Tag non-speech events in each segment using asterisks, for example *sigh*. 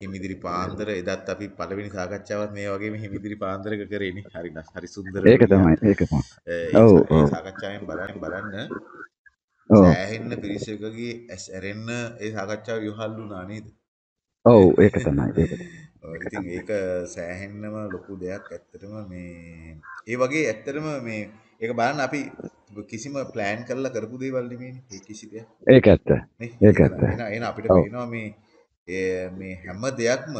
හිමිදිරි පාන්දර එදත් අපි පළවෙනි සාකච්ඡාවත් මේ වගේම හිමිදිරි පාන්දරක කරේනේ. හරි නස් හරි සුන්දර ඒක. තමයි ඒක තමයි. ඔව් ඔව් සාකච්ඡාවෙන් බලන්න බලන්න සෑහෙන්න පිරිසකගේ ඇස් ඇරෙන්න ඒ සාකච්ඡාව ඉවහල් වුණා නේද? ඔව් ඒක තමයි ඒක ඉතින් ඒක සෑහෙන්නම ලොකු දෙයක් ඇත්තටම මේ ඒ වගේ ඇත්තටම මේ ඒක බලන්න අපි කිසිම ප්ලෑන් කරලා කරපු දේවල් නෙමෙයිනේ. ඒ කිසි දෙයක් ඒක ඇත්ත. ඒක ඇත්ත. එහෙනම් අපිට පේනවා මේ මේ හැම දෙයක්ම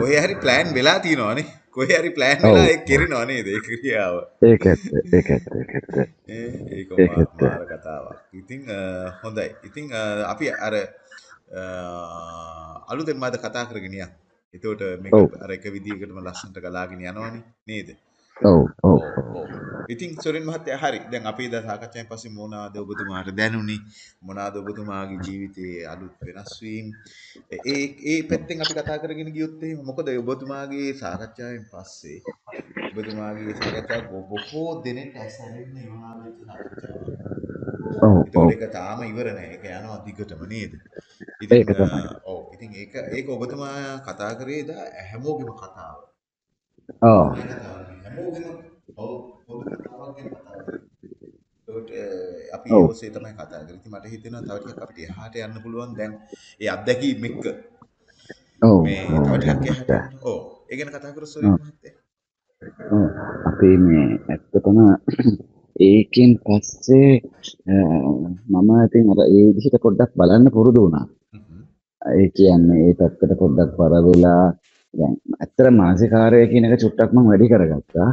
කොහේ හරි ප්ලෑන් වෙලා තියෙනවානේ. කොහේ හරි ප්ලෑන් වෙලා ඒක කෙරෙනවා නේද? ඒ ක්‍රියාව. ඒක ඇත්ත ඒක ඇත්ත ඒක ඇත්ත. ඒක. මාර කතාවක්. ඉතින් හොඳයි. ඉතින් අපි අර අලුතෙන් මාද කතා කරගෙන යන්න. එතකොට මේක අර එක විදිහකටම ලස්සනට ගලාගෙන යනවනේ නේද? ඔව් ඔව් ඔව්. ඉතින් සොරින් මහත්තයා හරි. දැන් අපි දා සාකච්ඡාවෙන් පස්සේ මොනවාද ඔබතුමාට දැනුනේ? මොනවාද ඔබතුමාගේ ජීවිතයේ අලුත් වෙනස් වීම්? ඒ ඒ පැත්තෙන් අපි කතා කරගෙන ගියොත් එහෙම මොකද ඔබතුමාගේ සාකච්ඡාවෙන් පස්සේ ඔබතුමාගේ සාකච්ඡාව බොහෝ දෙනෙක් ඇසැරෙන්න වෙච්ච සාකච්ඡාවක්. ඔව් ඒක තාම ඉවර නෑ. ඒක යනවා දිගටම නේද? ඉතින් ඔව්. ඉතින් ඒක ඒක ඔබතුමා කතා කරේ දා හැමෝගෙම කතාව. ඔව්. හැමෝගෙම ඔව් අපි ඔස්සේ තමයි කතා කරේ. ඉතින් මට හිතෙනවා තව ටිකක් අපිට එහාට යන්න පුළුවන් දැන් ඒ අත්දැකීම් එක්ක ඔව් මේ තව ටිකක් එහාට. ඔව්. ඒ ගැන කතා කරොත් ඔව් මහත්තයා. ඔව් අපි මේ ඇත්තටම ඒකෙන් පස්සේ මම ඉතින් අර ඒ විදිහට පොඩ්ඩක් බලන්න පුරුදු වුණා. ඒ කියන්නේ ඒ පැත්තට පොඩ්ඩක් පර වෙලා දැන් ඇත්තට මානසිකාරය කියන එක චුට්ටක් මම වැඩි කරගත්තා.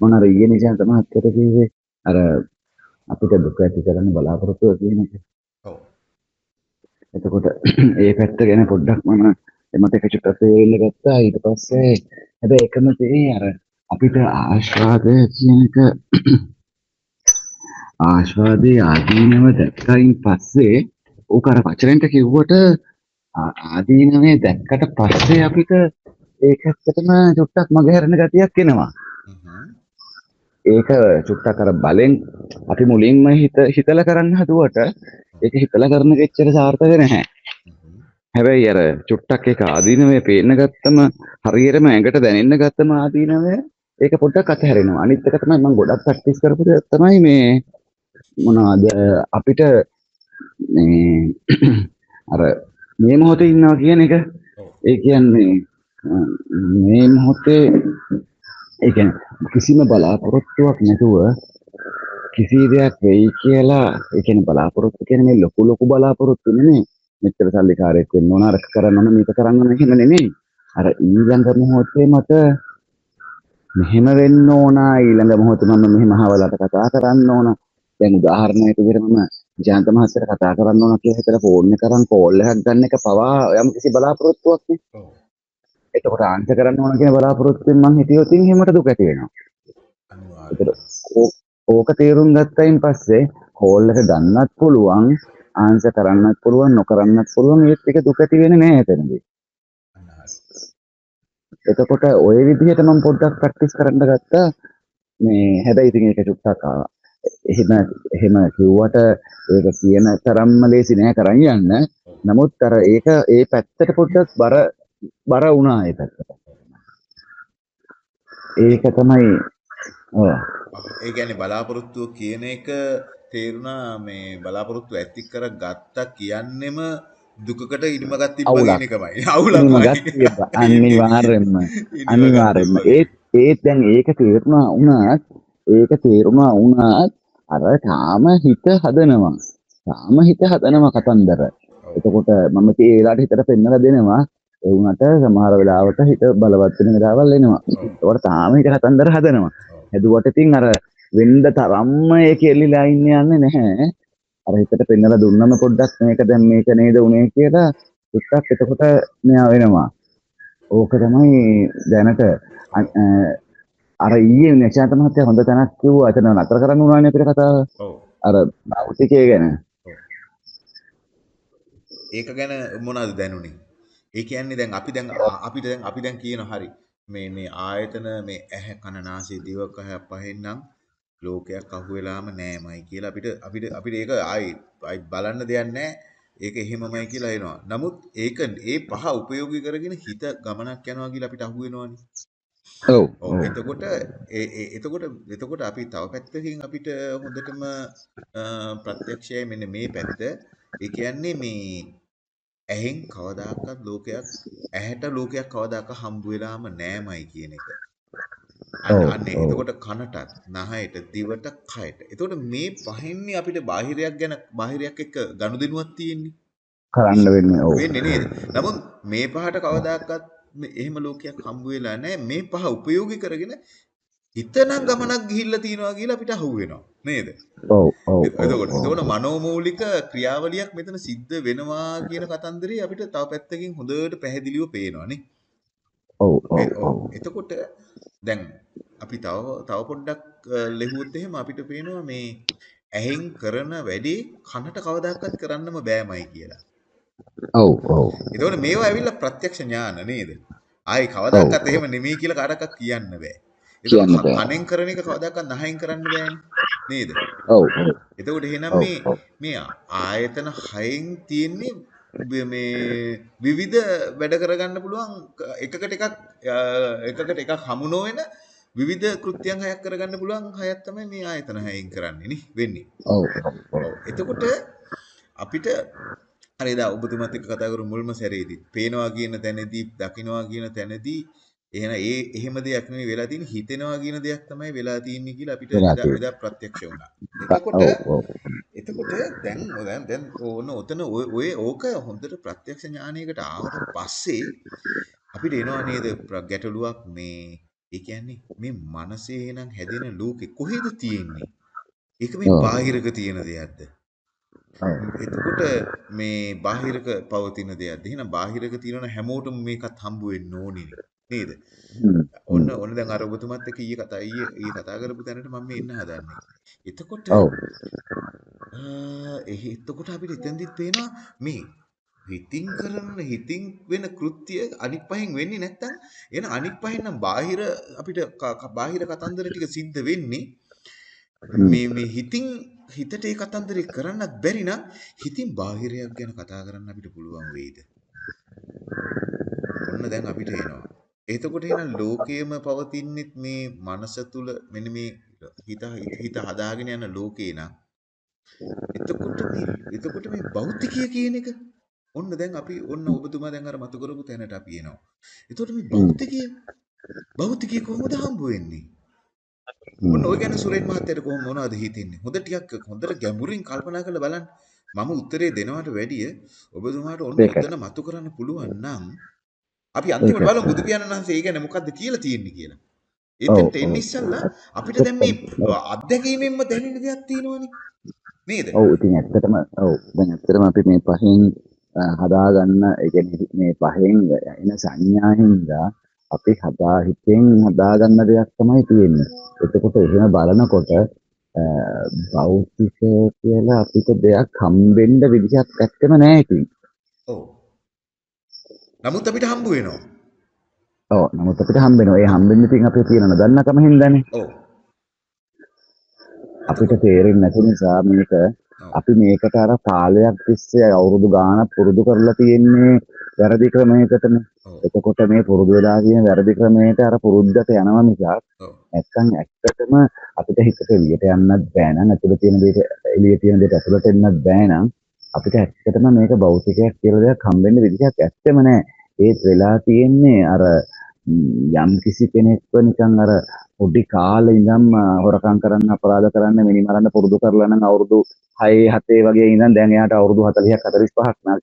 මම අර ඊයේ නිසා තමයි අත්තට කිව්වේ අර අපිට දුක ඇති කරන්න බලාපොරොත්තු කියන එක. ඔව්. එතකොට *clears throat* ඒ පැත්ත ගැන පොඩ්ඩක් මම එමට එක චුට්ටක් තේරෙන්න ගත්තා. ඊට පස්සේ හැබැයි එකම දේ අර අපිට ආශ්වාදය කියන එක *clears throat* ආශ්වාදයේ ආදීනව දැක්කයින් පස්සේ ඕක අර වචනෙන්ට කිව්වට ආදීනවේ දැක්කට පස්සේ අපිට ඒක ඇත්තටම චුට්ටක් මගහැරෙන ගතියක් එනවා. හ්ම්. ඒක චුට්ටක් අර බලෙන් අපි මුලින්ම හිත හිතලා කරන්න හදුවට ඒක හිතලා කරන එක එච්චර සාර්ථක නැහැ. හ්ම්. හැබැයි අර චුට්ටක් ඒක ආදීනවේ පේන්න ගත්තම හරියටම ඇඟට දැනෙන්න ගත්තම ආදීනවේ ඒක පොඩ්ඩක් අතහැරෙනවා. අනිත් එක තමයි මම ගොඩක් ප්‍රැක්ටිස් කරපු දේ තමයි මේ මොනවද අපිට මේ *clears throat* අර මේ මොහොතේ ඉන්නවා කියන එක ඔව්. ඒ කියන්නේ අ, මේ මොහොතේ ඒ කියන්නේ කිසිම බලාපොරොත්තුවක් නැතුව කිසි දෙයක් වෙයි කියලා ඒ කියන්නේ බලාපොරොත්තු කියන්නේ මේ ලොකු ලොකු බලාපොරොත්තු නෙමෙයි. මෙච්චර සල්ලිකාරයෙක් වෙන්න ඕන අරක කරන්න ඕන මේක කරන්න ඕන එහෙම නෙමෙයි. අර ඊළඟ මොහොතේ මට මෙහෙම වෙන්න ඕන ඊළඟ මොහොතේ මම මෙහෙම අහවලට කතා කරන්න ඕන. දැන් උදාහරණයක් විදිහට මම ජයන්ත මහත්තයට කතා කරන්න ඕන කියලා හිතලා ෆෝන් එක කරන් කෝල් එකක් ගන්න එක පවා යම් කිසි බලාපොරොත්තුවක් නේ. ඔව්. එතකොට ආන්සර් කරන්න ඕන කියන බලාපොරොත්තුෙන් මං හිතියොත් එහෙමට දුක ඇති වෙනවා ඕක තේරුම් ගත්තයින් පස්සේ කෝල් එක ගන්නත් පුළුවන් ආන්සර් කරන්නත් පුළුවන් නොකරන්නත් පුළුවන් ඒත් එක දුක ඇති වෙන්නේ නැහැ එතනදී. එතකොට ওই විදිහට මම පොඩ්ඩක් ප්‍රැක්ටිස් කරන්න ගත්තා. මේ හැබැයි ඉතින් ඒක චුට්ටක් ආ, එහෙම එහෙම කිව්වට ඒක කියන තරම්ම ලේසි නෑ කරන් යන්න. නමුත් අර ඒක ඒ පැත්තට පොඩ්ඩක් බර බර වුණා ඒ පැත්තට. ඒක තමයි ඔව්. ඒ කියන්නේ බලාපොරොත්තුව කියන එක තේරුණා මේ බලාපොරොත්තු ඇති කර ගත්තා කියන්නෙම දුකකට තිබ්බා අවුලක්. කියන එකමයි. ගත්තිය අනිවාර්යෙන්ම අනිවාර්යෙන්ම. ඒත් ඒත් දැන් ඒක තේරුණා වුණත් ඒක තේරුණා වුණත් අර තාම හිත හදනවා. තාම හිත හදනවා කතන්දර. එතකොට මම ඒ වෙලාවට හිතට පෙන්නලා දෙනවා. ඒ වුණාට සමහර වෙලාවට හිත බලවත් වෙන වෙලාවල් එනවා. ඒකට තාම හිත කතන්දර හදනවා. හැදුවට ඉතින් අර වෙන්න තරම්ම ඒක එල්ලිලා ඉන්නේ යන්නේ නැහැ. අර හිතට පෙන්නලා දුන්නම පොඩ්ඩක් මේක දැන් මේක නේද උනේ කියලා ටිකක් එතකොට මෙයා වෙනවා. ඕක තමයි දැනට අර ඊයේ නිශාන්ත මහත්තයා හොඳ තැනක් කිව්වා. එතන නතර කරන්න උනානේ අපිට කතාව. ඔව්. අර භෞතිකය ගැන. ඒක ගැන මොනවද දැනුනේ? ඒ කියන්නේ දැන් අපි දැන් අපිට දැන් අපි දැන් කියන හරි මේ මේ ආයතන මේ ඇහැ කන නාසය දිව කය පහෙන්නම් ලෝකයක් අහුවෙලාම නෑමයි කියලා අපිට අපිට අපිට ඒක ආයි ආයි බලන්න දෙයක් නෑ ඒක එහෙමමයි කියලා එනවා. නමුත් ඒක ඒ පහ උපයෝගී කරගෙන හිත ගමනක් යනවා කියලා අපිට අහු වෙනවනේ. ඔව් එතකොට ඒ ඒ එතකොට එතකොට අපි තව පැත්තකින් අපිට හොඳටම අ, ප්‍රත්‍යක්ෂයි මෙන්න මේ පැත්ත. ඒ කියන්නේ මේ ඇහෙන් කවදාකවත් ලෝකයක් ඇහැට ලෝකයක් කවදාක හම්බ වෙලාම නෑමයි කියන එක. අන්න එතකොට කනටත් නහයට දිවට කයට. එතකොට මේ පහෙන්නේ අපිට බාහිරයක් ගැන බාහිරයක් එක්ක ගනුදෙනුවක් තියෙන්නේ. කරන්න වෙන්නේ ඔව් වෙන්නේ නේද? නමුත් මේ පහට කවදාකවත් එහෙම ලෝකයක් හම්බ වෙලා නැහැ. මේ පහ උපයෝගී කරගෙන හිතනම් ගමනක් ගිහිල්ලා තියනවා කියලා අපිට අහු වෙනවා නේද? ඔව් ඔව් එතකොට එතකොට මනෝමූලික ක්‍රියාවලියක් මෙතන සිද්ධ වෙනවා කියන කතන්දරේ අපිට තව පැත්තකින් හොඳට පැහැදිලිව පේනවා නේ. ඔව් ඔව් එතකොට දැන් අපි තව තව පොඩ්ඩක් ලෙහුවොත් එහෙම අපිට පේනවා මේ ඇහෙන් කරන වැඩේ කනට කවදාකවත් කරන්නම බෑමයි කියලා. ඔව් ඔව් එතකොට මේවා ඇවිල්ලා ප්‍රත්‍යක්ෂ ඥාන නේද? ආයි කවදාකවත් එහෙම නෙමෙයි කියලා කාටවත් කියන්න බෑ. කියන්න බෑ කනෙන් කරන එක කවදාකවත් නහයෙන් කරන්න බෑනේ. නේද? ඔව් එතකොට එහෙනම් මේ මේ ආයතන හයෙන් තියෙන්නේ බ- මේ විවිධ වැඩ කරගන්න පුළුවන් එකකට එකක් එකකට එකක් හමු නොවන විවිධ කෘත්‍යයන් හයක් කරගන්න පුළුවන් හයක් තමයි මේ ආයතන හයෙන් කරන්නේ නේ වෙන්නේ. ඔව්. එතකොට අපිට අර එදා ඔබතුමත් එක්ක කතා කරු මුල්ම සැරේදී පේනවා කියන තැනදී දකින්නවා කියන තැනදී එහෙනම් ඒ එහෙම දෙයක් නෙවෙයි වෙලා තියෙන්නේ හිතෙනවා කියන දෙයක් තමයි වෙලා තියෙන්නේ කියලා අපිට එදා ප්‍රත්‍යක්ෂ වුණා. එතකොට එතකොට දැන් දැන් දැන් ඕන ඔතන ඔය ඕක හොඳට ප්‍රත්‍යක්ෂ ඥානයකට ආවට පස්සේ අපිට එනවා නේද ගැටලුවක් මේ ඒ කියන්නේ මේ මනසේ නම් හැදෙන ලෝකෙ කොහෙද තියෙන්නේ? ඒක මේ බාහිරක තියෙන දෙයක්ද? එතකොට මේ බාහිරක පවතින දෙයක්ද? එහෙනම් බාහිරක තියෙන හැමෝටම මේකත් හම්බ වෙන්න ඕනේ නේද? ඔන්න ඔන්න දැන් අර ඔබතුමත් එක්ක ඊයේ කතා ඊයේ ඊයේ කතා කරපු තැනට මම මේ එන්න හදන්නේ. එතකොට ඔව් එහි එතකොට අපිට එතෙන්දිත් පේනවා මේ හිතින් කරන හිතින් වෙන කෘත්‍ය අනිත් පහෙන් වෙන්නේ නැත්තම් එන අනිත් පහෙන් නම් බාහිර අපිට බාහිර කතන්දර ටික සිද්ධ වෙන්නේ මේ මේ හිතින් හිතට ඒ කතන්දරේ කරන්නත් බැරි නම් හිතින් බාහිරයක් ගැන කතා කරන්න අපිට පුළුවන් වෙයිද? ඔන්න දැන් අපිට එනවා. එතකොට එහෙනම් ලෝකයේම පවතින්නෙත් මේ මනස තුල මෙන්න මේ හිත හිත හදාගෙන යන ලෝකේ නම් එතකොට මේ එතකොට මේ භෞතිකය කියන එක ඔන්න දැන් අපි ඔන්න ඔබතුමා දැන් අර මතු කරපු තැනට අපි එනවා. එතකොට මේ භෞතිකය භෞතිකය කොහොමද හම්බ වෙන්නේ? ඔන්න ඔය ගැන සුරේන් මහත්තයාට කොහොම මොනවද හිතෙන්නේ? හොඳ ටිකක් හොඳට ගැඹුරින් කල්පනා කරලා බලන්න. මම උත්තරේ දෙනවට වැඩිය ඔබතුමාට ඔන්න ඔතන මතු කරන්න පුළුවන් නම් අපි අන්තිමට බලමු බුදු පියාණන් වහන්සේ ඒ ගැන මොකද්ද කියලා තියෙන්නේ කියලා. එතෙන්ට එන්න ඉස්සෙල්ලා අපිට දැන් මේ අත්දැකීමෙන්ම දැනෙන දෙයක් තියෙනවනේ. නේද? ඔව් ඉතින් ඇත්තටම ඔව් දැන් ඇත්තටම අපි මේ පහෙන් හදාගන්න ඒ කියන්නේ මේ පහෙන් එන සංඥාහින්දා අපි හදා හිතෙන් හදාගන්න දෙයක් තමයි තියෙන්නේ. එතකොට එහෙම බලනකොට භෞතික කියලා අපිට දෙයක් හම්බෙන්න විදිහක් ඇත්තම නැහැ ඉතින්. ඔව්. නමුත් අපිට හම්බ වෙනවා. ඔව් නමුත් අපිට හම්බෙනවා. ඒ හම්බෙන්න ඉතින් අපේ තියෙන නොදන්නකම හින්දානේ. ඔව්. අපිට තේරෙන්නේ නැති නිසා මේක. අපි මේකට අර කාලයක් තිස්සේ අවුරුදු ගාණක් පුරුදු කරලා තියෙන්නේ වැරදි ක්‍රමයකටනේ. එතකොට මේ පුරුදු වෙලා තියෙන වැරදි ක්‍රමයට අර පුරුද්දට යනවා මිසක් ඔව්. නැත්තම් ඇත්තටම අපිට හිතට එළියට යන්නත් බෑ නම් ඇතුළේ තියෙන දේට එළියේ තියෙන දේට ඇතුළට එන්නත් බෑ නම් අපිට ඇත්තටම මේක භෞතිකයක් කියලා දෙයක් හම්බෙන්න විදිහක් ඇත්තම නෑ. ඒත් වෙලා තියෙන්නේ අර යම් කිසි කෙනෙක්ව නිකන් අර පොඩි කාලේ ඉඳන් හොරකම් කරන්න අපරාධ කරන්න මිනි මරන්න පුරුදු කරලා නම් අවුරුදු 6 7 වගේ ඉඳන් දැන් එයාට අවුරුදු 40ක් 45ක් නම්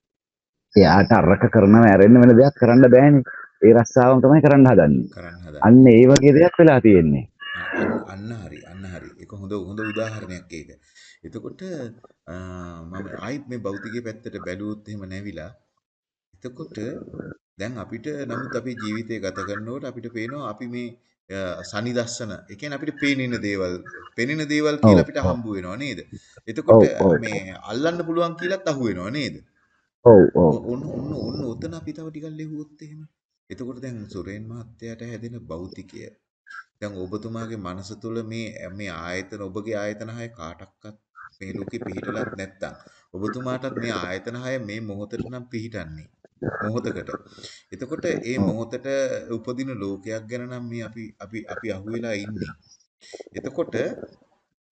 එයාට අරක කරනව ඇරෙන්න වෙන දෙයක් කරන්න බෑනේ. ඒ රස්සාවම තමයි කරන්න හදන්නේ. අන්න ඒ වගේ දෙයක් වෙලා තියෙන්නේ. අන්න හරි අන්න හරි ඒක හොඳ හොඳ උදාහරණයක් ඒක එතකොට මම ආයිත් මේ භෞතිකයේ පැත්තට බැලුවොත් එහෙම නැවිලා එතකොට දැන් අපිට නමුත් අපේ ජීවිතය ගත කරනකොට අපිට පේනවා අපි මේ සනිදස්සන. ඒ කියන්නේ අපිට පේනින දේවල් පෙනෙන දේවල් කියලා අපිට හම්බ වෙනවා නේද? එතකොට මේ අල්ලන්න පුළුවන් කියලාත් අහු වෙනවා නේද? ඔව් ඔව්. ඔන්න ඔන්න ඔන්න ඔතන අපි තව ටිකක් ලිහුවොත් එහෙම. එතකොට දැන් සුරේන් මහත්තයාට හැදෙන භෞතිකය. දැන් ඔබතුමාගේ මනස තුල මේ මේ ආයතන ඔබගේ ආයතන හය කාටක්වත් මේ ලෝකේ පිහිටලත් නැත්තම්. ඔබතුමාටත් මේ ආයතන හය මේ මොහොතට නම් පිහිටන්නේ. මොහොතකට. එතකොට ඒ මොහොතට උපදින ලෝකයක් ගැන නම් මේ අපි අපි අපි අහුවෙලා ඉන්නේ. එතකොට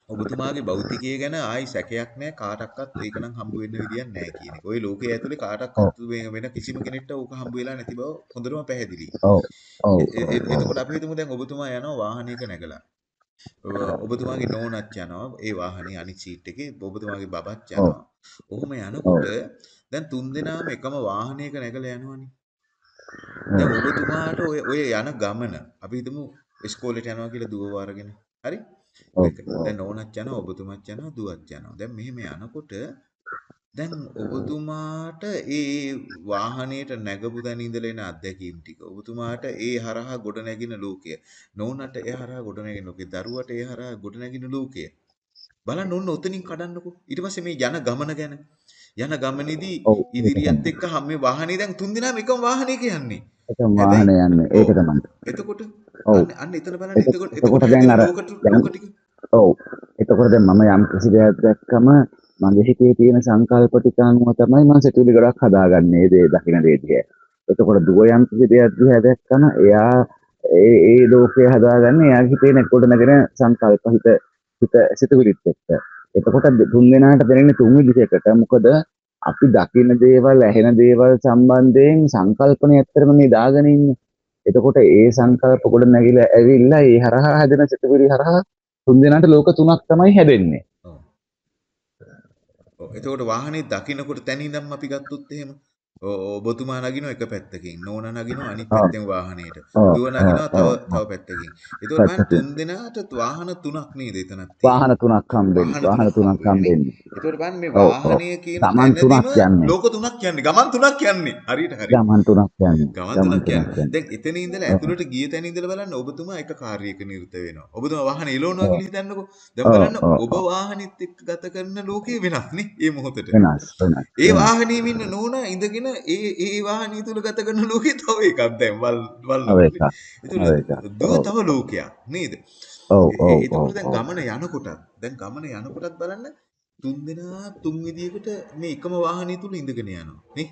ඔබතුමාගේ භෞතිකය ගැන ආයි සැකයක් නැහැ කාටවත් ඒක නම් හම්බ වෙන්න විදියක් නැහැ කියන එක. ওই ලෝකයේ ඇතුලේ කාටවත් වෙන කිසිම කෙනෙක්ට ඕක හම්බ වෙලා නැති බව හොඳටම පැහැදිලි. ඔව් ඔව් එතකොට අපි හිතමු දැන් ඔබතුමා යනවා වාහනයක නැගලා. ඔබ- ඔබතුමාගේ නෝනත් යනවා ඒ වාහනේ අනිත් සීට් එකේ ඔබතුමාගේ බබත් යනවා. ඔහොම යනකොට දැන් තුන් දෙනාම එකම වාහනයක නැගලා යනවනේ. දැන් ඔබතුමාට ඔය ඔය යන ගමන අපි හිතමු ඉස්කෝලේට යනවා කියලා දුවව අරගෙන. හරි? දැන් නෝනත් යනවා ඔබතුමත් යනවා දුවත් යනවා. දැන් මෙහෙම යනකොට දැන් ඔබතුමාට ඒ වාහනයට නැගපු තැන ඉඳලා එන අත්දැකීම් ටික ඔබතුමාට ඒ හරහා ගොඩ නැගින ලෝකය නෝනට ඒ හරහා ගොඩ නැගින ලෝකය දරුවට ඒ හරහා ගොඩ නැගින ලෝකය බලන්න ඔන්න ඔතනින් කඩන්නකෝ ඊට පස්සේ මේ යන ගමන ගැන යන ගමනේදී ඉදිරියත් එක්ක හැම මේ වාහනේ දැන් තුන් දෙනාම එකම වාහනයක යන්නේ එකම වාහනේ යන්නේ ඒක. තමයි. එතකොට. අන්න එතන බලන්න එතකොට- එතකොට දැන් අර ඔව්. එතකොට දැන් මම යම් කිසි දෙයක් දැක්කම මගේ හිතේ තියෙන සංකල්ප ටික අනුව තමයි මම සිතුවිලි ගොඩක් හදාගන්නේ ඒ දේ දකින්න දේ දිහා. එතකොට දුව යම් කිසි දෙයක් දිහා දැක්කම එයා ඒ ඒ ලෝකය හදාගන්නේ එයාගේ හිතේ නැකොට නැගෙන සංකල්ප හිත හිත සිතුවිලිත් එක්ක. එතකොට තුන් දෙනාට දැනෙන්නේ තුන් විදිහකට. මොකද අපි දකින්න දේවල් ඇහෙන දේවල් සම්බන්ධයෙන් සංකල්පන ඇත්තරම මේ දාගෙන ඉන්නේ. එතකොට ඒ සංකල්ප ගොඩ නැගිලා ඇවිල්ලා ඒ හරහා හැදෙන සිතුවිලි හරහා තුන් දෙනාට ලෝක තුනක් තමයි හැදෙන්නේ. ඔව්. ඔව්. එතකොට වාහනේ දකින්නකොට තැන ඉඳන්ම අපි ගත්තොත් එහෙම ඔ- ඔබතුමා නගිනවා එක පැත්තකින් නෝනා නගිනවා අනිත්. පැත්තෙන් වාහනේට දුව නගිනවා තව තව. පැත්තකින් බලන්න පැත්තකින්. තුන් දෙනාට වාහන තුනක් නේද එතනත් වාහන තුනක් හම්බෙන්නේ. වාහන වාහන තුනක්. හම්බෙන්නේ. එතකොට බලන්න මේ. වාහනය කියන ගමන් තුනක් යන්නේ. ලෝක තුනක් යන්නේ ගමන් තුනක් යන්නේ හරියට හරි ගමන් තුනක් යන්නේ. ගමන් තුනක් යන්නේ. දැන් එතන ඉඳලා ඇතුළට ගිය තැන ඉඳලා බලන්න ඔබතුමා එක කාර්යයක නිරත වෙනවා ඔබතුමා වාහන එලවනවා කියලා හිතන්නකෝ දැන් බලන්න ඔබ. වාහනෙත් එක්ක ගත කරන ලෝකය වෙනස් නේ මේ මොහොතට වෙනස් වෙනස්. ඒ. වාහනේම ඉන්න නෝනා ඉඳගෙන ඒ ඒ වාහනිය තුල ගත කරන ලෝකේ තව එකක් දැන් වල් වල් තව. ඒතර ලෝකයක් නේද ඔව් ඔව් ඒ- ඔව් එතකොට දැන්. ගමන යනකොටත් දැන් ගමන යනකොටත් බලන්න තුන් දෙනා තුන් විදියකට මේ එකම වාහනය තුල ඉඳගෙන යනවා නේ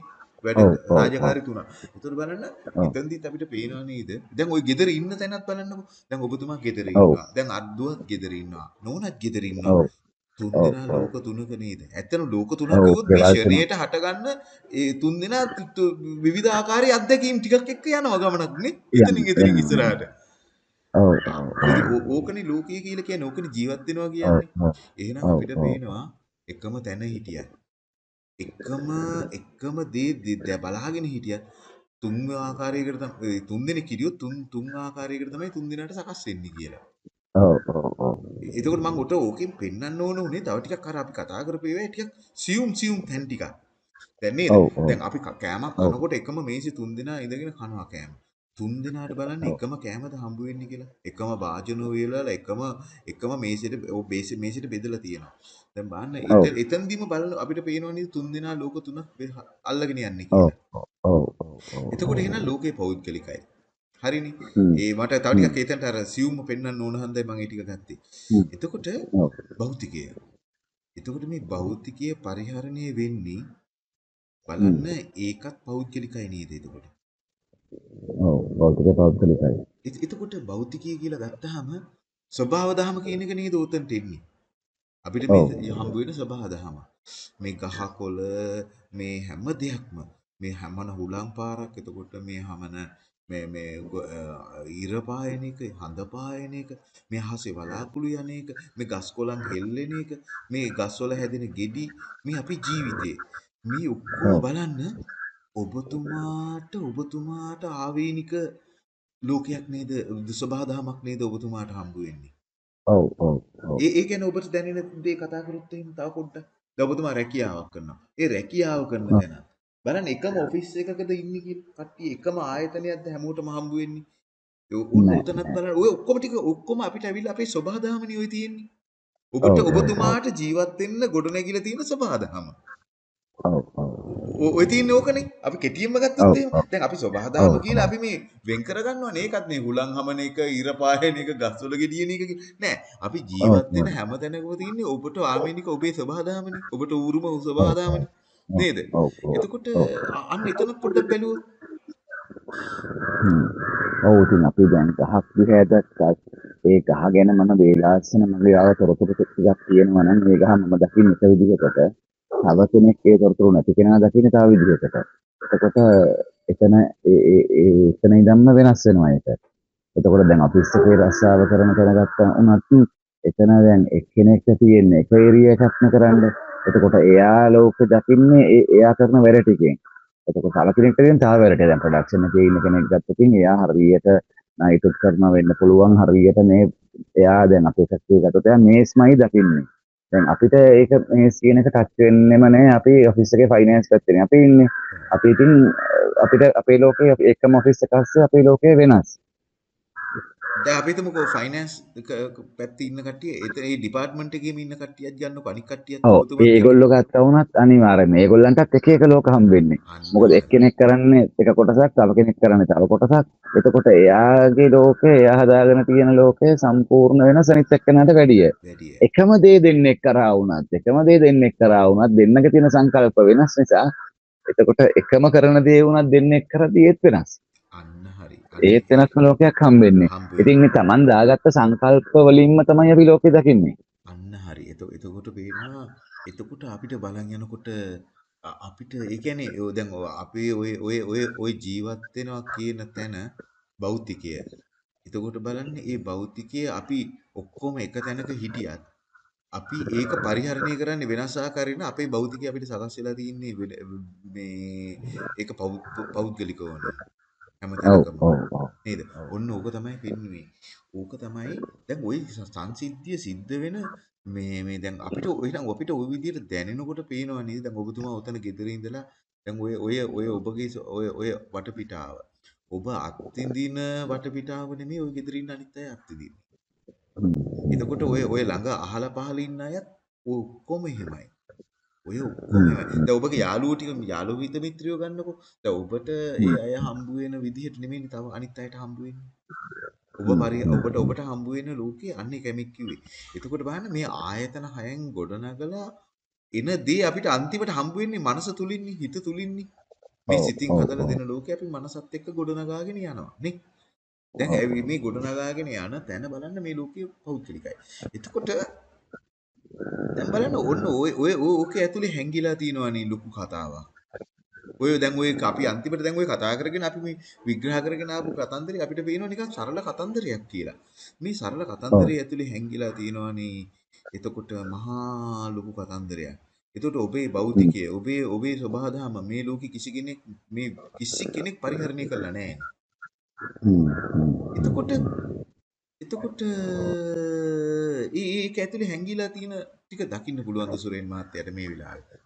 වැඩ රාජකාරි තුනක්. ඒතකොට බලන්න. එතෙන්දිත් අපිට පේනවා නේද? දැන් ওই ගෙදර ඉන්න තැනත් බලන්නකෝ. දැන් ඔබතුමා ගෙදර. ඉන්නවා. දැන් අද්දුවත් ගෙදර ඉන්නවා. නෝනත් ගෙදර ඉන්නවා. තුන් දෙනා. ලෝක තුනක නේද? ඇත්තටම ලෝක තුනක් කිව්වොත් මේ. ශරීරයට හටගන්න ඒ තුන් දෙනා විවිධ ආකාරයේ අත්දැකීම් ටිකක් එක්ක යනවා ගමනක් නේ. එතනින් එතනින්. ඉස්සරහට. ඔව් ඕකනේ ලෝකය කියලා කියන්නේ ඕකනේ ජීවත් වෙනවා කියන්නේ. එහෙනම් අපිට. පේනවා එකම තැන හිටියත් එකම එකම දැ- බලාගෙන හිටියත් තුන් ආකාරයකට තමයි තුන් දෙනෙක් හිටියොත් තුන් තුන් ආකාරයකට තමයි තුන් දෙනාට සකස් වෙන්නේ කියලා. ඔව් ඔව් ඔව්. එතකොට මම උට ඕකෙන් පෙන්වන්න ඕන උනේ තව ටිකක් අර අපි කතා කරපු ඒවා ටිකක් සියුම් සියුම් තැන් ටිකක්. දැන් නේද? ඔව් ඔව්. දැන් අපි කෑමක්. කනකොට එකම මේසෙ තුන් දෙනා ඉඳගෙන කනවා කෑම. තුන් දෙනාට බලන්න. එකම කෑමද හම්බ වෙන්නේ කියලා. එකම වාජන වේලවල එකම එකම මේසෙට ඔව් මේසෙ මේසෙට බෙදලා තියෙනවා. දැන් බලන්න එතනදිම බලන අපිට පේනවා නේද තුන් දෙනා ලෝක තුනක් බෙ- අල්ලගෙන යන්නේ කියලා. ඔව් ඔව් ඔව්. එතකොට එහෙනම් ලෝකේ පෞද්ගලිකයි. හරිනේ. ඒ මට තව ටිකක් ඒතනට අර සියුම්ම පෙන්වන්න ඕන හන්දයි මම ඒ ටික ගත්තේ. එතකොට. භෞතිකය. එතකොට මේ භෞතිකය පරිහරණය වෙන්නේ. බලන්න ඒකත් පෞද්ගලිකයි නේද එතකොට. ඔව් භෞතික පෞද්ගලිකයි. එත- එතකොට භෞතිකය කියලා ගත්තාම ස්වභාව දහම කියන එක නේද උතන්ට එන්නේ. අපිට. මේ හම්බ වෙන ස්වභාව දහම. මේ ගහකොළ මේ හැම දෙයක්ම මේ හැමන හුලං පාරක් එතකොට මේ හැමන මේ මේ ඉර පායන එක හඳ පායන එක මේ අහසේ වලාකුළු යන එක මේ ගස් කොළන් හෙල්ලෙන එක මේ ගස්වල හැදෙන ගෙඩි මේ අපි ජීවිතේ මේ ඔක්කොම. බලන්න ඔබතුමාට ඔබතුමාට ආවේනික ලෝකයක් නේද ස්වභාව දහමක් නේද ඔබතුමාට හම්බ වෙන්නේ ඔව් ඔව් ඔව්. ඒ ඒ කියන්නේ ඔබට දැනෙන දේ කතා කරොත් එහෙම තව පොඩ්ඩක්. දැන් ඔබතුමා රැකියාවක් කරනවා. ඒ රැකියාව කරන ඔව්. බලන්න එකම ඔෆිස් එකකද ඉන්නේ කට්ටිය එකම ආයතනයක්ද හැමෝටම හම්බ වෙන්නේ. ඒ උ- නෑ උතනත්. බලන්න ඔය ඔක්කොම ටික ඔක්කොම අපිට ඇවිල්ලා අපේ ස්වභාවදහමනේ ඔය තියෙන්නේ. ඔබට. ඔබතුමාට ජීවත් වෙන්න ගොඩනැගිලා තියෙන. ඔ- ඔය තියෙන්නේ ඕකනේ. අපි කෙටියෙන්ම ගත්තොත් එහෙම. දැන් අපි සබහාදහම ඔව් කියලා අපි මේ වෙන් කරගන්නවනේ ඒකත් මේ හුලං හමන එක, ඉර පායන එක, ගස්වල ගෙඩියන එක. නෑ. අපි ජීවත් වෙන හැම තැනකම තියෙන්නේ ඔබට ආමේනික ඔබේ සබහාදහමනේ. ඔබට ඌරුම සබහාදහමනේ. නේද? එතකොට අන්න එතන පොඩ්ඩක් බැලුවොත්. ඔව් ඉතින් අපි දැන් ගහක් දිහා දැක්කත් ඒ ගහ ගැන මම වේලාසන මගේ ආව තොරතුරු ටිකක් තියෙනවා නම් මේ ගහ මම දකින්න එක විදිහකට තව කෙනෙක් ඒ තොරතුරු නැති කෙනා දකින්න තව විදිහකට. එතකොට එතන ඒ එතන ඉඳන්ම වෙනස් වෙනවා ඒක. එතකොට දැන් ඔෆිස් එකේ රස්සාව කරන තැන ගත්තා උනත් එතන දැන් එක්කෙනෙක්ට තියෙන එක ඒරියා එකක්ම කරන්න. එතකොට එයා ලෝක දකින්නේ ඒ එයා කරන වැඩ ටිකෙන්. එතකොට තව කෙනෙක්ට දෙන තව වැඩ ටික දැන් ප්‍රොඩක්ෂන් එකේ ඉන්න කෙනෙක් ගත්තකින් එයා හරියට නයිටුත් කරනවා වෙන්න පුළුවන් හරියට මේ එයා දැන් අපේ ෆැක්ටරි ගත්තොත් එයා මේස්මයි දකින්නේ. දැන් අපිට ඒක මේස් කියන එක ටච් වෙන්නෙම නැහැ. අපි ඔෆිස් එකේ ෆයිනෑන්ස් පැත්තේ අපි ඉන්නේ. අපි ඉතින් අ, අපිට අපේ ලෝකේ එකම ඔෆිස් එකක් අස්සේ අපේ ලෝකේ වෙනස්. දැන් අපි හිතමුකෝ ෆයිනෑන්ස් පැත්තේ ඉන්න කට්ටිය එතන ඒ ඩිපාර්ට්මන්ට් එකේම ඉන්න කට්ටියක් ගන්නකො අනික් කට්ටියත් ඔව් ඒගොල්ලෝ ගත්තා වුණත් අනිවාර්යයෙන්ම ඒගොල්ලන්ටත් එක එක ලෝක හම්බෙන්නේ. අන්න මොකද එක්කෙනෙක් කරන්නේ එක කොටසක් තව කෙනෙක් කරන්නේ තව කොටසක්. එතකොට එයාගේ ලෝකේ එයා හදාගෙන තියෙන ලෝකය සම්පූර්ණ වෙනස අනිත් එක්කෙනාට වැඩිය. එකම දේ දෙන්නෙක් කරා වුණත් එකම දේ දෙන්නෙක් කරා වුණත් දෙන්නගේ තියෙන සංකල්ප වෙනස් නිසා එතකොට එකම කරන දේ වුණත් දෙන්නෙක් කරද්දී ඒත් වෙනස්. ඒත් වෙනස්ම ලෝකයක් හම්බෙන්නේ. හම්බ ඉතින් මේ Taman දාගත්ත සංකල්ප වලින්ම තමයි අපි ලෝකේ දකින්නේ. අන්න හරි. එත එතකොට පේනවා එතකොට අපිට බලන් යනකොට අපිට ඒ කියන්නේ දැන් අපේ ඔය ඔය ඔය ඔය ජීවත් වෙනවා කියන තැන භෞතිකය. එතකොට බලන්න මේ භෞතිකය අපි ඔක්කොම එක තැනක හිටියත් අපි ඒක පරිහරණය කරන්නේ වෙනස් ආකාරයෙන් අපේ භෞතිකය අපිට සකස් වෙලා තියෙන්නේ වෙන- මේ ඒක පෞද්ගලිකවනේ හැම ඔව් තැනකම ඔව් ඔව්. නේද? ඔන්න ඕක තමයි පෙන්වන්නේ. ඕක තමයි දැන් ওই සංසිද්ධිය සිද්ධ වෙන මේ මේ දැන් අපිට එහෙනම් අපිට ওই විදිහට දැනෙනකොට පේනවා නේද? දැන් ඔබතුමා උතන ගෙදර ඉඳලා දැන් ඔය ඔය ඔය ඔබගේ ස- ඔය ඔය වටපිටාව. ඔබ අත්විඳින වටපිටාව නෙමෙයි ඔය ගෙදර ඉන්න අනිත් අය අත්විඳින්නේ. හ්ම්. එතකොට ඔය ඔය ළඟ අහල පහල ඉන්න අයත් ඔය ඔක්කොම එහෙමයි. ඔය. දැන් ඔබගේ යාළුවෝ ටික යාළුවෝ හිත මිත්‍රයෝ ගන්නකො. දැන් ඔබට ඒ. අය හම්බ වෙන විදිහට නෙමෙයි තව අනිත් අයට හම්බ වෙන්නේ. ඔබ. පරි. ඔබට ඔබට හම්බ වෙන ලෝකයේ අන්නේ කැමෙක් කිව්වේ. එතකොට බලන්න මේ ආයතන හයෙන් ගොඩනගලා එන දේ අපිට අන්තිමට හම්බ වෙන්නේ මනස තුලින්නේ හිත තුලින්නේ. මේ සිතින් හදලා. දෙන ලෝකේ අපි මනසත් එක්ක ගොඩනගාගෙන යනවා නේ. දැන් මේ ගොඩනගාගෙන යන තැන බලන්න මේ ලෝකයේ පෞද්ගලිකයි. එතකොට දැන් බලන්න ඔන්න ඔය ඕකේ ඇතුලේ හැංගිලා තියෙනවනේ ලොකු කතාවක්. ඔය දැන් ඔය අපි අන්තිමට දැන් ඔය කතා කරගෙන අපි මේ විග්‍රහ කරගෙන ආපු කතන්දරේ අපිට පේනවා නිකන් සරල කතන්දරයක් කියලා. මේ සරල. කතන්දරේ ඇතුලේ හැංගිලා තියෙනවනේ එතකොට මහා ලොකු කතන්දරයක්. එතකොට ඔබේ. භෞතිකය, ඔබේ ඔබේ සබහාදහම මේ ලෝකෙ කිසි කෙනෙක් මේ කිසි කෙනෙක් පරිහරණය කරලා නැහැ. එතකොට එතකොට ඒ ඒක ඇතුලේ හැංගිලා තියෙන ටික දකින්න පුළුවන් ද සුරේන් මහත්තයාට මේ වෙලාවේ.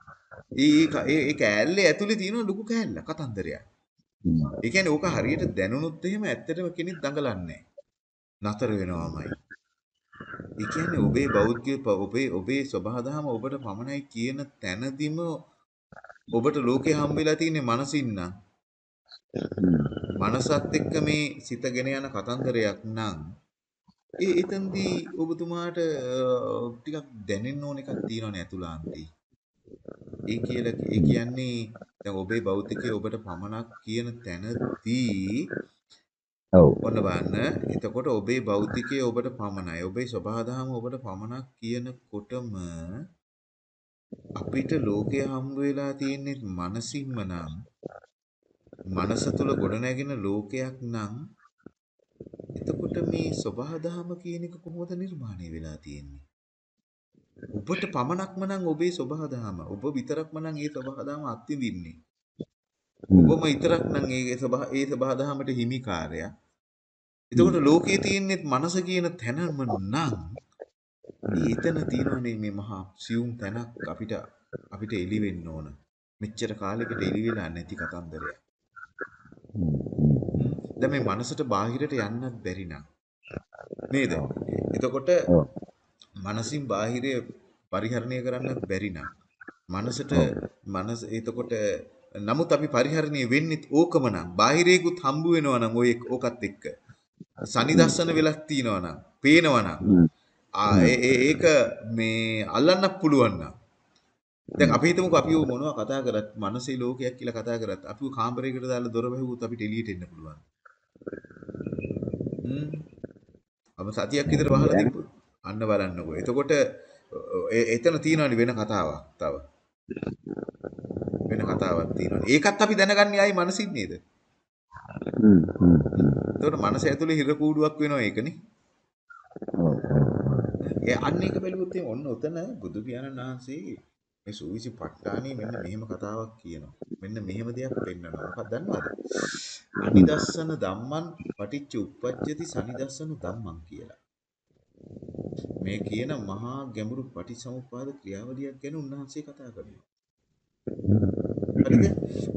ඒ ඒ ඒ ඒ කෑල්ලේ ඇතුලේ තියෙන ලොකු කෑල්ල කතන්දරයක්. හ්ම්. ඒ කියන්නේ ඕක හරියට දැනුනොත් එහෙම ඇත්තටම කෙනෙක් දඟලන්නේ නතර වෙනවාමයි. ඒ කියන්නේ ඔබේ බෞද්ධ ඔබේ ඔබේ සබහාදහම ඔබට පමණයි කියන තැනදිම ඔබට ලෝකේ හම්බෙලා තියෙන්නේ මනසින් නම් හ්ම්. මනසත් එක්ක මේ සිතගෙන යන කතන්දරයක් නම් ඒ එතෙන්දී ඔබතුමාට ටිකක් දැනෙන්න ඕන එකක් තියෙනවනේ අතුලාන්තේ. ඒ කියලා ඒ කියන්නේ දැන් ඔබේ භෞතිකය ඔබට පමණක් කියන තැනදී ඔව්. ඔන්න බලන්න එතකොට ඔබේ භෞතිකය ඔබට පමණයි ඔබේ සබහාදහම ඔබට පමණක් කියනකොටම අපිට ලෝකය හම්බ වෙලා තියෙන්නේ මනසින්ම නම් මනස තුල ගොඩනැගෙන ලෝකයක් නම් එතකොට මේ සබහාදහම කියන එක කොහොමද නිර්මාණය වෙලා තියෙන්නේ ඔබට පමණක්ම නම් ඔබේ සබහාදහම ඔබ විතරක්ම නම් ඒ සබහාදහම අත්විඳින්නේ හ්ම්. ඔබම විතරක් නම් ඒ සබහ ඒ සබහාදහමට හිමිකාරයා එතකොට ලෝකයේ තියෙන්නේ මනස කියන තැනම නම් ඒ එතන තියෙනවනේ මේ මහා සියුම් තැනක් අපිට අපිට එළි වෙන්න ඕන. මෙච්චර කාලෙකට එළි වෙලා නැති කතන්දරයක්. දැන් මේ මනසට බාහිරට යන්නත් බැරි නම් නේද? එතකොට. මනසින් බාහිරය පරිහරණය කරන්නත් බැරි නම් මනසට. මනස එතකොට නමුත් අපි පරිහරණය වෙන්නෙත් ඕකම නම් බාහිරේකුත් හම්බ වෙනවා නම් ඔය ඕකත් එක්ක සනිදස්සන වෙලක් තියෙනවා නම් පේනවා නම් ඒක මේ අල්ලන්නත් පුළුවන් නම් දැන් අපි හිතමුකෝ අපි මොනවා කතා කරත් මනසේ ලෝකයක් කියලා කතා කරත් අපි කාමරයකට දාලා දොර වැහුවොත් අපිට එළියට එන්න පුළුවන්. අප සතියක් විතර වහලා තිබ්බොත් අන්න බලන්නකෝ. එතකොට එතන තියෙනවනේ වෙන කතාවක් තව. වෙන කතාවක් තියෙනවා. ඒකත් අපි දැනගන්නේ ආයි මනසින් නේද? හ්ම්. හ්ම්. එතකොට මනස ඇතුලේ හිර කූඩුවක් වෙනවා ඒකනේ. ඔව්. ඒ අන්න ඒක බැලුවොත් ඔන්න උතන බුදු පියාණන් වහන්සේ මේ සූවිසි ප ဋ ාණේ මෙන්න මෙහෙම කතාවක් කියනවා. මෙන්න මෙහෙම දෙයක් පෙන්නනවා. මොකක්ද දන්නවද? අනිදස්සන ධම්මං පටිච්ච උප්පජ්ජති සනිදස්සන ධම්මං කියලා. මේ කියන මහා ගැඹුරු පටිච්චසමුප්පාද ක්‍රියාවලියක් ගැන උන්වහන්සේ කතා කරනවා. හරිද?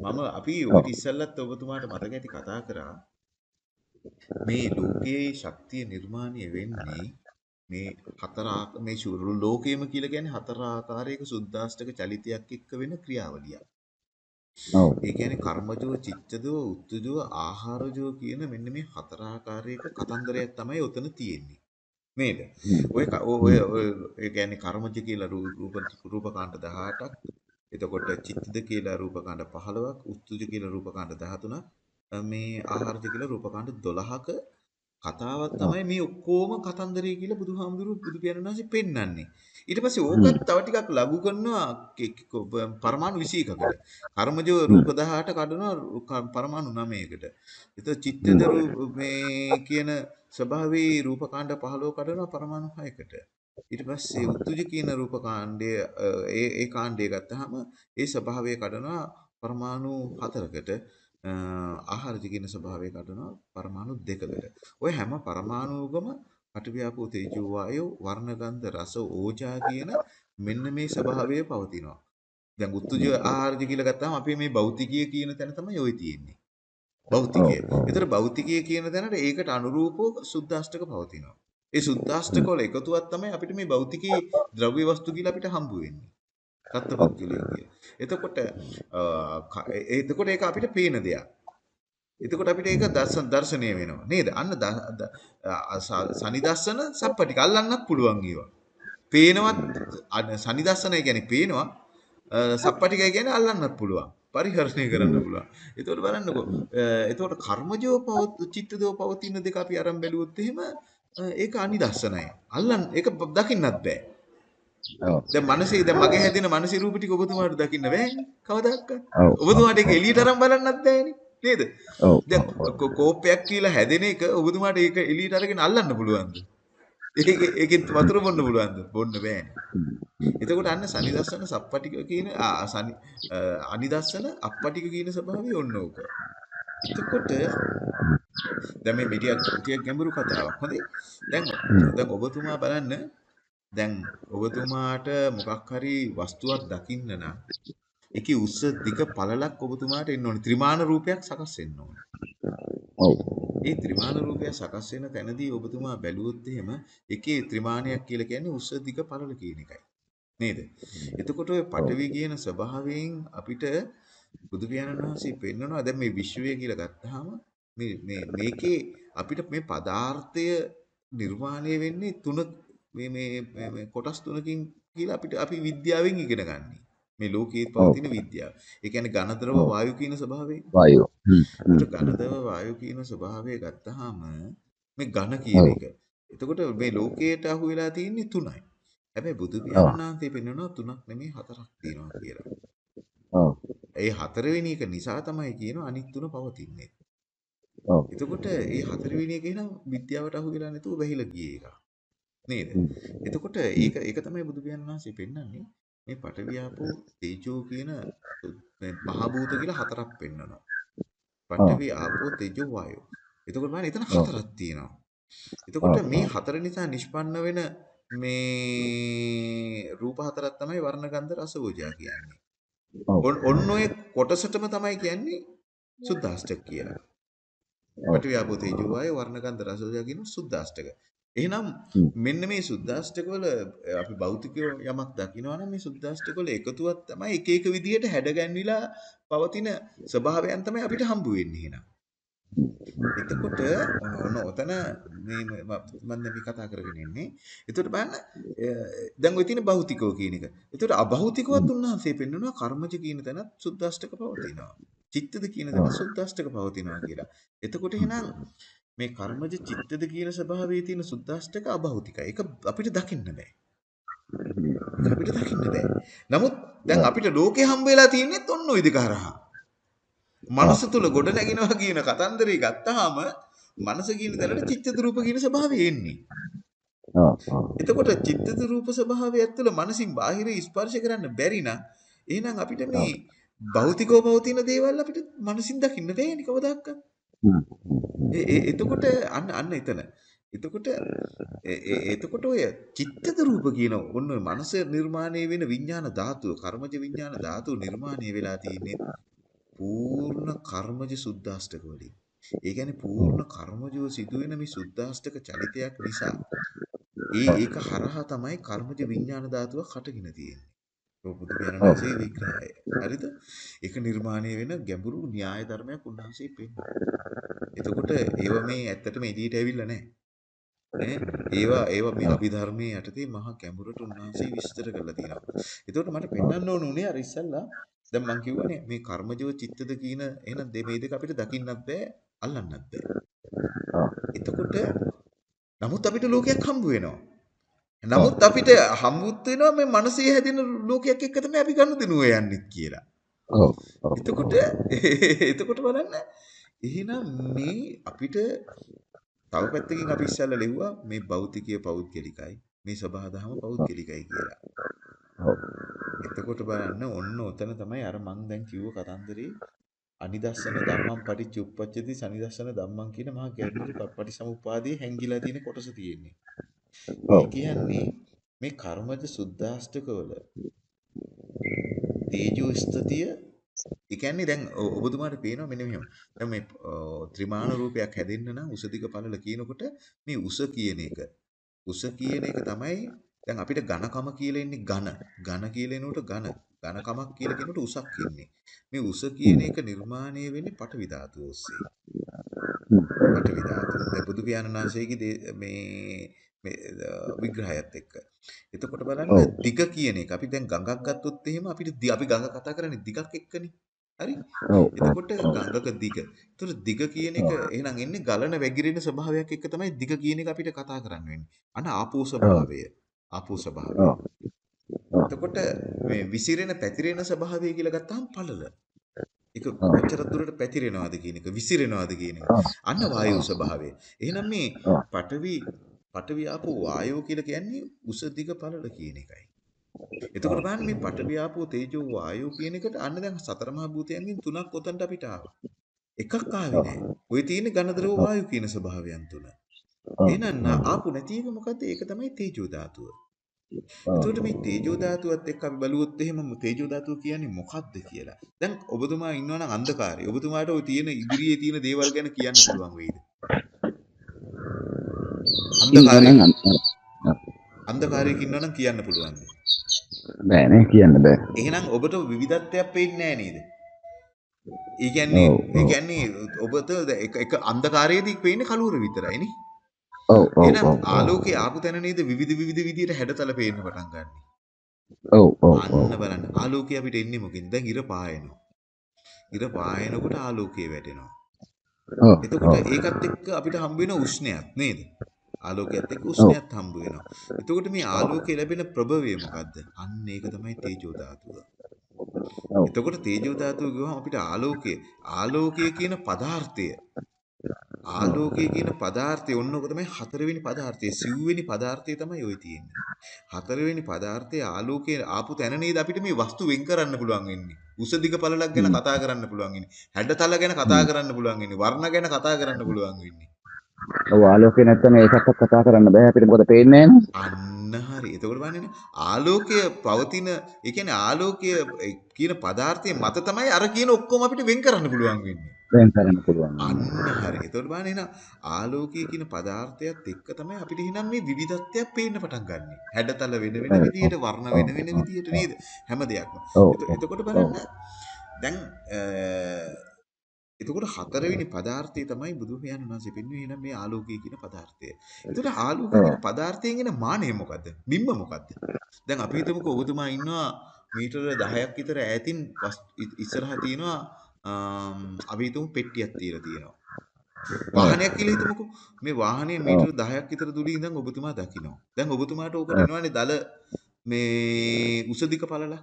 මම අපි ඔය ඉස්සෙල්ලත් ඔබතුමාට මතක ඇති කතා කරා මේ ලෝකයේ ශක්තිය නිර්මාණය වෙන්නේ මේ හතර මේ ශුරු ලෝකයේම කියලා කියන්නේ හතර ආකාරයක සුද්දාෂ්ටක චලිතයක් එක්ක වෙන ක්‍රියාවලියක්. ඔව්. ඒ කියන්නේ කර්මජෝ, චිත්තජෝ, උත්තුජෝ, ආහාරජෝ කියන මෙන්න මේ හතර ආකාරයක කතන්දරයක් තමයි උතන තියෙන්නේ. නේද? ඔය ඔය ඒ කියන්නේ කර්මජ කියලා රූප රූපකාණ්ඩ 18ක් එතකොට චිත්තද කියලා රූපකාණ්ඩ 15ක් උත්තුජ කියලා රූපකාණ්ඩ 13ක් අ, මේ ආහාරජ කියලා රූපකාණ්ඩ 12ක කතාවක් තමයි මේ ඔක්කොම කතන්දරය කියලා බුදුහාමුදුරුවෝ බුදු පියාණන් වහන්සේ පෙන්වන්නේ. ඊට පස්සේ ඕකත් තව ටිකක් ලඝු කරනවා පරමාණු 21කට. කර්මජ රූප 18 කඩනවා පරමාණු 9කට. එතකොට චිත්තද මේ කියන ස්වභාවයේ රූපකාණ්ඩ 15 කඩනවා පරමාණු 6කට. ඊට පස්සේ උත්තුජ කියන රූපකාණ්ඩය ඒ ඒ කාණ්ඩය ගත්තාම ඒ ස්වභාවය කඩනවා පරමාණු 4කට. අ, ආහාරජ කියන ස්වභාවය කඩනවා පරමාණු 2කට. ඔය හැම පරමාණුවකම පටවියාපෝ තේජෝ වායෝ වර්ණ ගන්ධ රස ඕජා කියන මෙන්න මේ ස්වභාවය පවතිනවා. දැන් උත්තුජ ආහාරජ කියලා ගත්තාම අපි මේ භෞතිකීය කියන තැන තමයි ওই තියෙන්නේ. භෞතිකය. ඒතර භෞතිකය කියන තැනට ඒකට අනුරූපව සුද්දාෂ්ටක පවතිනවා. ඒ සුද්දාෂ්ටක වල එකතුවක් තමයි අපිට මේ භෞතිකී ද්‍රව්‍ය වස්තු කියලා අපිට හම්බ වෙන්නේ. රත්තරපුද්ගලයන් කියලා. එතකොට අ, ක- ඒ- එතකොට ඒක අපිට පේන දෙයක්. එතකොට අපිට ඒක දර්ශන දර්ශනීය වෙනවා නේද? අන්න ද- ද- අ, ස- සනිදස්සන සප්පටික අල්ලන්නත් පුළුවන් ඒවා. පේනවත් අන සනිදස්සනය කියන්නේ පේනවා. අ, සප්පටිකය කියන්නේ අල්ලන්නත් පුළුවන්. පරිහරණය කරන්න පුළුවන්. එතකොට බලන්නකෝ. අ, එතකොට කර්මජෝ පව චිත්තදෝ පවතින දෙක අපි අරන් බැලුවොත් එහෙම අ, ඒක අනිදස්සනයි. අල්ලන්න ඒක ब- දකින්නත් බෑ. දැන් මනසේ දැන් මගේ හැදෙන මනසේ රූප ටික ඔබතුමාට දකින්න බෑනේ. කවදාවත්. ඔබතුමාට ඒක එළියට අරන් බලන්නත් බෑනේ. නේද? ඔව්. දැන් කෝපයක් කියලා හැදෙන එක ඔබතුමාට ඒක එළියට අරගෙන අල්ලන්න පුළුවන්ද? ඒක ඒකෙන් වතුර බොන්න පුළුවන්ද? බොන්න බෑනේ. එතකොට අන්න සනිදස්සන සප්පටික කියන ආ සනි අනිදස්සන අප්පටික කියන ස්වභාවය ඔන්න ඕක. එතකොට දැන් මේ මිඩියක් ගැඹුරු කතාවක්. හොඳේ. දැන් දැන් ඔබතුමා බලන්න දැන් ඔබතුමාට මොකක් හරි වස්තුවක් දකින්න නම් ඒකේ උස්ස දිග පළලක් ඔබතුමාට එන්න ඕනේ. ත්‍රිමාන රූපයක් සකස් වෙන්න ඕනේ. ඔව්. ඒ ත්‍රිමාන රූපය සකස් වෙන තැනදී ඔබතුමා බැලුවොත් එහෙම එකේ ත්‍රිමානයක් කියලා කියන්නේ උස්ස දිග පළල කියන එකයි. නේද? එතකොට ඔය පටවි කියන ස්වභාවයෙන් අපිට බුදු පියාණන් වහන්සේ පෙන්වනවා දැන් මේ විශ්වය කියලා ගත්තාම මේ මේ මේකේ අපිට මේ පදාර්ථය නිර්මාණය වෙන්නේ තුන මේ මේ කොටස් තුනකින් කියලා අපිට අපි විද්‍යාවෙන් ඉගෙන ගන්න. මේ ලෝකයේ පවතින විද්‍යාව. ඒ කියන්නේ ඝන ද්‍රව වායු කියන ස්වභාවයෙන් වායෝ. ඝනදව වායු කියන ස්වභාවය ගත්තාම මේ ඝන කියන. එක. එතකොට මේ ලෝකයට අහු වෙලා තියෙන්නේ තුනයි. හැබැයි බුදු පියාණන් වහන්සේ පෙන්වනවා තුනක් නෙමෙයි හතරක් තියෙනවා කියලා. ඔව්. ඒ හතරවෙනි එක නිසා තමයි කියනවා අනිත් තුන පවතින්නේ. ඔව්. එතකොට ඒ හතරවෙනි එක එහෙනම් විද්‍යාවට අහු වෙලා නැතුව වැහිලා ගිය එක. නේද? එතකොට ඒක ඒක තමයි බුදු පියාණන් වහන්සේ පෙන්වන්නේ මේ පඨවියාපෝ තේජෝ කියන මේ මහ භූත කියලා හතරක් පෙන්වනවා. පඨවි ආපෝ තේජෝ වායෝ. එතකොට බලන්න එතන හතරක් තියෙනවා. එතකොට. මේ හතර නිසා නිෂ්පන්න වෙන මේ රූප හතරක් තමයි වර්ණ ගන්ධ රස ඕජා කියන්නේ. ඔන්න ඔය කොටසටම තමයි කියන්නේ සුද්දාෂ්ටක කියලා. ආපෝ තේජෝ වායෝ වර්ණ ගන්ධ රස ඕජා කියන සුද්දාෂ්ටක. එහෙනම්. මෙන්න මේ සුද්දාෂ්ටකවල අපි භෞතිකව යමක් දකිනවා නම් මේ සුද්දාෂ්ටකවල එකතුවක් තමයි එක එක විදිහට හැඩගැන්විලා පවතින ස්වභාවයන් තමයි අපිට හම්බ වෙන්නේ එහෙනම්. එතකොට ඔන්න ඔතන මේ මම මේ කතා කරගෙන ඉන්නේ. එතකොට බලන්න දැන් ඔය තියෙන භෞතිකව කියන එක. එතකොට අභෞතිකවත් උන්වහන්සේ පෙන්වනවා කර්මජ කියන තැනත් සුද්දාෂ්ටක පවතිනවා. චිත්තද කියන තැන සුද්දාෂ්ටක පවතිනවා කියලා. එතකොට එහෙනම් මේ කර්මජ චිත්තද කියන ස්වභාවයේ තියෙන සුද්දාෂ්ටක අභෞතිකයි. ඒක අපිට දකින්න බෑ. ඒක අපිට දකින්න බෑ. නමුත් දැන් අපිට ලෝකේ හම්බ වෙලා තියෙන්නේ ඔන්න ඔය දෙක හරහා. මනස තුල ගොඩ නැගිනවා කියන කතන්දරේ ගත්තාම මනස කියන තැනට චිත්තද රූප කියන ස්වභාවය එන්නේ. ඔව් ඔව් එතකොට චිත්තද රූප ස්වභාවය ඇතුළ මනසින් බාහිර ස්පර්ශ කරන්න බැරි නම් එහෙනම් අපිට මේ භෞතිකව පවතින දේවල් අපිට මනසින් දකින්න බෑනේ කවදාවත්. හ්ම්, ඒ ඒ- එතකොට අන්න අන්න එතන. එතකොට ඒ- ඒ- එතකොට ඔය චිත්තද රූප කියන ඔන්න ඔය මනස නිර්මාණය වෙන විඥාන ධාතුව, කර්මජ විඥාන ධාතුව නිර්මාණය වෙලා තියෙන්නේ පූර්ණ කර්මජ සුද්ධාෂ්ටක වලින්. ඒ කියන්නේ පූර්ණ කර්මජව සිදුවෙන මේ සුද්ධාෂ්ටක චලිතයක් නිසා ඒ ඒක හරහා තමයි කර්මජ විඥාන ධාතුව කටගෙන තියෙන්නේ. ඔය බුදු පියාණන්සේ විග්‍රහය. හරිද? ඒක නිර්මාණය වෙන ගැඹුරු න්‍යාය ධර්මයක් උන්වහන්සේ පෙන්නනවා. එතකොට ඒව මේ ඇත්තටම එළියට ඇවිල්ලා නැහැ. ඒවා ඒවා මේ අභිධර්මයේ යටතේ මහා ගැඹුරට උන්වහන්සේ විස්තර කරලා තියෙනවා. එතකොට මට පෙන්වන්න ඕන උනේ අර ඉස්සල්ලා දැන් මම කිව්වනේ මේ කර්මජව චිත්තද කියන එහෙනම් මේ දෙක අපිට දකින්නත් බෑ අල්ලන්නත් බෑ. එතකොට නමුත් අපිට ලෝකයක් හම්බ වෙනවා. නමුත් අපිට හම්බුත් වෙනවා මේ මනසේ හැදෙන ලෝකයක් එක්ක තමයි අපි ගනුදෙනුව යන්නේ කියලා. ඔව් එතකොට *laughs* එතකොට බලන්න එහෙනම් මේ අපිට තව පැත්තකින් අපි ඉස්සෙල්ලා ලිව්වා මේ භෞතිකීය පෞද්ගලිකයි මේ සබහාදහම පෞද්ගලිකයි කියලා. ඔව් එතකොට බලන්න ඔන්න ඔතන තමයි අර මං දැන් කිව්ව කතන්දරේ අනිදස්සන ධම්මං පටිච්චුප්පච්චති සනිදස්සන ධම්මං කියන මහා ගැඹුරු පටිසමුප්පාදයේ හැංගිලා තියෙන කොටස තියෙන්නේ. ඒ කියන්නේ මේ කර්මජ සුද්ධාෂ්ටකවල තේජෝ ස්ථතිය ඒ කියන්නේ දැන් ඔබතුමාට පේනවා මෙන්න මෙහෙම. දැන් මේ ත්‍රිමාන රූපයක් හැදෙන්න නම් උස දිග පළල කියනකොට මේ උස කියන එක උස කියන එක තමයි දැන් අපිට ඝනකම කියලා ඉන්නේ ඝන. ඝන කියලා එනකොට ඝන. ඝනකමක් කියලා කියනකොට උසක් ඉන්නේ. මේ උස කියන එක නිර්මාණය වෙන්නේ පටවි ධාතුව ඔස්සේ. පටවි ධාතුව. දැන් බුදු පියාණන් වහන්සේගේ මේ විග්‍රහයත් එක්ක. එතකොට බලන්න. දිග කියන එක අපි දැන් ගඟක් ගත්තොත් එහෙම අපිට අපි ගඟ කතා කරන්නේ දිගක් එක්කනේ. හරි? එතකොට ගඟක දිග. එතකොට දිග කියන එක එහෙනම් එන්නේ ගලන වැగిරෙන ස්වභාවයක් එක්ක තමයි දිග කියන එක අපිට කතා කරන්න වෙන්නේ. අන ආපෝ ස්වභාවය. ආපෝ ස්වභාවය. එතකොට මේ විසිරෙන පැතිරෙන ස්වභාවය කියලා ගත්තාම පළල. ඒක. කොච්චර දුරට පැතිරෙනවද කියන එක විසිරෙනවද කියන එක. අන්න වායු ස්වභාවය. එහෙනම් මේ ඔව්. පඨවි පඨවි ආපෝ වායෝ කියලා කියන්නේ උස දිග පළල කියන එකයි. එතකොට බලන්න මේ පඨවි ආපෝ තේජෝ වායෝ කියන එකට අන්න දැන් සතර මහා භූතයන්ගෙන් තුනක් ඔතනට අපිට ආවා. එකක් ආවේ නැහැ. ඔය තියෙන්නේ ඝන ද්‍රව වායු කියන ස්වභාවයන් තුන. ඔව්. එහෙනම් නා- ආපු නැති එක මොකද්ද? ඒක තමයි තේජෝ ධාතුව. එතකොට මේ තේජෝ ධාතුවත් එක්ක අපි බලුවොත් එහෙම තේජෝ ධාතුව කියන්නේ මොකක්ද කියලා. දැන් ඔබතුමා ඉන්නවා නම් අන්ධකාරය. ඔබතුමාට ওই තියෙන ඉදිරියේ තියෙන දේවල් ගැන කියන්න පුළුවන් වෙයිද? අන්ධකාරය ඉන්නනම් අන්න- අන්ධකාරයක ඉන්නවා නම් කියන්න පුළුවන්ද? බෑ නේ කියන්න බෑ එහෙනම් ඔබට විවිධත්වයක් පේන්නේ නැහැ නේද? ඒ කියන්නේ ඒ. කියන්නේ ඔබට එක අන්ධකාරයේදී පේන්නේ කළුවර විතරයි නේ. ඔව් ඔව් එහෙනම් ආලෝකයේ ආපු තැන නේද විවිධ විවිධ විදියට හැඩතල පේන්න පටන් ගන්න. ඔව් ඔව් ඔව් අන්න බලන්න ආලෝකය අපිට එන්නේ මොකෙන්ද? දැන් ඉර පායනවා. ඉර පායනකොට ආලෝකය වැටෙනවා. ඔව් එතකොට ඒකත් එක්ක අපිට හම්බ වෙන උෂ්ණයක් නේද? ආලෝකයත් එක්ක උෂ්ණයක් හම්බ වෙනවා. එතකොට මේ ආලෝකයේ ලැබෙන ප්‍රභවය මොකද්ද? අන්න ඒක තමයි තේජෝ ධාතුව. එතකොට තේජෝ ධාතුව ගියවම අපිට ආලෝකය ආලෝකය කියන පදාර්ථය ආලෝකය කියන පදාර්ථය ඔන්නෝක තමයි හතරවෙනි පදාර්ථය සිව්වෙනි පදාර්ථය තමයි ওই තියෙන්නේ. හතරවෙනි පදාර්ථය ආලෝකයේ ආපු තැන නේද අපිට මේ වස්තු වෙන් කරන්න පුළුවන් වෙන්නේ. උස දිග පළලක් ගැන. කතා කරන්න පුළුවන් වෙන්නේ. හැඩතල ගැන කතා කරන්න පුළුවන් වෙන්නේ. වර්ණ ගැන කතා කරන්න පුළුවන් වෙන්නේ. ඔව් ආලෝකේ නැත්තම් ඒකක්වත් කතා කරන්න බෑ අපිට මොකද පේන්නේ නැහැ අන්න හරි. එතකොට බලන්න ආලෝකය පවතින ඒ කියන්නේ ආලෝකය කියන පදාර්ථයේ මත තමයි අර කියන ඔක්කොම අපිට වෙන් කරන්න පුළුවන් වෙන්නේ. වෙන් කරන්න පුළුවන්. අන්න හරි. එතකොට බලන්න එහෙනම් ආලෝකය කියන පදාර්ථයත් එක්ක තමයි අපිට එහෙනම් මේ විවිධත්වයක් පේන්න පටන් ගන්නෙ. හැඩතල වෙන වෙන විදියට, වර්ණ වෙන වෙන විදියට නේද? හැම දෙයක්ම. එතකොට බලන්න දැන් එතකොට හතරවෙනි පදාර්ථය තමයි බුදු පියාණන් වහන්සේ පෙන්වන්නේ එහෙනම් මේ ආලෝකය කියන පදාර්ථය. එතකොට ආලෝකය ඔව්, කියන පදාර්ථයෙන් එන මානය මොකද්ද? බිම්බ මොකද්ද? දැන් අපි හිතමුකෝ ඔබතුමා ඉන්නවා මීටර 10ක් විතර ඈතින් ඉස්සරහා තියෙනවා අපි හිතමු පෙට්ටියක් තියලා තියෙනවා. වාහනයක් කියලා හිතමුකෝ. මේ වාහනේ මීටර 10ක් විතර දුරින් ඉඳන් ඔබතුමා දකිනවා. දැන් ඔබතුමාට ඕකට ඔව්, එනවනේ දල මේ උස දිග පළලා.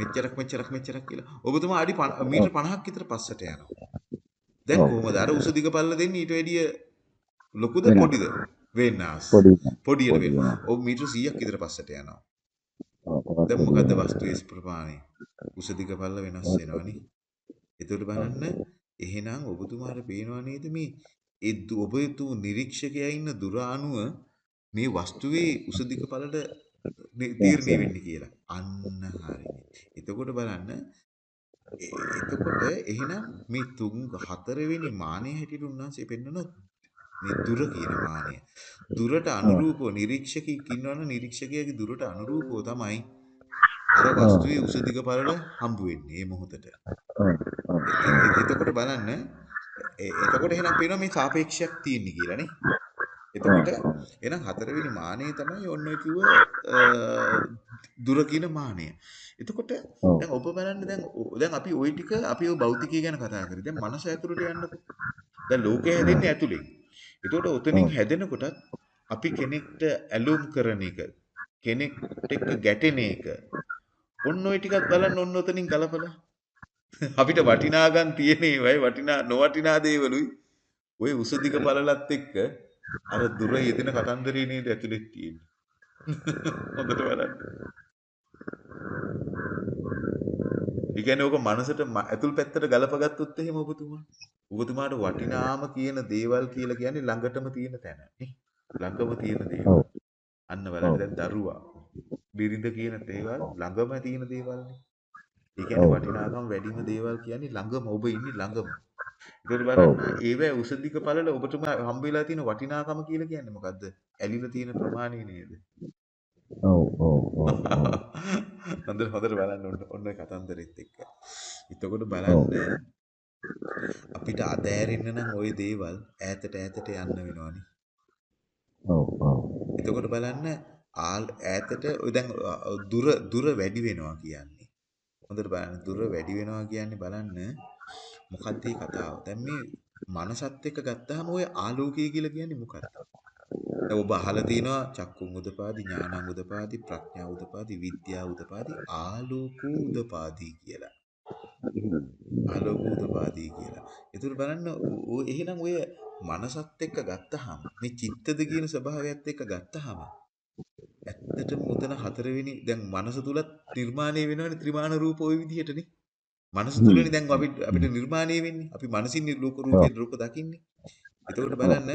මෙච්චරක් මෙච්චරක් මෙච්චරක් කියලා. ඔබතුමා අඩි මීටර 50ක් විතර පස්සට යනවා. දැන්. කොහොමද අර උස දිග පල්ල දෙන්නේ ඊට වැඩිය ලොකුද. පොඩිද? වෙනස්. පොඩි පොඩියට පොඩි වෙනවා. ඔව් මීටර 100ක් විතර පස්සට යනවා. දැන් මොකද්ද. වස්තුවේ ප්‍රමාණය? උස දිග පල්ල වෙනස් වෙනවනේ. එතකොට බලන්න එහෙනම් ඔබතුමාට පේනවා නේද මේ ඒ ඔබතු නිරීක්ෂකයා ඉන්න දුර අණුව මේ වස්තුවේ උස දිග වෙනස් තීරණය. වෙන්නේ කියලා. අන්න හරිනේ. එතකොට බලන්න එතකොට එහෙනම් මේ තුන් හතරවෙනි මානය හැටියට උන්වහන්සේ පෙන්වන මේ දුර කියන මානය. දුරට අනුරූපව නිරීක්ෂකෙක් ඉන්නවනම් නිරීක්ෂකයාගේ දුරට අනුරූපව තමයි අර වස්තුවේ උස දිග පළල හම්බ වෙන්නේ මේ මොහොතට. එතකොට බලන්න එතකොට එහෙනම් පේනවා මේ සාපේක්ෂයක් තියෙන්නේ කියලා නේ. එතකොට එහෙනම් හතරවෙනි මානය තමයි ඔන්න ඔය කිව්ව දුර කියන මානය. එතකොට දැන් ඔබ බලන්න දැන් දැන් අපි ওই ටික අපි ඔය භෞතිකය ගැන කතා කරේ. දැන් මනස ඇතුළට යන්නකො. දැන් ලෝකය හැදෙන්නේ ඇතුලෙන්. එතකොට ඔතනින් ඔව්, හැදෙනකොටත් අපි කෙනෙක්ට ඇලුම් කරන එක, කෙනෙක්ට ගැටෙන එක. ඔන්න ඔය ටිකක් බලන්න ඔන්න ඔතනින් කලපලා. අපිට වටිනාකම් තියෙන ඒවයි වටිනා නොවටිනා දේවලුයි ඔය උස දිග පළලත් එක්ක අර දුර යෙදෙන කතන්දරේ නේද ඇතුලේ තියෙන්නේ. හොඳට බලන්න. ඒ කියන්නේ ඕක මනසට ඇතුල් පැත්තට ගලපගත්තොත් එහෙම ඔබතුමා. ඔබතුමාට වටිනාම කියන දේවල් කියලා කියන්නේ ළඟටම තියෙන තැන. ළඟම තියෙන දේවල්. අන්න බලන්න දැන් දරුවා. බිරිඳ කියන දේවල් ළඟම තියෙන දේවල්නේ. ඒ කියන්නේ වටිනාකම වැඩිම දේවල් කියන්නේ ළඟම ඔබ ඉන්නේ ළඟම. ඒකට බලන්න ඒවැ උස දිග පළල ඔබටම හම්බ වෙලා තියෙන වටිනාකම කියලා කියන්නේ මොකද්ද? ඇලිලා තියෙන ප්‍රමාණය නේද? ඔව්, ඔව්, ඔව්, *laughs* හොඳට හොඳට බලන්න ඔන්න ඔන්න කතන්දරෙත් එක්ක. එතකොට බලන්න අපිට අතෑරෙන්න නම් ওই දේවල් ඈතට ඈතට යන්න වෙනවනේ. ඔව්, ඔව්, එතකොට බලන්න ආල් ඈතට දැන් දුර දුර වැඩි වෙනවා කියන්නේ. හොඳට බලන්න දුර වැඩි වෙනවා කියන්නේ බලන්න මොකක්ද මේ කතාව? දැන් මේ මනසත් එක්ක ගත්තාම ඔය ආලෝකය කියලා කියන්නේ මොකක්ද? දැන් ඔබ අහලා තියෙනවා චක්කුම් උදපාදි ඥානං උදපාදි ප්‍රඥා උදපාදි විද්‍යා උදපාදි ආලෝකෝ උදපාදි කියලා. ආලෝක උදපාදී කියලා. ඒතර බලන්න ඔ- ඔය එහෙනම් ඔය මනසත් එක්ක ගත්තාම මේ චිත්තද කියන ස්වභාවයත් එක්ක ගත්තාම ඇත්තටම උතන හතරවෙනි දැන් මනස තුලත් නිර්මාණය වෙනවනේ ත්‍රිමාන රූප ওই විදිහටනේ. මනස තුලනේ දැන් අපිට අපිට නිර්මාණය වෙන්නේ. අපි මනසින් ලෝක රූපේ රූප දකින්නේ. එතකොට බලන්න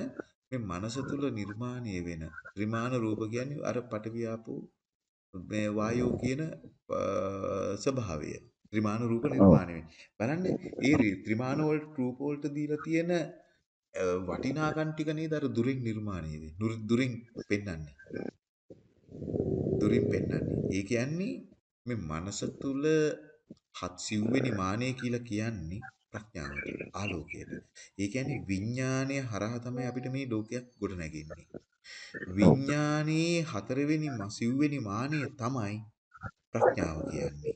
මේ මනස තුල නිර්මාණය වෙන ත්‍රිමාන රූප කියන්නේ අර පටවියාපෝ මේ වායෝ කියන ස්වභාවය. ත්‍රිමාන රූප නිර්මාණය වෙන්නේ. බලන්න ඒ ත්‍රිමාන වලට රූප වලට දීලා තියෙන වටිනාකම් ටික නේද අර දුරින් නිර්මාණය වෙන්නේ. දුරින් පෙන්වන්නේ. දුරින් පෙන්වන්නේ. ඒ කියන්නේ මේ මනස තුල හත් සිව්වෙනි මානය කියලා කියන්නේ ප්‍රඥාවට ආලෝකයට. ඒ කියන්නේ විඥානය හරහා තමයි අපිට මේ ලෝකයක් ගොඩ නැගෙන්නේ. ඔව්, විඥානයේ හතරවෙනි ම- සිව්වෙනි මානය තමයි ප්‍රඥාව කියන්නේ.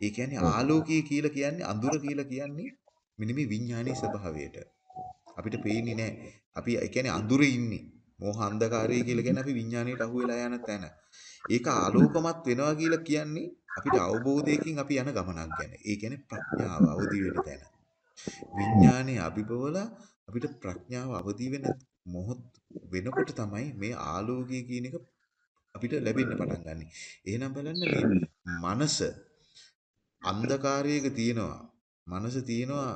ඒ කියන්නේ ඔව්, ආලෝකය කියලා කියන්නේ අඳුර කියලා කියන්නේ මෙන්න මේ විඥානයේ ස්වභාවයට. අපිට පේන්නේ නැහැ. අපි ඒ කියන්නේ අඳුරේ ඉන්නේ. මෝහ අන්ධකාරය කියලා කියන්නේ අපි විඥාණයට අහු වෙලා යන තැන. ඒක ආලෝකමත් වෙනවා කියලා කියන්නේ අපිට අවබෝධයකින් අපි යන ගමනක් ගැන. ඒ කියන්නේ ප්‍රඥාව අවදි වෙන තැන. හ්ම්, විඥානයේ අභිබවල අපිට ප්‍රඥාව අවදි වෙන මොහොත් වෙනකොට තමයි මේ ආලෝකය කියන එක අපිට ලැබෙන්න පටන් ගන්නෙ. එහෙනම් බලන්න මේ මනස අන්ධකාරයක තියෙනවා. මනස තියෙනවා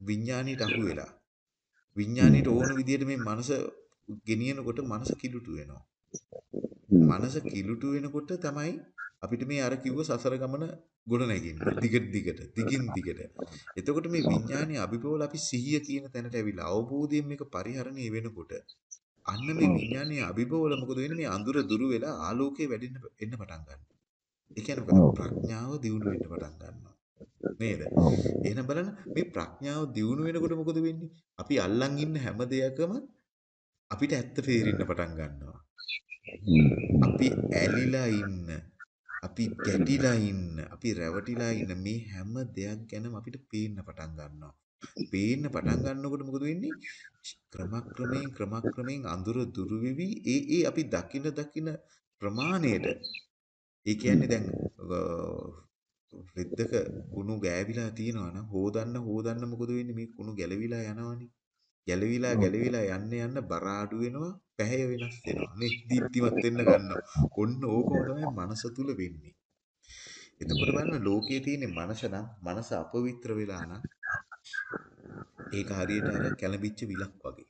විඥාණයට අහු වෙලා. හ්ම්, විඥාණයට ඕන විදිහට මේ මනස ගෙනියනකොට මනස කිලුටු වෙනවා. හ්ම්. මනස කිලුටු වෙනකොට තමයි අපිට මේ අර කිව්ව සසර ගමන ගොඩ නැගෙන්නේ. දිගට දිගට, දිගින් දිගට. එතකොට මේ විඥානයේ අභිපවල අපි සිහිය කියන තැනට ඇවිල්ලා අවබෝධයෙන් මේක පරිහරණය වෙනකොට අන්න මේ විඥානයේ අභිපවල මොකද වෙන්නේ? මේ අඳුර දුරු වෙලා ආලෝකය වැඩෙන්න එන්න පටන් ගන්නවා. ඒ කියන්නේ. ප්‍රඥාව දියුණු වෙන්න පටන් ගන්නවා. නේද? එහෙනම් බලන්න මේ ප්‍රඥාව දියුණු වෙනකොට මොකද වෙන්නේ? අපි අල්ලන් ඉන්න හැම දෙයකම අපිට ඇත්ත පේරින්න පටන් ගන්නවා. අපි ඇලිලා ඉන්න, අපි ගැටිලා ඉන්න, අපි රැවටිලා ඉන්න මේ හැම දෙයක් ගැනම අපිට පේන්න පටන් ගන්නවා. පේන්න පටන් ගන්නකොට මොකද වෙන්නේ? ක්‍රමක්‍රමයෙන් ක්‍රමක්‍රමයෙන් අඳුර දුරු වෙවි ඒ ඒ අපි දකින දකින ප්‍රමාණයට ඒ කියන්නේ දැන් අ, රෙද්දක කුණු ගෑවිලා තියෙනවා නම් හොදන්න හොදන්න මොකද වෙන්නේ මේ කුණු ගැලවිලා යනවනේ ගැලවිලා. ගැලවිලා යන්න යන්න බර අඩු වෙනවා පැහැය වෙනස් වෙනවා නේ දීප්තිමත් වෙන්න ගන්නවා ඔන්න ඕකම තමයි මනස තුල වෙන්නේ එතකොට බලන්න ලෝකයේ තියෙන මනස නම් මනස අපවිත්‍ර වෙලා නම් ඒක හරියට අර කැළඹිච්ච විලක් වගේ.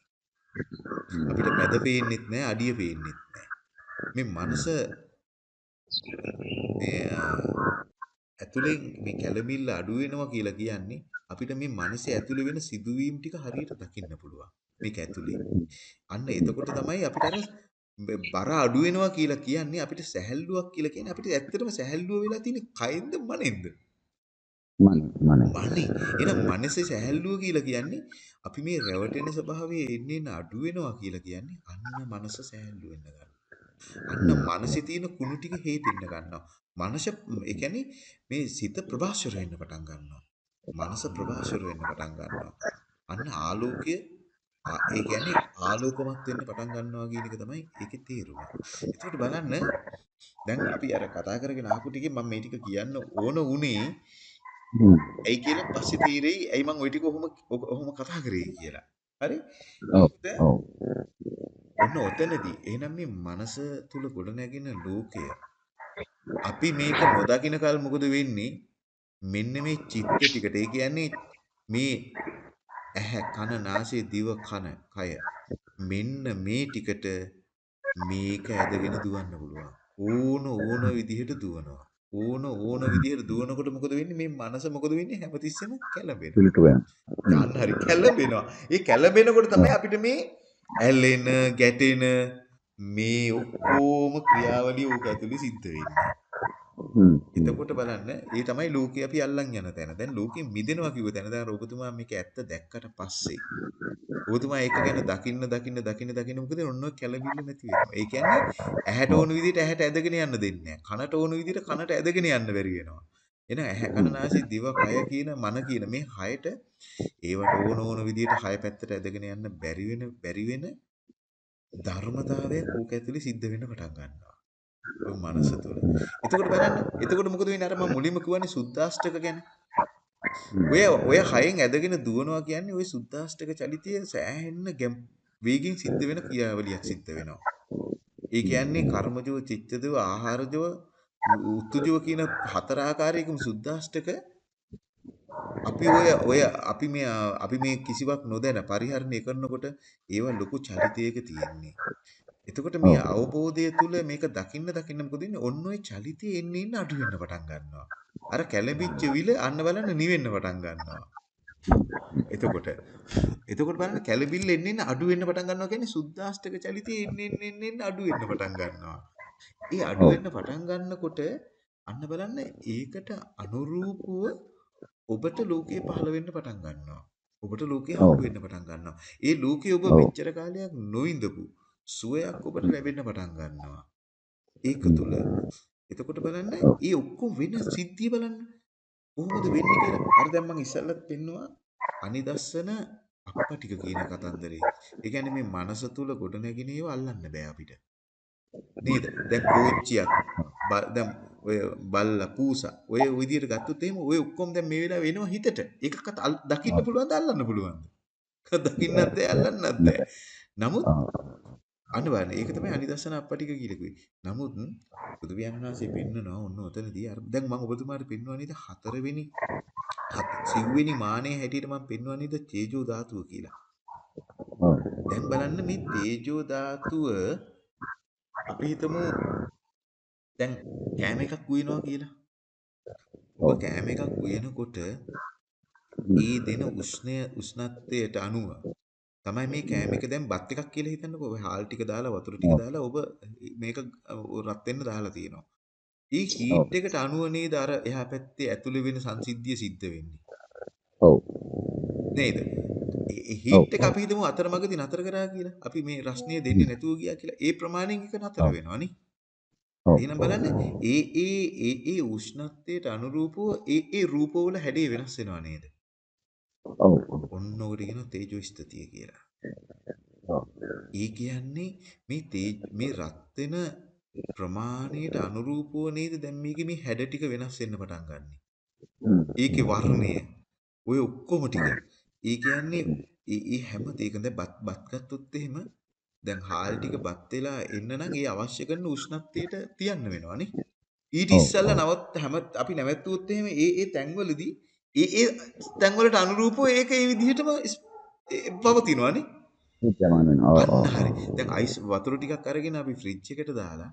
අපිට මැද පේන්නෙත් නැහැ අඩිය පේන්නෙත් නැහැ මේ මනස මේ ඇතුලෙන් මේ කැළඹිල්ල අඩු වෙනවා කියලා කියන්නේ අපිට මේ මනසේ ඇතුලේ වෙන සිදුවීම් ටික හරියට දකින්න පුළුවන්. මේක ඇතුලේ. අන්න එතකොට තමයි අපිට අර බර අඩු වෙනවා කියලා කියන්නේ අපිට සැහැල්ලුවක් කියලා කියන්නේ අපිට ඇත්තටම සැහැල්ලුව වෙලා තියෙන්නේ කයින්ද මනෙන්ද? මන මන. එහෙනම් මනසේ සැහැල්ලුව කියලා කියන්නේ අපි මේ රැවටෙන ස්වභාවය එන්නේ අඩු වෙනවා කියලා කියන්නේ අන්න මනස සැහැල්ලු වෙන්න ගන්නවා. අන්න. මනසේ තියෙන කුණු ටික හේතෙන්න ගන්නවා. මනස ඒ කියන්නේ මේ සිත ප්‍රභාෂර වෙන්න පටන් ගන්නවා. මනස ප්‍රභාෂර වෙන්න පටන් ගන්නවා. අන්න ආලෝකය ඒ කියන්නේ ආලෝකමත් වෙන්න පටන් ගන්නවා කියන එක තමයි ඒකේ තේරුම. එතකොට බලන්න දැන් අපි අර කතා කරගෙන ආපු ටිකේ මම මේ ටික කියන්න ඕන උනේ. ඇයි කියලා පස්සේ තීරෙයි ඇයි මම ওই ටික ඔහොම ඔහොම කතා කරේ කියලා. හරි? ඔව්. ඔන්න ඔතනදී එහෙනම් මේ මනස තුල ගොඩනැගෙන ලෝකය අපි මේක නොදකින කල් මොකද වෙන්නේ? මෙන්න මේ චිත්ත ටිකට. ඒ කියන්නේ මේ ඇහැ කන නාසය දිව කන කය මෙන්න මේ ටිකට මේක ඇදගෙන දුවන්න පුළුවන්. ඕන ඕන විදිහට දුවනවා. ඕන ඕන විදිහට දුවනකොට මොකද වෙන්නේ? මේ මනස මොකද වෙන්නේ? හැමතිස්සෙම කැළඹෙනවා. යන්න හරි කැළඹෙනවා. ඒ කැළඹෙනකොට තමයි අපිට මේ ඇලෙන, ගැටෙන මේ ඔක්කොම ක්‍රියාවලිය ඕක ඇතුලේ සිද්ධ වෙන්නේ. හ්ම්. හ්ම්. එතකොට බලන්න ඒ තමයි ලෝකේ අපි අල්ලන් යන තැන. දැන් ලෝකෙ මිදෙනවා කිව්ව තැන දැන් ඔබතුමා මේක ඇත්ත දැක්කට පස්සේ ඔබතුමා ඒක ගැන දකින්න දකින්න දකින්න දකින්න මොකද ඔන්න ඔය කැළඹිල්ල නැති වෙනවා. ඒ කියන්නේ ඇහැට ඕන විදිහට ඇහැට ඇදගෙන යන්න දෙන්නේ නැහැ. කනට ඕන විදිහට කනට ඇදගෙන යන්න බැරි වෙනවා. එහෙනම් ඇහැ කන නාසය දිව කය කියන මන කියන මේ හයට ඒවට ඕන ඕන විදිහට හය පැත්තට ඇදගෙන යන්න බැරි වෙන බැරි වෙන ධර්මතාවයක් ඕක ඇතුලේ සිද්ධ වෙන්න පටන් ගන්නවා. ඔය මනස තුළ. එතකොට බලන්න. එතකොට මොකද වෙන්නේ? අර මම මුලින්ම කියවනේ සුද්දාෂ්ටක ගැන. හ්ම්. ඔය ඔය හයෙන් ඇදගෙන දුවනවා කියන්නේ ඔය සුද්දාෂ්ටක චලිතය සෑහෙන්න ගැම් වේගින් සිද්ධ වෙන ක්‍රියාවලියක් සිද්ධ වෙනවා. ඒ කියන්නේ කර්මජව, චිත්තජව, ආහාරජව, උත්තුජව කියන හතර ආකාරයකම සුද්දාෂ්ටක අපි ඔය ඔය අපි මේ අපි මේ කිසිවක් නොදැන පරිහරණය කරනකොට ඒව ලොකු චලිතයක තියෙන්නේ. එතකොට මේ. අවබෝධය තුල මේක දකින්න දකින්න මොකද වෙන්නේ? ඔන්න ඔය චලිතය එන්න එන්න අඩු වෙන්න පටන් ගන්නවා. අර කැළඹිච්ච විල අන්න බලන්න නිවෙන්න පටන් ගන්නවා. එතකොට එතකොට බලන්න කැළඹිල්ල එන්න එන්න අඩු වෙන්න පටන් ගන්නවා කියන්නේ සුද්දාෂ්ටක චලිතය එන්න එන්න එන්න අඩු වෙන්න පටන් ගන්නවා. ඒ අඩු. වෙන්න පටන් ගන්නකොට අන්න බලන්න ඒකට අනුරූපව ඔබට ලෝකේ පහළ වෙන්න පටන් ගන්නවා. ඔබට ලෝකේ. හම්බ වෙන්න පටන් ගන්නවා. ඒ ලෝකේ ඔබ. මෙච්චර කාලයක් නොඉඳපු සුවයක් ඔබට ලැබෙන්න පටන් ගන්නවා. ඒක තුල. එතකොට බලන්න. ඒ ඔක්කොම වෙන සිද්ධිය බලන්න. කොහොමද වෙන්නේ කියලා. අර දැන් මම ඉස්සල්ලත් පෙන්නවා අනිදස්සන අප්පටික කියන කතන්දරේ. ඒ කියන්නේ මේ මනස තුල ගොඩනැගෙන ඒවා අල්ලන්න බෑ අපිට. නේද? දැන් කෝච්චියක් දැන් ඔය බල්ලා පූසා ඔය විදියට ගත්තොත් එහෙම ඔය ඔක්කොම දැන් මේ වෙලාව වෙනවා හිතට. අල්- දකින්න පුළුවන්ද අල්ලන්න පුළුවන්ද? දකින්නත් බෑ අල්ලන්නත් බෑ. නමුත් ඔව්. අන්න බලන්න ඒක තමයි අනිදස්සන අප්පටික කියලා කිව්වේ. නමුත් බුදු පියාණන් වහන්සේ පෙන්නනවා ඔන්න ඔතනදී අර දැන් මම ඔබතුමාට පෙන්වුවා නේද හතරවෙනි හත සිව්වෙනි මානයේ හැටියට මම පෙන්වුවා නේද තේජෝ ධාතුව කියලා. ඔව්. දැන් බලන්න මේ තේජෝ ධාතුව අපි හිතමු දැන් කෑම එකක් උයනවා කියලා. ඔබ ඔව්. කෑම එකක් උයනකොට හ්ම්. ඒ දෙන උෂ්ණය උෂ්ණත්වයට අනුව තමයි මේ කෑම එක දැන් බත් එකක් කියලා හිතන්නකෝ. ඔබ හාල් ටික දාලා වතුර ටික. දාලා ඔබ මේක රත් වෙන්න දාලා තියෙනවා. ඒ. හීට් එකට අනුව නේද අර එහා පැත්තේ ඇතුලේ වෙන සංසිද්ධිය සිද්ධ වෙන්නේ. ඔව්. නේද? හීට් එක. අපි හිතමු අතරමඟදී නතර කරා කියලා. අපි මේ රස්නිය දෙන්නේ. නැතුව ගියා කියලා. ඒ ප්‍රමාණයෙන් එක නතර. වෙනවා නේ. එහෙනම්. බලන්න. ඒ ඒ ඒ ඒ උෂ්ණත්වයට අනුරූපව ඒ ඒ රූපවල හැඩය වෙනස් වෙනවා නේද? ඔව්. ඔන්න ඔකට කියනවා තේජෝ ස්ථතිය කියලා. ඒ කියන්නේ මේ මේ රත් වෙන ප්‍රමාණයට අනුරූපව නේද දැන් මේකේ මේ හැඩ ටික වෙනස් වෙන්න පටන් ගන්නෙ. ඒකේ. වර්ණය ඔය ඔක්කොම ටික. ඒ කියන්නේ. ඒ හැම දෙයකම දැන් බත් බත් ගත්තොත් එහෙම දැන් හාල් ටික බත් වෙලා එන්න නම් ඒ අවශ්‍ය කරන උෂ්ණත්වයට තියන්න වෙනවානේ. ඊට ඔව්. ඉස්සෙල්ලා. නවත් හැම අපි නැවැත්තුවොත් එහෙම ඒ ඒ තැන්වලදී ඒ ඒ තැන්වලට අනුරූපව ඒක ඒ විදිහටම පවතිනවානේ. විද්‍යමාන වෙනවා. ඔව්. හරි. දැන් අයිස් වතුර ටිකක් අරගෙන අපි ෆ්‍රිජ් එකට දාලා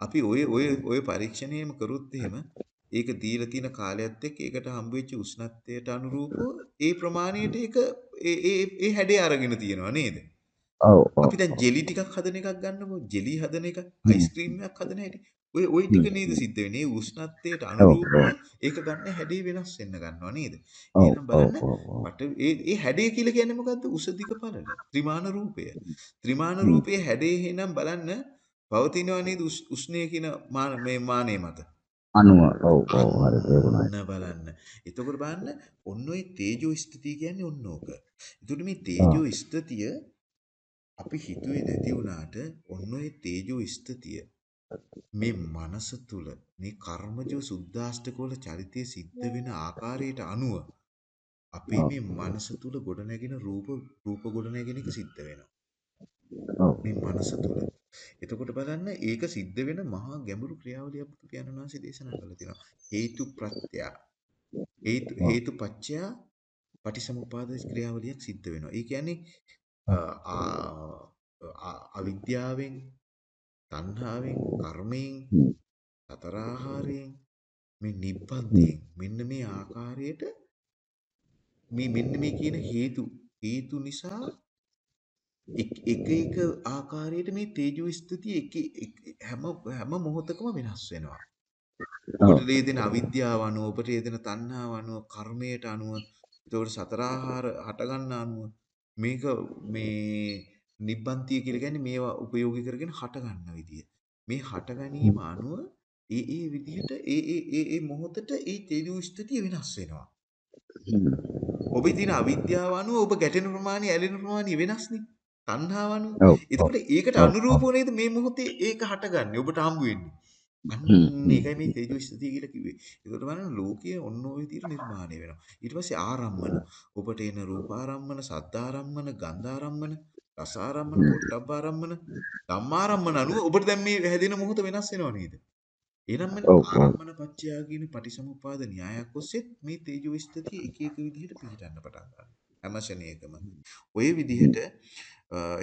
අපි ඔය ඔය ඔය පරීක්ෂණයම කරොත් එහෙම ඒක දීලා තියෙන කාලයත් එක්ක ඒකට හම්බ වෙච්ච උෂ්ණත්වයට අනුරූපව ඒ ප්‍රමාණයට ඒක ඒ ඒ ඒ හැඩය අරගෙන තියෙනවා නේද? ඔව්. අපි දැන්. ජෙලි ටිකක් හදන එකක් ගන්නකො. ජෙලි හදන එක. අයිස්ක්‍රීම් එකක් හදන හැටි. ඔය ඔය ටික. නේද. සිද්ධ වෙන්නේ. උෂ්ණත්වයට. අනුරූපව. ඒක ගන්න හැඩය වෙනස් වෙන්න ගන්නවා නේද? එහෙනම්. බලන්න. මට ඒ ඒ හැඩය කියලා කියන්නේ මොකද්ද? උස දිග පළල. ත්‍රිමාන රූපය. ත්‍රිමාන. රූපයේ හැඩය එහෙනම් බලන්න පවතිනවා නේද උෂ්ණය කියන මාන මේ මානය මත. අණුව. ඔව්. ඔව්. හරි තේරුණා. බලන්න. එතකොට බලන්න ඔන්න ඔය තේජෝ ස්ථිතිය කියන්නේ ඔන්න ඕක. එතකොට මේ. තේජෝ ස්ථිතිය අපි හිතුවේ නැති වුණාට ඔන්න ඔය තේජෝ ස්ථිතිය මේ මනස තුල මේ කර්මජ සුද්ධාෂ්ටක වල චරිතය සිද්ධ වෙන ආකාරයට අනුව අපේ. මේ මනස තුල ගොඩනැගෙන රූප රූප ගොඩනැගෙන එක සිද්ධ වෙනවා. මේ මනස තුල. එතකොට බලන්න ඒක සිද්ධ වෙන මහා ගැඹුරු ක්‍රියාවලියක් බුදු පියාණන් වහන්සේ දේශනා කළා තියෙනවා. හේතු ප්‍රත්‍ය හේතු ඔව්. හේතු පත්‍ය පටිසමුපාද ක්‍රියාවලියක් සිද්ධ වෙනවා. ඒ කියන්නේ අවිද්‍යාවෙන්, තණ්හාවෙන්, කර්මයෙන්. සතර ආහාරයෙන්, මේ. නිබ්බන්තියෙන් මෙන්න මේ ආකාරයට මේ මෙන්න මේ කියන හේතු හේතු නිසා එක එක ආකාරයට මේ තේජෝ ස්ථಿತಿ එක හැම හැම මොහොතකම වෙනස් වෙනවා. ඔබට ලේදෙන අවිද්‍යාව අනුව, ඔබට ලේදෙන තණ්හාව අනුව, කර්මයට අනුව, ඒතකොට සතර ආහාර හට ගන්න අනුව මේක මේ නිබ්බන්තිය කියලා කියන්නේ මේවා උපයෝගී කරගෙන හට ගන්න විදිය. මේ හට ගැනීම. අනුව ඒ ඒ විදිහට ඒ ඒ ඒ ඒ මොහොතට ඒ තේජෝ ස්ථಿತಿ වෙනස් වෙනවා. ඔබේ තියෙන අවිද්‍යාව අනුව ඔබ ගැටෙන ප්‍රමාණය, ඇලෙන ප්‍රමාණය වෙනස්නේ. තණ්හාව අනුව. එතකොට ඒකට. අනුරූපව නේද මේ මොහොතේ ඒක හටගන්නේ. ඔබට හම්බ වෙන්නේ. අන්න. ඒකයි මේ තේජෝ ස්ථಿತಿ කියලා කිව්වේ. ඒකට බලන්න ලෝකයේ ඔන්න ඔය විදිහට නිර්මාණය වෙනවා. ඊට පස්සේ ආරම්මන. ඔබට එන රූපාරම්මන, සද්ධාරම්මන, ගන්ධාරම්මන, රසාරම්මන, හ්ම්. පොට්ටබ්බාරම්මන, ධම්මාරම්මන අනුව ඔබට දැන් මේ හැදෙන මොහොත වෙනස් වෙනව නේද? ඔව්. ඔව්. ආරම්මන පත්‍යා කියන පටිසමුපාද න්‍යායක් ඔස්සේ මේ තේජෝ ස්ථಿತಿ එක එක විදිහට පිළිටන්න පටන් ගන්නවා. හැම ශරණයකම. ඔය විදිහට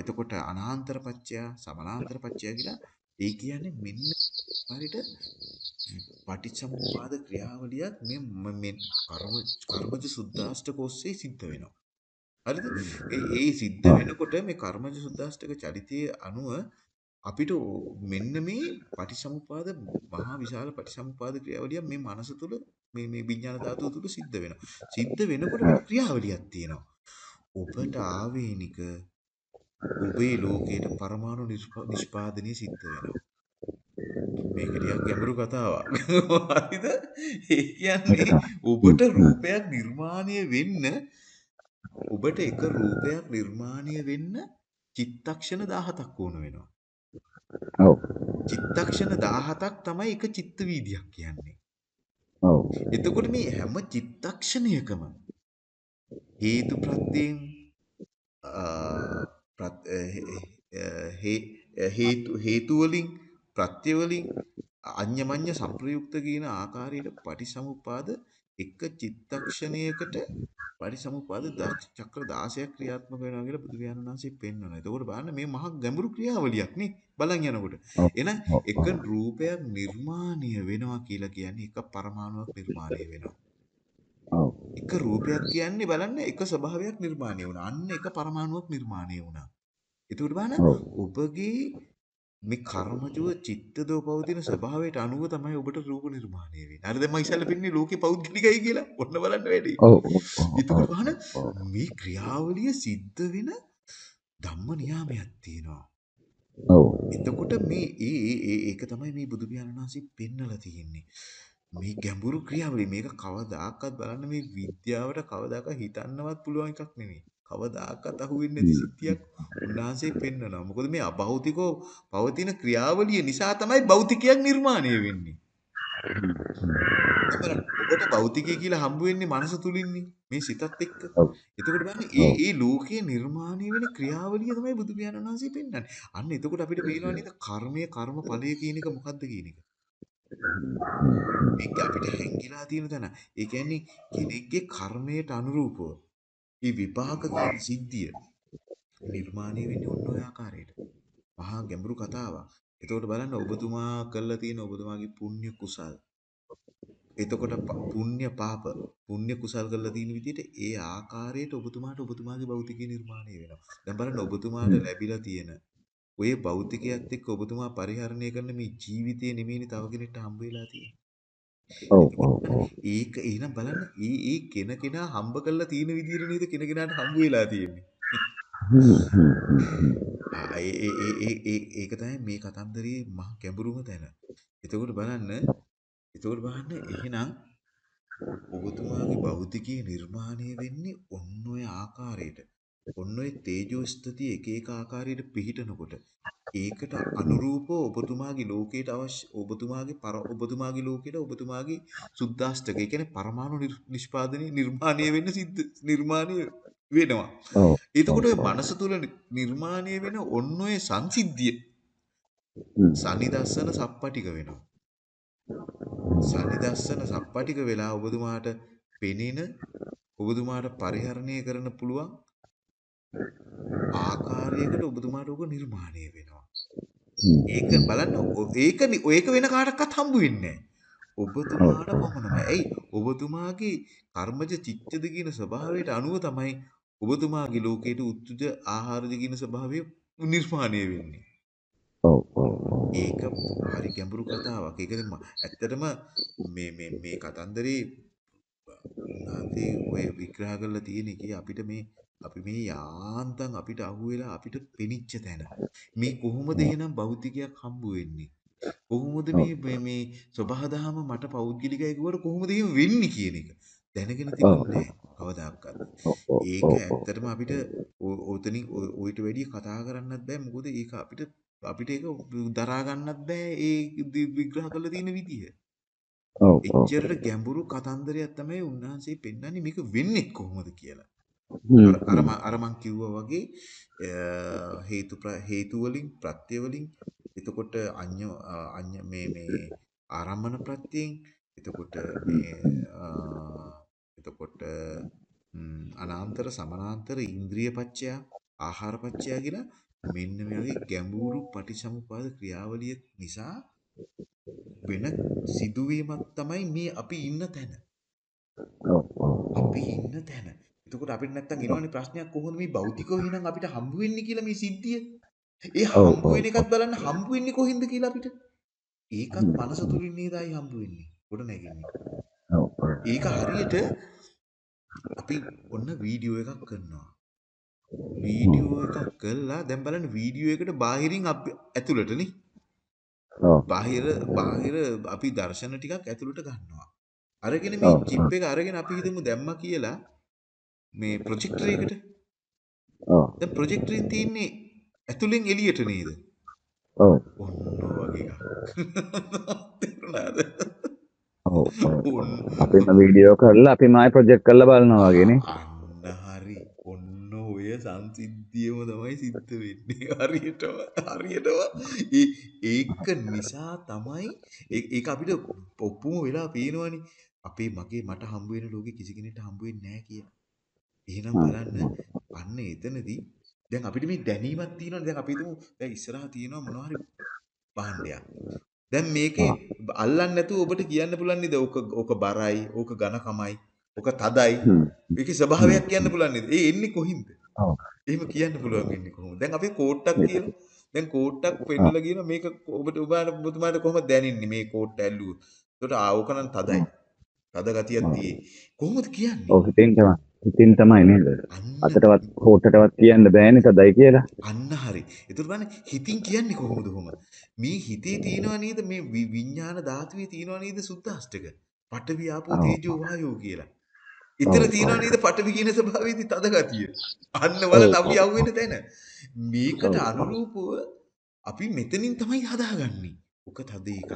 එතකොට අනාන්තර පත්‍යා, සමානාන්තර පත්‍යා කියලා ඒ කියන්නේ මෙන්න හරියට පටිච්චසමුප්පාද ක්‍රියාවලියක් මේ ම- මේ කර්ම කර්මජ සුද්ධාෂ්ටක ඔස්සේ සිද්ධ වෙනවා. හරිද? ඒ ඒ සිද්ධ ඔව්. වෙනකොට මේ කර්මජ සුද්ධාෂ්ටක චරිතයේ අනුව අපිට ඕ- මෙන්න මේ පටිසමුපාද මහා විශාල පටිසමුපාද ක්‍රියාවලිය මේ මනස තුල මේ මේ විඥාන ධාතුව තුල සිද්ධ වෙනවා. සිද්ධ වෙනකොට වෙන ක්‍රියාවලියක් තියෙනවා. ඔබට ආවේනික ඔබේ ලෝකයට පරමාණු නිෂ්ප- නිෂ්පාදනය සිද්ධ වෙනවා. මේක ටිකක් ගැඹුරු කතාවක්. හරිද? ඒ කියන්නේ ඔබට. රූපයක් නිර්මාණය වෙන්න ඔබට එක රූපයක් නිර්මාණය වෙන්න චිත්තක්ෂණ 17ක් වුණ වෙනවා. ඔව්. චිත්තක්ෂණ 17ක් තමයි එක චිත්ත වීදියක් කියන්නේ. ඔව්. එතකොට මේ හැම චිත්තක්ෂණයකම හේතු ප්‍රත්‍යයෙන් හේතු හේතු වලින් ප්‍රත්‍ය වලින් අඤ්ඤමඤ්ඤ සංප්‍රයුක්ත කියන ආකාරයට පටිසමුපාද එක චිත්තක්ෂණයකට පරිසමුපාද චක්‍ර 16ක් ක්‍රියාත්මක වෙනවා කියලා බුදු පියාණන් වහන්සේ පෙන්වනවා. එතකොට බලන්න මේ මහා ගැඹුරු ක්‍රියාවලියක් නේ බලන් යනකොට. එහෙනම්. එක රූපයක් නිර්මාණය වෙනවා කියලා කියන්නේ එක පරමාණුවක් නිර්මාණය වෙනවා. එක රූපයක් කියන්නේ බලන්න එක ස්වභාවයක් නිර්මාණය වුණා. අන්න එක පරමාණුවක් නිර්මාණය වුණා. එතකොට බලන්න. ඔබගේ මේ කර්මජව චිත්තදෝ පවතින ස්වභාවයට අනුව තමයි ඔබට රූප නිර්මාණය වෙන්නේ. හරි දැන් මම ඉස්සෙල්ලා පෙන්නේ ලෝකේ පෞද්ගලිකයි කියලා. ඔන්න බලන්න වැඩි. ඔව්. එතකොට බලන්න. මේ ක්‍රියාවලිය සිද්ධ වෙන ධම්ම නියාමයක් තියෙනවා. ඔව්. එතකොට මේ ඒ ඒක තමයි මේ බුදු පියාණන් වහන්සේ පෙන්නලා තියෙන්නේ. මේ ගැඹුරු ක්‍රියාවලිය මේක කවදාකවත් බලන්න මේ විද්‍යාවට කවදාකවත් හිතන්නවත් පුළුවන් එකක් නෙමෙයි. කවදාකවත් අහුවෙන්නේ නැති සිද්ධියක් උන්වහන්සේ පෙන්නනවා. මොකද මේ අභෞතිකව පවතින ක්‍රියාවලිය නිසා තමයි භෞතිකයක් නිර්මාණය වෙන්නේ. බලන්න ඔබට භෞතිකය කියලා හම්බ වෙන්නේ මනස තුලින්නේ මේ සිතත් එක්ක. එතකොට බලන්න ඒ. ඒ ලෝකයේ නිර්මාණය වෙන ක්‍රියාවලිය තමයි බුදු පියාණන් වහන්සේ පෙන්වන්නේ. අන්න එතකොට අපිට පේනවා නේද කර්මය කර්ම ඵලය කියන එක මොකද්ද කියන එක. මේක අපිට හැංගිලා තියෙන තැන. ඒ කියන්නේ කෙනෙක්ගේ කර්මයට අනුරූපව මේ විපාක කියන සිද්ධිය නිර්මාණය වෙන්නේ ඔන්න ඔය ආකාරයට. මහා ගැඹුරු කතාවක්. එතකොට බලන්න ඔබතුමා කළා තියෙන ඔබතුමාගේ පුණ්‍ය කුසල්. එතකොට ප- පුණ්‍ය පාප පුණ්‍ය කුසල් කරලා තියෙන විදිහට ඒ ආකාරයට ඔබතුමාට ඔබතුමාගේ භෞතිකය නිර්මාණය වෙනවා. දැන් බලන්න ඔබතුමාට ලැබිලා තියෙන ඔය භෞතිකයත් එක්ක ඔබතුමා පරිහරණය කරන මේ ජීවිතය නෙමෙයිනේ තව කෙනෙක්ට හම්බ වෙලා තියෙන්නේ. ඒක එහෙනම් බලන්න ඒ ඒ කෙන කෙනා හම්බ කරලා තියෙන විදිහට නේද කෙන කෙනාට හම්බ වෙලා තියෙන්නේ. ඒ ඒ ඒ- ඒක තමයි මේ කතන්දරයේ මහ ගැඹුරුම තැන. එතකොට බලන්න එතකොට බලන්න එහෙනම් ඔබතුමාගේ භෞතිකයේ නිර්මාණය වෙන්නේ ඔන්න ඔය ආකාරයට. ඔන්න ඔය තේජෝ ස්ථಿತಿ එක එක ආකාරයට පිහිටනකොට ඒකට අනුරූපව ඔබතුමාගේ ලෝකයට අවශ්‍ය ඔබතුමාගේ පර ඔබතුමාගේ ලෝකයට ඔබතුමාගේ සුද්දාස්තක ඒ කියන්නේ පරමාණු නිෂ්පාදනය නිර්මාණය වෙන්න සිද්ධ නිර්මාණය වෙනවා. ඔව්. එතකොට ඔය. මනස තුල නිර්මාණය වෙන ඔන්න ඔය සංසිද්ධිය. සනිදස්සන සප්පටික වෙනවා. සනිදස්සන සප්පටික වෙලා ඔබතුමාට පෙනෙන ඔබතුමාට පරිහරණය කරන්න පුළුවන් ආකාරයකට ඔබතුමාට ඔක නිර්මාණය වෙනවා. ඒක බලන්න ඒක ඒක වෙන කාටවත් හම්බ වෙන්නේ. ඔබතුමාට පමණමයි. ඇයි? ඔබතුමාගේ කර්මජ චිත්තද කියන ස්වභාවයට අනුව තමයි ඔබතුමාගේ ලෝකයට උත්තුජ ආහාරජ කියන ස්වභාවය නිර්මාණය වෙන්නේ. ඔව්. ඔව්. ඒක හරි ගැඹුරු කතාවක්. ඒක දැන් ඇත්තටම මේ මේ මේ කතන්දරේ උන්වහන්සේ ඔය විග්‍රහ කරලා තියෙන එකේ අපිට මේ අපි මේ යාන්තම් අපිට අහුවෙලා අපිට පෙනිච්ච තැන. මේ කොහොමද එහෙනම් භෞතිකයක් හම්බ වෙන්නේ? කොහොමද. මේ මේ මේ සබහාදහම මට පෞද්ගලිකයි කිව්වට කොහොමද එහෙම වෙන්නේ කියන එක දැනගෙන. තිබුණේ කවදාකවත්. ඒක. ඇත්තටම අපිට ඔතනින් ඔ- ඔයිට වැඩිය කතා කරන්නත් බෑ මොකද ඒක අපිට අපිට ඒක දරා ගන්නත් බෑ ඒ විග්‍රහ කරලා තියෙන විදිය. ඔව්. ඔව්. එච්චරට ගැඹුරු කතන්දරයක් තමයි උන්වහන්සේ පෙන්වන්නේ මේක වෙන්නේ කොහොමද කියලා. අර අර. මං- කිව්වා වගේ හේතු හේතු වලින් ප්‍රත්‍ය වලින් එතකොට අඤ්ඤ අඤ්ඤ මේ මේ ආරම්මන ප්‍රත්‍යයෙන් එතකොට මේ එතකොට අනාන්තර සමානාන්තර ඉන්ද්‍රිය පත්‍ය ආහාර පත්‍ය කියලා මෙන්න මේ වගේ ගැඹුරු පටිසමුපාද ක්‍රියාවලිය නිසා වෙන සිදුවීමක් තමයි මේ අපි ඉන්න තැන. අපි ඉන්න තැන. එතකොට අපිට නැත්තම් එනවනේ ප්‍රශ්නයක් කොහොමද මේ භෞතිකව එහෙනම් අපිට හම්බ වෙන්නේ කියලා මේ සිද්ධිය. ඒ. හම්බ. වෙන එකත් බලන්න හම්බ වෙන්නේ කොහෙන්ද කියලා අපිට. ඒකත්. මනස තුලින් නේද ආයි හම්බ වෙන්නේ. ගොඩ නැගෙන්නේ. ඒක හරියට අපි ඔන්න වීඩියෝ එකක් කරනවා. වීඩියෝ එකක් කළා දැන් බලන්න වීඩියෝ එකට බාහිරින් අපි ඇතුළටනේ. ඔව්. බාහිර බාහිර අපි දර්ශන ටිකක් ඇතුළට ගන්නවා. අරගෙන මේ. චිප් එක අරගෙන අපි හිතමු දැම්මා කියලා මේ ප්‍රොජෙක්ටර් එකට ඔව්. දැන් ප්‍රොජෙක්ටරෙන් තියෙන්නේ ඇතුලෙන් එළියට නේද? ඔව්. ඔන්න වගේ. තේරුණාද? ඔව්. *laughs* අපිම වීඩියෝ කරලා අපි මායි ප්‍රොජෙක්ට් කරලා බලනවා වගේනේ. අන්න හරි. ඔන්න ඔය සංසිද්ධියම තමයි සිද්ධ වෙන්නේ. *laughs* හරියටම හරියටම ඒක නිසා තමයි ඒක අපිට ඔප්පුම වෙලා පේනවනේ. අපේ මගේ මට හම්බ වෙන ලෝකෙ කිසි කෙනෙක්ට හම්බ වෙන්නේ නැහැ කියලා. එහෙනම් බලන්න අන්න එතනදී දැන් අපිට මේ දැනීමක් තියෙනවනේ දැන් අපි හිතමු දැන් ඉස්සරහා තියෙනවා මොනවා හරි භාණ්ඩයක්. දැන් මේකේ අල්ලන්නේ නැතුව ඔබට කියන්න පුළුවන් නේද? ඕක ඕක බරයි, ඕක ඝනකමයි, ඕක තදයි. ඒකේ ස්වභාවයක් කියන්න පුළුවන් නේද? ඒ එන්නේ කොහින්ද? ඔව්. එහෙම කියන්න පුළුවන් වෙන්නේ කොහොමද? දැන් අපි කෝට්ටක් කියලා දැන් කෝට්ටක් පෙන්නලා කියන මේක ඔබට ඔබට ඔබතුමාට කොහොමද දැනෙන්නේ මේ කෝට්ට ඇල්ලුවොත්? ඒකට ආවක නම් තදයි. තද ගතියක් තියෙයි. කොහොමද කියන්නේ? ඔව් හිතෙන් තමයි. හිතින් තමයි නේද? අතටවත් හොටටවත් කියන්න බෑනේ තදයි කියලා. අන්න හරි. ඒතර බලන්න හිතින් කියන්නේ කොහොමද කොහොම? මේ හිතේ තියෙනවා නේද මේ වි- විඥාන ධාතුවේ තියෙනවා නේද ආපෝ ඔව්. තේජෝ වායෝ කියලා. ඔව්, තියෙනවා. නේද පඨවි කියන ස්වභාවයේදී තද ගතිය. අන්න අපි ඔව්. යවෙන තැන. මේකට. අනුරූපව අපි මෙතනින් තමයි හදාගන්නේ. ඔක තද එකක්.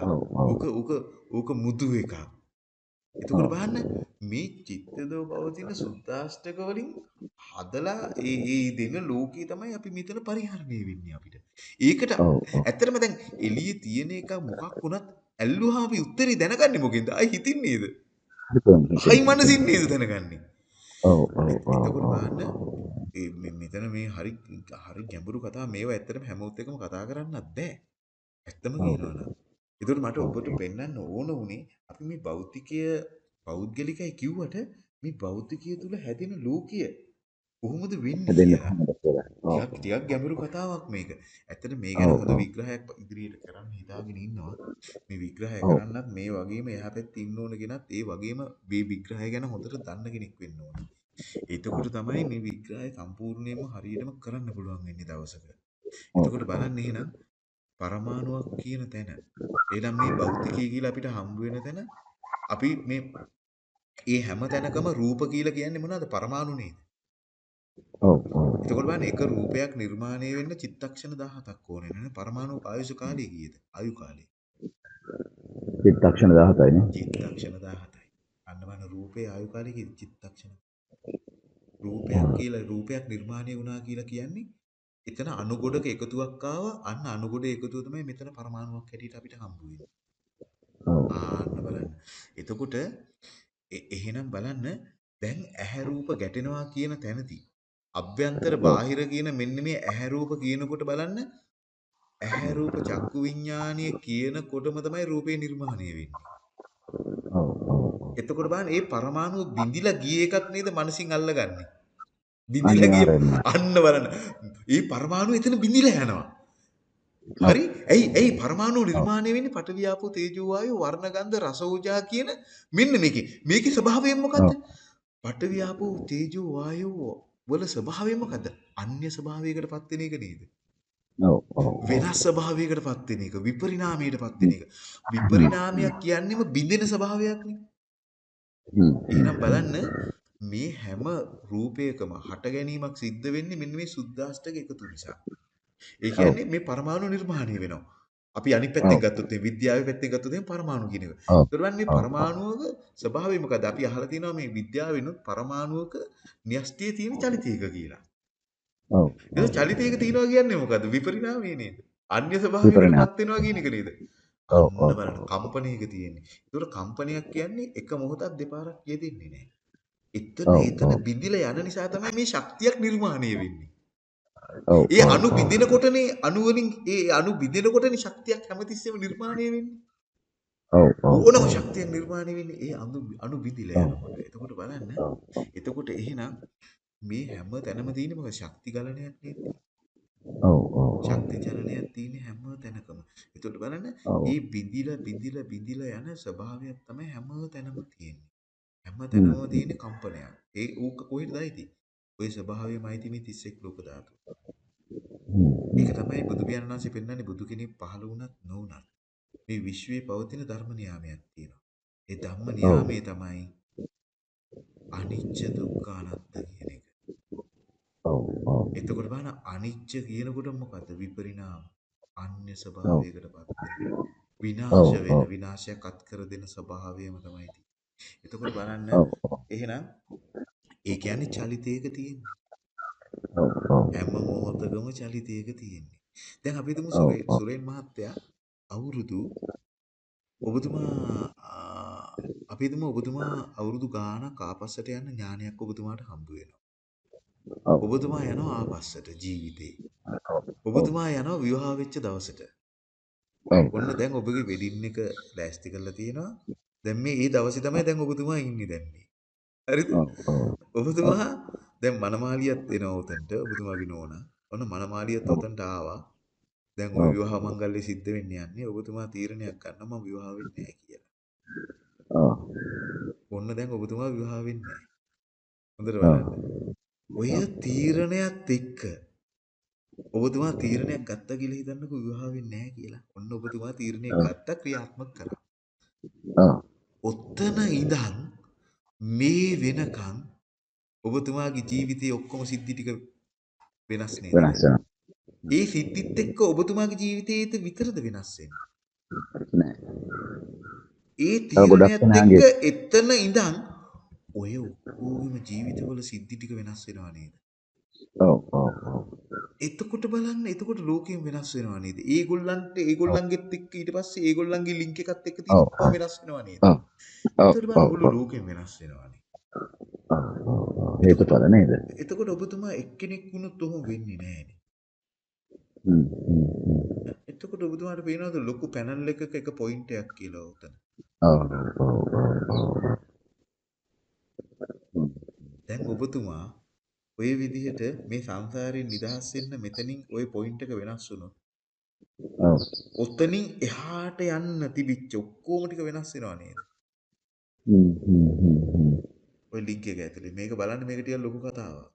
ඕක ඕක ඕක මුදු එකක්. එතකොට බලන්න මේ චිත්තදෝ පවතින සුද්දාෂ්ටක වලින් හදලා ඒ ඒ දෙන ලෝකේ තමයි අපි මෙතන පරිහරණය වෙන්නේ අපිට. ඒකට. ඇත්තටම දැන් එළියේ තියෙන එක මොකක් වුණත් ඇල්ලුවාම අපි උත්තරේ දැනගන්නේ මොකෙන්ද? අයි හිතින් නේද? අයි මනසින් නේද දැනගන්නේ? ඔව්, ඔව්, මෙතන මේ හරි හරි ගැඹුරු කතා මේවා ඇත්තටම හැමෝත් එකම කතා කරන්නත් බෑ. ඇත්තම ඔව්. කියනවනම්. ඒකට මට ඔබට පෙන්වන්න ඕන උනේ අපි මේ භෞතිකය පෞද්ගලිකයි කිව්වට මේ භෞතිකය තුල හැදෙන ලෝකය කොහොමද වෙන්නේ. ටිකක් ටිකක් ගැඹුරු කතාවක් මේක. ඇත්තට මේ ගැන හොඳ. විග්‍රහයක් ඉදිරියට කරන්න හිතාගෙන ඉන්නවා. මේ විග්‍රහය. කරන්නත් මේ වගේම එහා පැත්තේ ඉන්න ඕන කෙනත් ඒ වගේම මේ විග්‍රහය ගැන හොඳට දන්න කෙනෙක් වෙන්න ඕන. එතකොට තමයි මේ විග්‍රහය සම්පූර්ණයෙන්ම හරියටම කරන්න පුළුවන් වෙන්නේ දවසක. එතකොට බලන්න එහෙනම් පරමාණුවක් කියන තැන එහෙනම් මේ භෞතිකය කියලා අපිට හම්බ වෙන තැන අපි මේ ඒ හැම තැනකම රූප කියලා කියන්නේ මොනවද? පරමාණු නේද? ඔව්, ඔව්. එතකොට බලන්න එක රූපයක් නිර්මාණය වෙන්න චිත්තක්ෂණ 17ක් ඕනේ නේද? පරමාණු ආයුෂ කාලය කීයද? ආයු කාලය. චිත්තක්ෂණ 17යි නේ. චිත්තක්ෂණ 17යි. අන්න බලන්න රූපේ ආයු කාලය කීයද? චිත්තක්ෂණ. රූපයක් කියලා රූපයක් නිර්මාණය වුණා කියලා කියන්නේ එතන අණු ගොඩක එකතුවක් ආවා. අන්න අණු ගොඩ එකතුව තමයි මෙතන පරමාණුවක් හැටියට අපිට හම්බ වෙන්නේ. ආන්න බලන්න. එතකොට එහෙනම් බලන්න දැන් ඇහැ රූප ගැටෙනවා කියන තැනදී අභ්‍යන්තර බාහිර කියන මෙන්න මේ ඇහැ රූප කියනකොට බලන්න ඇහැ රූප චක්කු විඥානීය කියනකොටම තමයි රූපේ නිර්මාණය වෙන්නේ. එතකොට බලන්න මේ පරමාණු බිඳිලා ගිය එකක් නේද මනසින් අල්ලගන්නේ. බිඳිලා ගිය අනිවාර්යෙන්ම. අන්න බලන්න. මේ පරමාණු එතන බිඳිලා යනවා. හරි? ඇයි ඇයි පරමාණු නිර්මාණය වෙන්නේ පඨවි ආපෝ තේජෝ වායෝ වර්ණ ගන්ධ රස ඕජා කියන මෙන්න මේකේ. මේකේ ස්වභාවය මොකද්ද? පඨවි ආපෝ තේජෝ වායෝ වල ස්වභාවය මොකද්ද? අන්‍ය ස්වභාවයකටපත් වෙන එක නේද? වෙනස් ස්වභාවයකටපත් වෙන එක, විපරිණාමයටපත් වෙන එක. විපරිණාමයක් කියන්නේම බිඳෙන ස්වභාවයක් නේ. එහෙනම්. බලන්න මේ හැම රූපයකම හට ගැනීමක් සිද්ධ වෙන්නේ මෙන්න මේ සුද්දාෂ්ටක එකතු නිසා. ඒ කියන්නේ මේ පරමාණු නිර්මාණය වෙනවා. අපි අනිත් පැත්තෙන්. ගත්තොත් මේ විද්‍යාවේ පැත්තෙන් ගත්තොත් එහෙනම් පරමාණු කියන එක. ඔව්. ඒතර බලන්න මේ. පරමාණුවක ස්වභාවය මොකද්ද? අපි අහලා තියෙනවා මේ විද්‍යාවෙනුත් පරමාණුවක න්‍යෂ්ටියේ තියෙන චලිතයක කියලා. ඔව්. ඒක චලිතයක තියෙනවා කියන්නේ මොකද්ද? විපරිණාමය නේද? අන්‍ය. ස්වභාවයකටපත් වෙනවා කියන එක නේද? ඔව්, ඔව්, බලන්න. කම්පණයක තියෙන්නේ. ඒතර කම්පනයක් කියන්නේ එක මොහොතක් දෙපාරක් යෙදෙන්නේ නැහැ. එතන එතන. බිඳිලා යන නිසා තමයි මේ ශක්තියක් නිර්මාණය වෙන්නේ. ඔව්, ඒ අණු. බිඳිනකොටනේ අණු වලින් ඒ අණු බිඳිනකොටනේ ශක්තියක් හැමතිස්සෙම නිර්මාණය වෙන්නේ. ඔව්, ඔව්, ඕනම. ශක්තියක් නිර්මාණය වෙන්නේ ඒ අණු අණු බිඳිලා. යනකොට. එතකොට බලන්න. එතකොට එහෙනම් මේ හැම තැනම තියෙන මොකද ශක්ති ගලණයක් නේද? ඔව්, ඔව්. ශක්ති චලනයක් තියෙන හැම තැනකම. එතකොට බලන්න. මේ බිඳිලා බිඳිලා බිඳිලා යන ස්වභාවයක් තමයි හැම තැනම තියෙන්නේ. හැම හ්ම්. තැනම තියෙන කම්පනයක්. ඒ ඌක කොහෙද ඇති? ওই ස්වභාවයමයි තියෙන්නේ 31 ලෝක ධාතු. හ්ම්, ඒක හ්ම්. තමයි බුදු පියාණන් වහන්සේ පෙන්වන්නේ බුදු කෙනෙක් පහළ වුණත් නොවුණත් මේ විශ්වයේ පවතින ධර්ම නියාමයක් තියෙනවා. ඒ ධම්ම ඔව්. නියාමයේ තමයි අනිච්ච දුක්ඛ අනාත්ත කියන එක. ඔව්, ඔව්. එතකොට බලන්න අනිච්ච කියනකොට මොකද්ද? විපරිණාම. අන්‍ය ඔව්. ස්වභාවයකටපත් වෙන. ඔව්, විනාශ වෙන ඔව්. විනාශයක් අත් කර දෙන ස්වභාවයම තමයි තියෙන්නේ. එතකොට බලන්න. එහෙනම් ඒ කියන්නේ චලිතයක තියෙන්නේ. හැම මොහොතකම චලිතයක තියෙන්නේ. දැන් අපි හිතමු. සුරේන් මහත්තයා අවුරුදු ඔබතුමා අපි හිතමු ඔබතුමා අවුරුදු ගාණක් ආපස්සට යන ඥානයක් ඔබතුමාට හම්බ වෙනවා. ඔබතුමා යනවා ආපස්සට ජීවිතේ. ඔබතුමා යනවා විවාහ වෙච්ච දවසට. ඔන්න දැන් ඔබගේ වෙඩින් එක ලෑස්ති කරලා තියෙනවා. දැන් මේ ඒ දවසේ තමයි දැන් ඔබතුමා ඉන්නේ දැන් මේ. හරිද? ඔබතුමා දැන් මනමාලියත් එනවා උතන්ට ඔබතුමාගේ නෝනා. ඔන්න මනමාලියත් උතන්ට ආවා. දැන් ওই. විවාහ මංගල්‍ය සිද්ධ වෙන්න යන්නේ ඔබතුමා තීරණයක් ගන්න මම විවාහ වෙන්නේ නැහැ කියලා. ඔව්. ඔන්න දැන් ඔබතුමා විවාහ වෙන්නේ නැහැ. හොඳට. බලන්න. ඔය තීරණයත් එක්ක ඔබතුමා තීරණයක් ගත්තා කියලා හිතන්නකෝ විවාහ වෙන්නේ නැහැ කියලා. ඔන්න ඔබතුමා තීරණයක්. ගත්තා ක්‍රියාත්මක කරා. ඔව්. ඔත්තන ඉඳන් මේ වෙනකන් ඔබතුමාගේ ජීවිතයේ ඔක්කොම සිද්ධි ටික වෙනස් නේද? වෙනස් වෙනවා. ඒ සිද්ධිත් එක්ක ඔබතුමාගේ ජීවිතයේද විතරද වෙනස් වෙන්නේ? ඒ තීරණයත් එක්ක එතන ඉඳන් ඔය ඔක්කොගේම ජීවිතවල සිද්ධි ටික වෙනස් වෙනවා නේද? ඔව්. ඔව්. ඔව්. එතකොට බලන්න එතකොට ලෝකයෙන් වෙනස් වෙනවා නේද? ඒගොල්ලන්ට ඒගොල්ලන්ගෙත් එක්ක ඊට පස්සේ ඒගොල්ලන්ගේ ලින්ක් එකත් එක්ක තියෙන ඔව්. ඔක්කොම වෙනස් වෙනවා නේද? ඔව්. ඔව්. එතකොට බලන්න. ලෝකෙම වෙනස් වෙනවා. එතකොට හේතුඵල නේද? එතකොට ඔබතුමා එක්කෙනෙක් වුණොත් ඔහොම වෙන්නේ. හ්ම්. එතකොට ඔබතුමාට පේනවද ලොකු පැනල් එකක එක පොයින්ට් එකක් කියලා උතන. ඔව්. ඔව්. ඔව්. දැන් ඔබතුමා ඔය විදිහට මේ සංසාරයෙන් නිදහස් වෙන්න මෙතනින් ওই පොයින්ට් එක වෙනස් වුණොත් ඔව්. ඔතනින් එහාට යන්න තිබිච්ච ඔක්කොම ටික වෙනස් වෙනවා නේද? හ්ම්. හ්ම්. හ්ම්. ඔය ලින්ක් එක ඇතුලේ මේක බලන්න මේක ටිකක් ලොකු කතාවක්.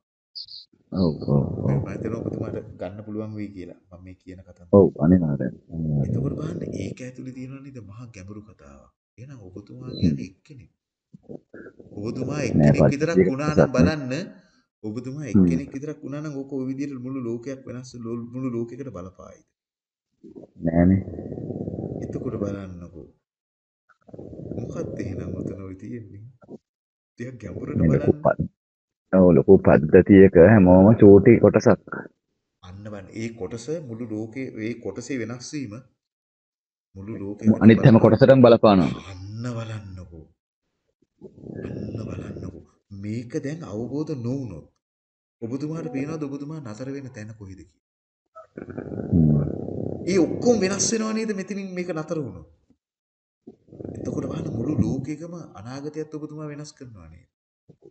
ඔව්. ඔව්. ඔව්. මම හිතනවා ඔබතුමාට ගන්න පුළුවන් වෙයි කියලා. මම මේ කියන කතාව. ඔව්. අනිවාර්යෙන්. අනිවාර්යෙන්. එතකොට බලන්න ඒක ඇතුලේ තියෙනවා නේද මහා ගැඹුරු කතාවක්. එහෙනම් ඔබතුමා කියන්නේ එක්කෙනෙක්. ඔබතුමා එක්කෙනෙක් විතරක් වුණා නම්. බලන්න ඔබතුමා. එක්කෙනෙක් විතරක් වුණා නම් ඕක ওই විදිහට මුළු ලෝකයක් වෙනස් මුළු ලෝකයකට බලපායිද? නෑනේ. එතකොට බලන්නකෝ. මොකක්ද එහෙනම් ඔතන ඔය තියෙන්නේ? ටිකක් ගැඹුරට බලන්න. ඔව් ලොකු පද්ධතියක හැමෝම චූටි කොටසක්. අන්න බලන්න. ඒ කොටස මුළු ලෝකේ ඒ කොටසේ වෙනස් වීම මුළු ලෝකෙ මු- වෙන අනිත් හැම. කොටසටම බලපානවා. අන්න බලන්නකෝ. අන්න බලන්නකෝ. මේක දැන් අවබෝධ නොවුනොත් ඔබතුමාට පේනවද ඔබතුමා නතර වෙන තැන කොහෙද කියලා? ඒ ඔක්කොම වෙනස් වෙනව නේද මෙතනින් මේක නතර වුණොත්? එතකොට බලන්න මුළු ලෝකෙකම අනාගතයත් ඔබතුමා වෙනස් කරනවා නේද?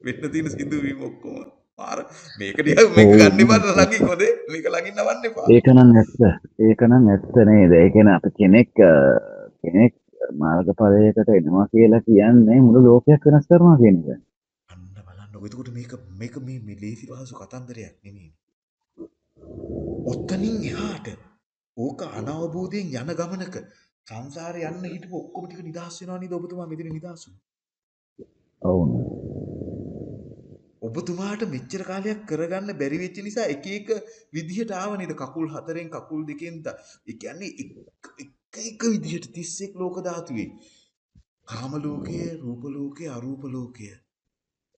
වෙන්න තියෙන සිදුවීම් ඔක්කොම. පාර මේක ටිකක් මේක. ගන්න එපා ළඟින් හොඳේ. මේක ළඟින් නවන්න එපා. ඒකනම් ඇත්ත. ඒකනම් ඇත්ත නේද? ඒ කියන්නේ අපි කෙනෙක් කෙනෙක් මාර්ගඵලයකට එනවා කියලා කියන්නේ මුළු ලෝකයක් වෙනස් කරනවා කියන එක. බලන්නකො. එතකොට මේක මේක මේ මේ ලේසි පහසු කතන්දරයක් නෙමෙයි. ඔතනින් එහාට ඕක අනවබෝධයෙන් යන ගමනක සංසාරේ යන්න හිටපු ඔක්කොම ටික නිදහස් වෙනවා නේද ඔබතුමා මෙතන නිදහස්. ඔබතුමාට මෙච්චර කාලයක් කරගන්න බැරි වෙච්ච නිසා එක එක විදිහට ආව නේද කකුල් හතරෙන් කකුල් දෙකෙන් ද ඒ කියන්නේ එක එක එක විදිහට 31 ලෝක ධාතුවේ කාම ලෝකය රූප ලෝකය අරූප ලෝකය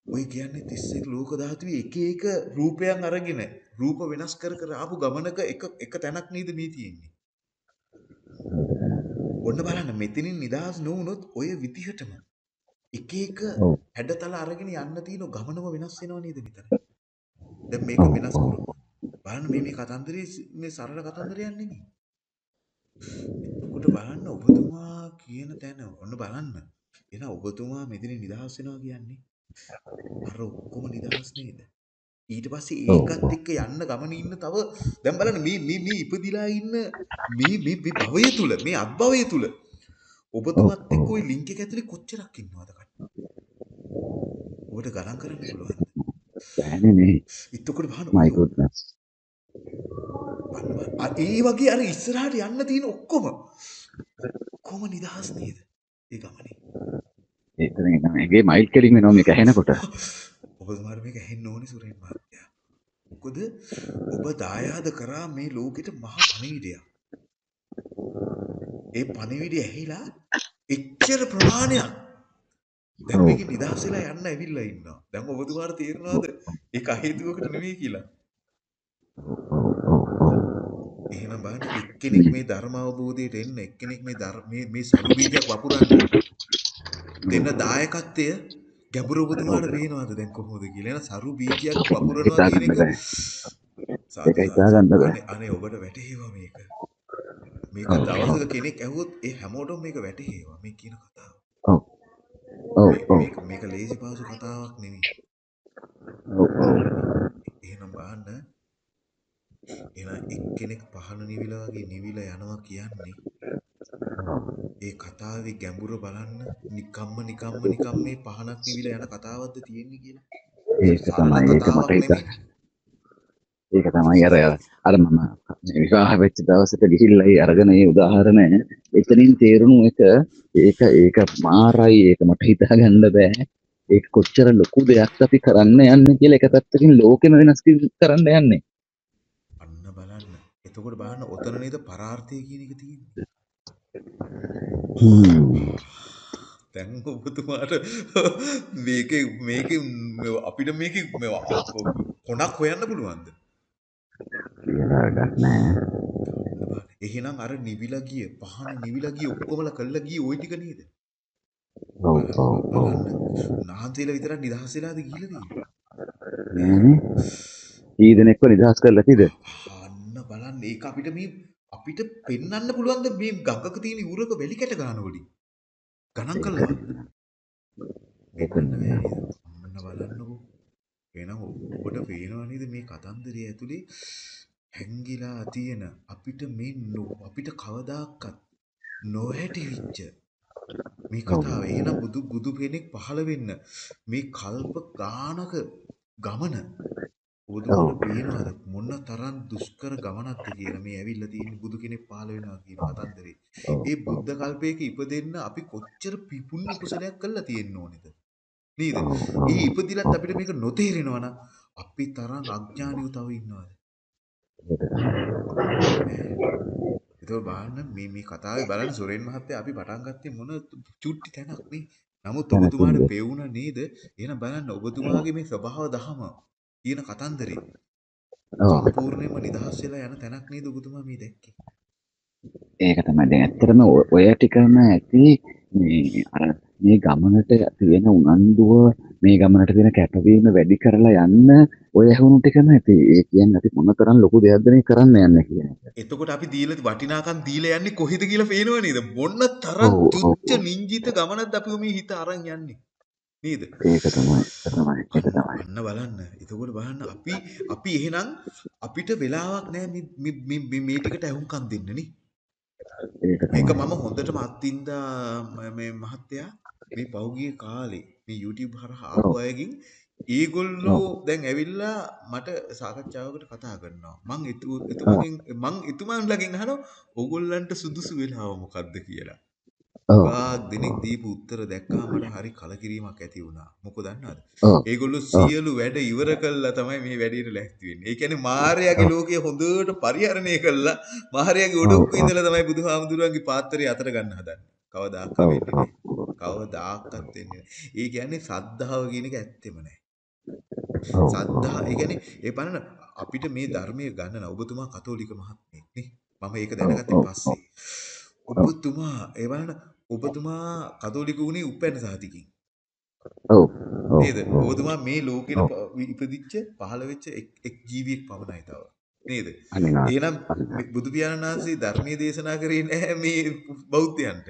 ඔය කියන්නේ 31 ලෝක ධාතුවේ එක එක රූපයන් අරගෙන රූප වෙනස් කර කර ආපු ගමනක එක එක තැනක් නේද මේ තියෙන්නේ ඔන්න බලන්න මෙතනින් නිදහස් නොවුනොත් ඔය විදිහටම එක එක. හැඩතල අරගෙන යන්න තියෙන ගමනම වෙනස් වෙනව නේද මෙතන දැන් මේක. වෙනස් කරොත් බලන්න මේ මේ කතන්දරේ මේ සරල කතන්දරයක් නෙමෙයි එතකොට බලන්න ඔබතුමා කියන තැන ඔන්න බලන්න එහෙනම් ඔබතුමා මෙතන නිදහස් වෙනවා කියන්නේ අර ඔක්කොම නිදහස් නේද ඊට පස්සේ. ඒකත් එක්ක යන්න ගමන ඉන්න තව දැන් බලන්න මේ මේ මේ ඉපදිලා ඉන්න මේ මේ මේ භවය තුල මේ අත්භවය තුල ඔබතුමත් එක්ක ওই ලින්ක් එක ඇතුලේ කොච්චරක් ඉන්නවද කට්ටිය ඔබට ගණන් කරන්න පුළුවන්ද බෑනේ නේ. එතකොට බලන්න my goodness. ඒ වගේ අර ඉස්සරහට යන්න තියෙන ඔක්කොම ඔක්කොම නිදහස් නේද ඒ ගමනේ එගේ මයිල් කෙලින් වෙනවා මේක ඇහෙනකොට. ඔබතුමාට මේක ඇහෙන්න ඕනේ සුරේන් මහත්තයා මොකද ඔබ දායාද කරා මේ ලෝකෙට මහා පණිවිඩයක් ඒ පණිවිඩය ඇහිලා එච්චර ප්‍රමාණයක් දැන්. මේක නිදහස් වෙලා යන්න ඇවිල්ලා ඉන්නවා. දැන් ඔබතුමාට තේරෙනවද ඒක අහේතුවකට නෙවෙයි කියලා? එහෙනම් බලන්න එක්කෙනෙක් මේ ධර්ම අවබෝධයට එන්න එක්කෙනෙක් මේ මේ මේ සරු බීජයක් වපුරන්න දෙන්න දායකත්වය ගැඹුර ඔබතුමාට පේනවද දැන් කොහොමද කියලා? එන සරු බීජයක් වපුරනවා කියන එක ඒක හිතා සාදු. ගන්න බෑ. අනේ ඔබට වැටහෙවා මේක. මේක දවසක කෙනෙක් ඇහුවොත් ඒ හැමෝටම මේක වැටහෙවා. මේ කියන කතාව. ඔව්. ඔව් මේක මේක ලේසි පාසු කතාවක් නෙමෙයි. ඔව් ඔව්. එහෙනම් බලන්න. එහෙනම් එක්කෙනෙක් පහන නිවිලා වගේ නිවිලා යනවා කියන්නේ ඒ කතාවේ ගැඹුර බලන්න නිකම්ම නිකම්ම නිකම් මේ පහනක් නිවිලා යන කතාවක්ද තියෙන්නේ කියලා. ඒක තමයි ඒක මට නෙමෙයි. ඒක තමයි අර අර මම විවාහ වෙච්ච දවසට ගිහිල්ලා ඒ අරගෙන ඒ උදාහරණය එතනින් තේරුණු එක ඒක ඒක මාරයි ඒක මට හිතා ගන්න බෑ ඒක කොච්චර ලොකු දෙයක් අපි කරන්න යන්නේ කියලා එක පැත්තකින් ලෝකෙම වෙනස් කිරි- කරන්න යන්නේ අන්න බලන්න. එතකොට බලන්න ඔතන නේද පරාර්ථය කියන එක තියෙන්නේ. දැන් ඔබතුමාට මේකේ මේකේ අපිට මේකේ කොනක් හොයන්න පුළුවන්ද? එහෙනම් අර නිවිලා ගිය පහන නිවිලා ගිය ඔක්කොමලා කළා ගිය ওই ටික නේද? ඔව් ඔව්. නාහන්සේලා විතරක් නිදහස් වෙලාද ගිහිල්ලා තියෙන්නේ. නෑනේ කී දෙනෙක්ව නිදහස් කරලා තිද අන්න බලන්න ඒක අපිට මේ අපිට පෙන්වන්න පුළුවන්ද මේ ගඟක තියෙන ඉවුරක වැලි කැට ගන්න වලින්? ගණන් කළා නේද අන්න බලන්නකෝ. එහෙනම් ඔබට පේනවා නේද මේ කතන්දරය ඇතුලේ හැංගිලා තියෙන අපිට මේ අපිට කවදාකවත් නොහැටිවිච්ච මේ කතාව. එහෙනම් බුදු බුදු කෙනෙක් පහළ වෙන්න මේ කල්ප ගානක ගමන ඔබතුමාට පේනවද මොන තරම් දුෂ්කර ගමනක්ද කියලා මේ ඇවිල්ලා තියෙන බුදු කෙනෙක් පහළ වෙනවා කියන කතන්දරේ. ඒ බුද්ධ කල්පයක ඉපදෙන්න අපි කොච්චර පි- පුණ්‍ය කුසලයක් කළා තියෙන්න ඕනේද? නේද? ඒ ඉපදිලත් අපිට මේක නොතේරෙනවා නම් අපි තරම් අඥානියෝ තව ඉන්නවද? ඒතකොට බලන්න මේ මේ කතාවේ බලන්න සොරෙන් මහත්තයා අපි පටන් ගත්තේ මොන චුට්ටි තැනක් නේ. නමුත්? ඔබතුමාට පෙවුණා නේද? එහෙනම් බලන්න ඔබතුමාගේ මේ ස්වභාව දහම කියන කතන්දරේ සම්පූර්ණයෙන්ම නිදහස් වෙලා යන තැනක් නේද ඔබතුමා මේ දැක්කේ? ඒක තමයි දැන් ඇත්තටම ඔය ටිකම ඇති මේ අර මේ ගමනට තියෙන උනන්දුව මේ ගමනට තියෙන කැපවීම වැඩි කරලා යන්න ඔය ඇහුණු ටිකම ඇති ඒ කියන්නේ අපි මොනතරම් ලොකු දෙයක්ද මේ කරන්න යන්නේ කියන එක. එතකොට අපි දීලා වටිනාකම් දීලා යන්නේ කොහෙද කියලා පේනව නේද? මොන තරම් තුච්ච. නිංජිත ගමනක්ද අපි මේ හිත අරන් යන්නේ. නේද? ඒක තමයි ඒක තමයි ඒක තමයි. අන්න බලන්න. එතකොට බලන්න අපි අපි එහෙනම් අපිට වෙලාවක් නැහැ මේ මේ- මේ ටිකට ඇහුම්කන් දෙන්න නේ. ඒක. මම හොඳටම අත්විඳා ම- මහත්තයා මේ පහුගිය කාලේ මේ YouTube හරහා ආපු. අයගෙන් ඒගොල්ලෝ දැන් ඇවිල්ලා මට සාකච්ඡාවකට කතා කරනවා. මං එතු එතුමගෙන් මං එතුමන්ලගෙන් අහනවා ඕගොල්ලන්ට සුදුසු වෙලාව මොකක්ද කියලා. ගාක් දෙනෙක් දීපු උත්තර දැක්කම මට හරි කලකිරීමක් ඇති වුණා. මොකද දන්නවද? ඒගොල්ලෝ සියලු වැඩ ඉවර කළා තමයි මේ වැඩේට ලැස්ති වෙන්නේ. ඒ කියන්නේ මාර්යාගේ ලෝකය හොඳට පරිහරණය කළා. මාර්යාගේ ඔඩොක්කු ඉඳලා තමයි බුදුහාමුදුරුවන්ගේ පාත්‍රය අතර ගන්න හදන්නේ. කවදාක ඔව් වෙන්නේ නැහැ. කවදාකවත් වෙන්නේ නැහැ. ඒ කියන්නේ සද්ධාව කියන එක ඇත්තෙම නැහැ. සද්ධා ඒ කියන්නේ ඒ බලන්න අපිට මේ ධර්මයේ ගන්න ඔබතුමා කතෝලික මහත්මයෙක් නේ. මම ඒක දැනගත්තේ පස්සේ. ඔබතුමා ඒ බලන්න ඔබතුමා කතෝලික වුණේ උපැන්න සහතිකින්. ඔව් නේද? ඔබතුමා මේ ලෝකෙට ඉපදිච්ච පහළ වෙච්ච එක් ජීවියෙක් පමණයි තව. නේද? එහෙනම් බුදු පියාණන් වහන්සේ ධර්මයේ දේශනා කරේ නැහැ මේ බෞද්ධයන්ට.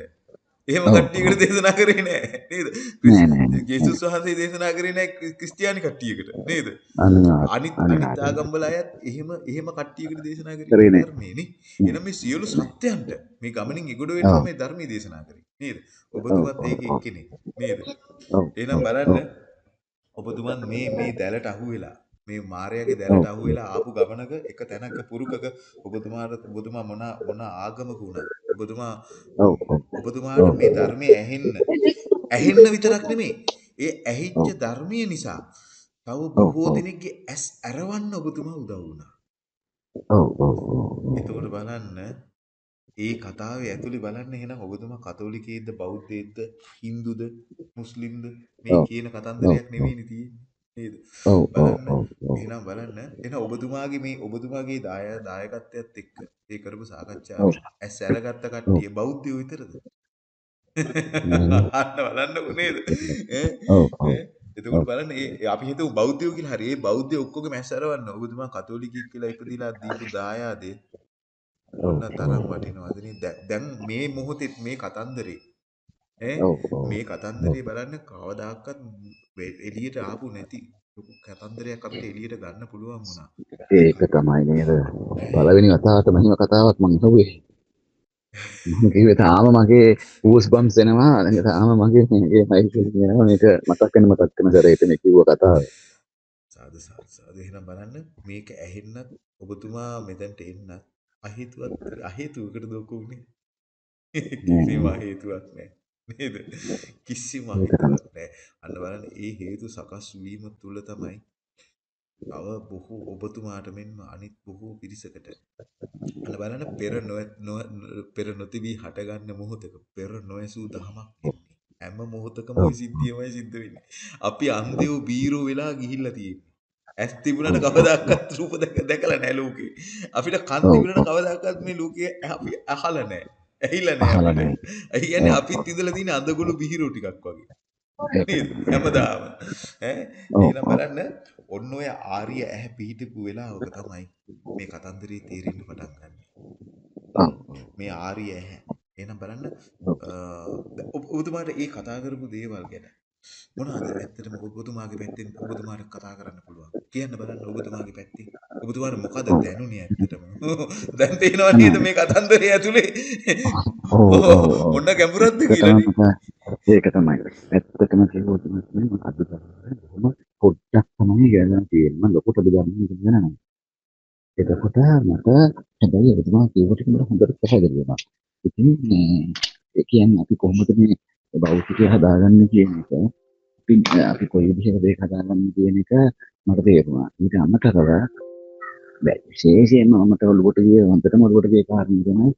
එහෙම කට්ටියකට දේශනා කරේ. නේද? නෑ නෑ නෑ ජේසුස් වහන්සේ දේශනා කරේ ක්‍රි- ක්‍රිස්තියානි කට්ටියකට. නේද? අනිත් අනිත් අනිවාර්ය ආගම් වල අයත් එහෙම එහෙම කට්ටියකට දේශනා කරේ නෑ නේ. නෑ එහෙනම් මේ සියලු සත්‍යයන්ට මේ ගමනින් ඉගොඩ වෙන්න ඔව් තමයි ධර්මයේ දේශනා කරේ. නේද? ඔබතුමත් ඒකේ එක්කෙනෙක්. නේද? එහෙනම් බලන්න ඔබතුමන් මේ මේ දැලට අහු වෙලා මේ මාර්යාගේ දැලට අහු වෙලා ආපු ගමනක එක තැනක පුරුකක ඔබතුමාට ඔබතුමා මොන මොන ආගමක වුණා ඔබතුමා ඔබතුමාට මේ ධර්මයේ ඇහෙන්න ඇහෙන්න විතරක් නෙමෙයි. ඒ ඇහිච්ච ධර්මයේ නිසා තව බොහෝ දෙනෙක්ගේ ඇස් ඇරවන්න ඔබතුමා උදව් වුණා. ඔව් ඔව් එතකොට බලන්න ඒ කතාවේ ඇතුලේ බලන්න එහෙනම් ඔබතුමා කතෝලිකයේද බෞද්ධයේද හින්දුද මුස්ලිම්ද මේ කියන කතන්දරයක් නෙවෙයිනේ තියෙන්නේ නේද? ඔව් ඔව් ඔව් ඔව්. එහෙනම් බලන්න. එහෙනම් ඔබතුමාගේ මේ ඔබතුමාගේ දාය දායකත්වයත් එක්ක ඒ කරපු ඔව්. සාකච්ඡාවෙන් ඇස් ඇරගත්ත කට්ටිය බෞද්ධයෝ විතරද? *laughs* අන්න බලන්නකො නේද? ඈ? ඔව් ඔව්. එතකොට බලන්න ඒ අපි හිතමු බෞද්ධයෝ කියලා හරි. ඒ බෞද්ධයෝ ඔක්කොගේ මැස්සරවන්න. ඔබතුමා කතෝලිකයෙක් කියලා ඉපදිලා දීපු දායාදේ ඔව් මොන තරම් වටිනවද නේ? දැන් මේ මොහොතේ මේ කතන්දරේ ඈ? මේ කතන්දරේ බලන්න කවදාකවත් එළියට ආපු නැති ලොකු කතන්දරයක් අපිට එළියට ගන්න පුළුවන් වුණා. ඒක තමයි නේද? පළවෙනි වතාවට මෙහිම කතාවක් මං අහුවේ. මම කිව්වේ තාම මගේ ඌස් බම්ස් එනවා තාම මගේ මේ මයික් කියනවා මේක මතක් වෙන මතක් වෙන සැරේට මේ කිව්ව කතාව. සාදු සාදු සාදු. එහෙනම් බලන්න. මේක ඇහෙන්නත් ඔබතුමා මෙතනට එන්නත් අහේතුවක් අහේතුවකට දොකුනේ කිසිම හේතුවක් නැහැ නේද? කිසිම හේතුවක් නැහැ අන්න බලන්න ඒ හේතු සකස් වීම තුල තමයි තව බොහෝ ඔබතුමාට මෙන්ම අනිත් බොහෝ පිරිසකට. අන්න බලන්න පෙර පෙර නොතිබී හටගන්න මොහොතක පෙර නොඇසූ දහමක් එන්නේ. හැම මොහොතකම ওই සිද්ධියමයි සිද්ධ වෙන්නේ. අපි අන්ධයෝ බීරෝ වෙලා ගිහිල්ලා තියෙන්නේ. ඇස් තිබුණාට කවදාකවත් රූප දැක දැකලා නැහැ ලෝකේ. අපිට කන් තිබුණාට කවදාකවත් මේ ලෝකේ අපි අහලා නැහැ ඇහිලා කියන්නේ ඔව්. අපිත් ඉඳලා තියෙන අඳගොළු බිහිරෝ ටිකක් වගේ. හැමදාම. ඔව්. බලන්න ඔන්න ඔය ආර්ය ඇහැ පිහිටපු වෙලාවක තමයි මේ කතන්දරේ තේරෙන්න පටන් ගන්න. මේ ආර්ය ඇහැ. එහෙනම් බලන්න ඔබතුමාට ඒ කතා කරපු දේවල් ගැන මොනවද ඇත්තටම ඔබතුමාගේ පැත්තෙන් ඔබතුමාට කතා කරන්න පුළුවන්. කියන්න බලන්න ඔබතුමාගේ පැත්තෙන්. ඔබතුමාට මොකද දැනුනේ ඇත්තටම? *laughs* දැන් තේනවා නේද මේ කතන්දරේ ඇතුලේ මොන *laughs* ගැඹුරක්ද කියලා ඒක තමයි ඇත්තටම කිව්වොත් මම අද බොහොම පොඩ්ඩක් තමයි ගණන් තියෙන්නේ ලොකුට ඉගෙන නැහැ එතකොට මට හැබැයි කියපු ටික මට හොඳට පැහැදිලි වුණා. ඉතින් මේ ඒ කියන්නේ අපි කොහොමද මේ භෞතිකය හදාගන්නේ කියන එක අපි අපි කොයි විදිහට දෙයක් හදාගන්නේ කියන එක මට තේරුණා. ඊට අමතරව බෑ විශේෂයෙන්ම මට ඔළුවට ගිය හොඳටම ඔළුවට ගිය කාරණේ තමයි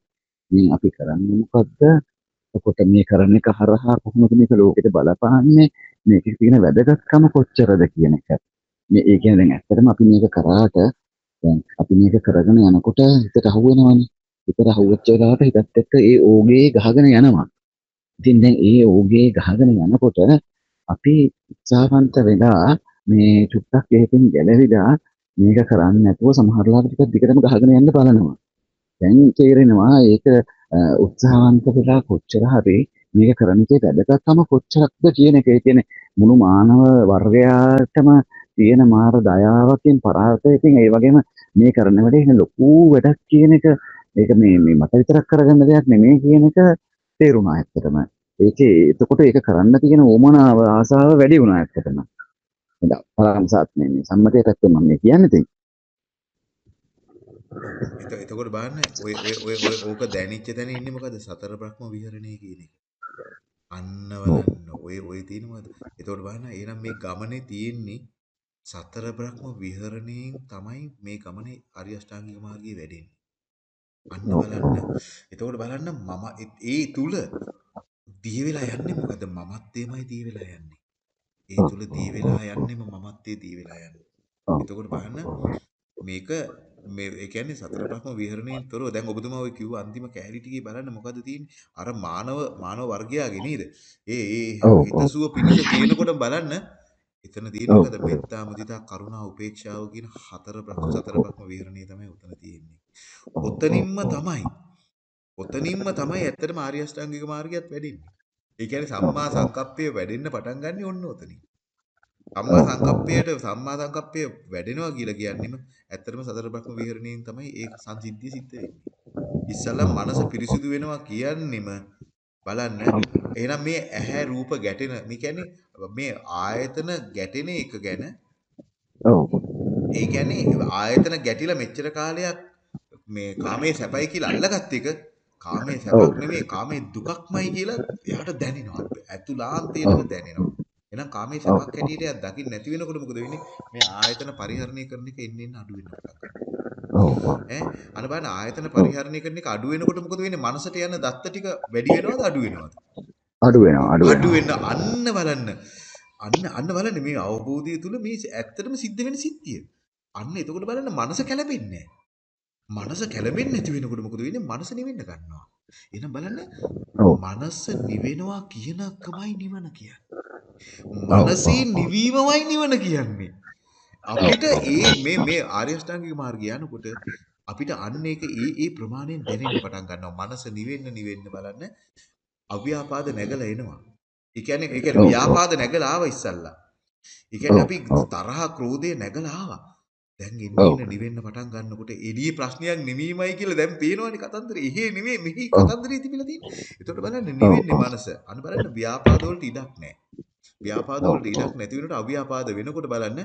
මේ අපි කරන්නේ මොකද්ද? එතකොට මේ කරන එක හරහා කොහොමද මේක ලෝකෙට බලපාන්නේ? මේකේ තියෙන වැදගත්කම කොච්චරද කියන එක. මේ ඒ කියන්නේ දැන් ඇත්තටම අපි මේක කරාට දැන් අපි මේක කරගෙන යනකොට හිතට අහුවෙනවනේ. හිතට අහුවෙච්ච වෙලාවට හිතත් එක්ක ඒ ඕගේ ගහගෙන යනවා. ඉතින් දැන් ඒ ඕගේ ගහගෙන යනකොට අපි උත්සාහවන්ත වෙලා මේ චුට්ටක් එහෙකින් ගැලවිලා මේක කරන්නේ නැතුව සමහරලාට ටිකක් දිගටම ගහගෙන යන්න බලනවා. දැන් තේරෙනවා ඒක අ, උත්සාහවන්ත වෙලා කොච්චර හරි මේක කරන එකේ වැදගත්කම කොච්චරක්ද කියන එක. ඒ කියන්නේ මුළු මානව වර්ගයාටම තියෙන මාර දයාවකින් පරාර්ථයකින් ඒ වගේම මේ කරන වැඩේ ඉතින් ලොකු වැඩක් කියන එක ඒක මේ මේ මට විතරක් කරගන්න දෙයක් නෙමෙයි කියන එක තේරුණා ඇත්තටම. ඒකේ එතකොට ඒක කරන්න තියෙන ඕමනාව ආසාව වැඩි වුණා ඇත්තටම. හොඳයි. පරාමසත් මේ මේ සම්මතයේ පැත්තෙන් මම මේ කියන්නේ. එත- එතකොට බලන්න ඔය ඔය ඔය ඕක දැනිච්ච තැන ඉන්නේ මොකද? සතර බ්‍රහ්ම විහරණය කියන එක. අන්න. බලන්න ඔය ඔය තියෙනවද? එතකොට බලන්න එහෙනම් මේ ගමනේ තියෙන්නේ සතර බ්‍රහ්ම විහරණයෙන් තමයි මේ ගමනේ ආර්ය අෂ්ටාංගික මාර්ගයේ වැඩෙන්නේ. අන්න. බලන්න. එතකොට බලන්න මම ඒ- ඒ තුල දිය වෙලා යන්නේ මොකද? මමත්වයමයි දිය වෙලා යන්නේ. ඒ. තුල දිය වෙලා යන්නේම මමත්වයේ දිය වෙලා යන්නේ. එතකොට බලන්න මේක මේ ඒ කියන්නේ සතර බ්‍රහ්ම විහරණයෙන් තොරව දැන් ඔබතුමා ඔය කිව්ව අන්තිම කැලී ටිකේ බලන්න මොකද තියෙන්නේ අර මානව මානව වර්ගයාගේ නේද ඒ ඒ. හිතසුව පිණිස තියෙනකොට බලන්න එතන තියෙන ඔව්. මොකද මෙත්තා මුදිතා කරුණා උපේක්ෂාව කියන හතර බ්‍රහ්ම සතර බ්‍රහ්ම විහරණය තමයි උතන තියෙන්නේ. ඔතනින්ම. තමයි ඔතනින්ම තමයි ඇත්තටම ආර්ය අෂ්ටාංගික මාර්ගයත් වැඩෙන්නේ ඒ කියන්නේ. සම්මා. සංකප්පය වැඩෙන්න පටන් ගන්න ඔන්න ඔතනින් සම්මා. සංකප්පයට සම්මා සංකප්පය වැඩෙනවා කියලා කියන්නේම ඇත්තටම සතර බ්‍රහ්ම විහරණයෙන් තමයි ඒක සංසිද්ධිය සිද්ධ වෙන්නේ. ඉස්සල්ලා. මනස. පිරිසිදු වෙනවා කියන්නෙම බලන්න. එහෙනම් මේ ඇහැ රූප ගැටෙන මේ කියන්නේ මේ ආයතන ගැටෙන එක ගැන ඔව්. ඒ කියන්නේ ආයතන ගැටිලා මෙච්චර කාලයක් මේ කාමයේ සැපයි කියලා අල්ලගත්ත එක කාමයේ. සැපක් නෙමෙයි කාමයේ දුකක්මයි කියලා එයාට දැනෙනවා. ඇතුළාන්තේම ඔව්. දැනෙනවා. එහෙනම් කාමයේ. සැපක් හැටියට එයා දකින්න නැති වෙනකොට මොකද වෙන්නේ? මේ ආයතන පරිහරණය කරන එක එන්න එන්න අඩු ගන්නවා. ඔව්. ඈ අන බලන්න ආයතන. පරිහරණය කරන එක අඩු වෙනකොට මොකද වෙන්නේ? මනසට යන දත්ත ටික වැඩි වෙනවද අඩු වෙනවද? අඩු වෙනවා අඩු අඩු. වෙන්න අන්න බලන්න. අන්න අන්න බලන්න මේ අවබෝධය තුල මේ ඇත්තටම සිද්ධ වෙන සිද්ධිය. අන්න එතකොට බලන්න මනස කැළඹෙන්නේ. මනස කැළඹෙන්නේ නැති වෙනකොට මොකද වෙන්නේ? මනස නිවෙන්න ගන්නවා. එහෙනම් බලන්න. මනස නිවෙනවා කියනකමයි නිවන කියන්නේ. මනසේ. නිවීමමයි නිවන කියන්නේ. අපිට ඒ මේ මේ ආර්ය අෂ්ටාංගික මාර්ගය යනකොට අපිට අන්න ඒක ඒ ඒ ප්‍රමාණයෙන් දැනෙන්න පටන් ගන්නවා. මනස නිවෙන්න නිවෙන්න බලන්න අව්‍යාපාද නැගලා එනවා. ඒ කියන්නේ ඒ කියන්නේ. ව්‍යාපාද නැගලා ආවා ඉස්සල්ලා. ඒ කියන්නේ අපි. තරහ ක්‍රෝධය නැගලා ආවා. දැන්. එන්න නිවෙන්න පටන් ගන්නකොට එළියේ ප්‍රශ්නයක් නෙමීමයි කියලා දැන් පේනවනේ කතන්දරේ. එහෙ නෙමෙයි මෙහි. කතන්දරේ තිබිලා තියෙන්නේ. එතකොට බලන්න නිවෙන්නේ. මනස. අන්න බලන්න ව්‍යාපාද වලට ඉඩක් නැහැ. ව්‍යාපාද වලට ඉඩක්. නැති වෙනකොට අව්‍යාපාද වෙනකොට බලන්න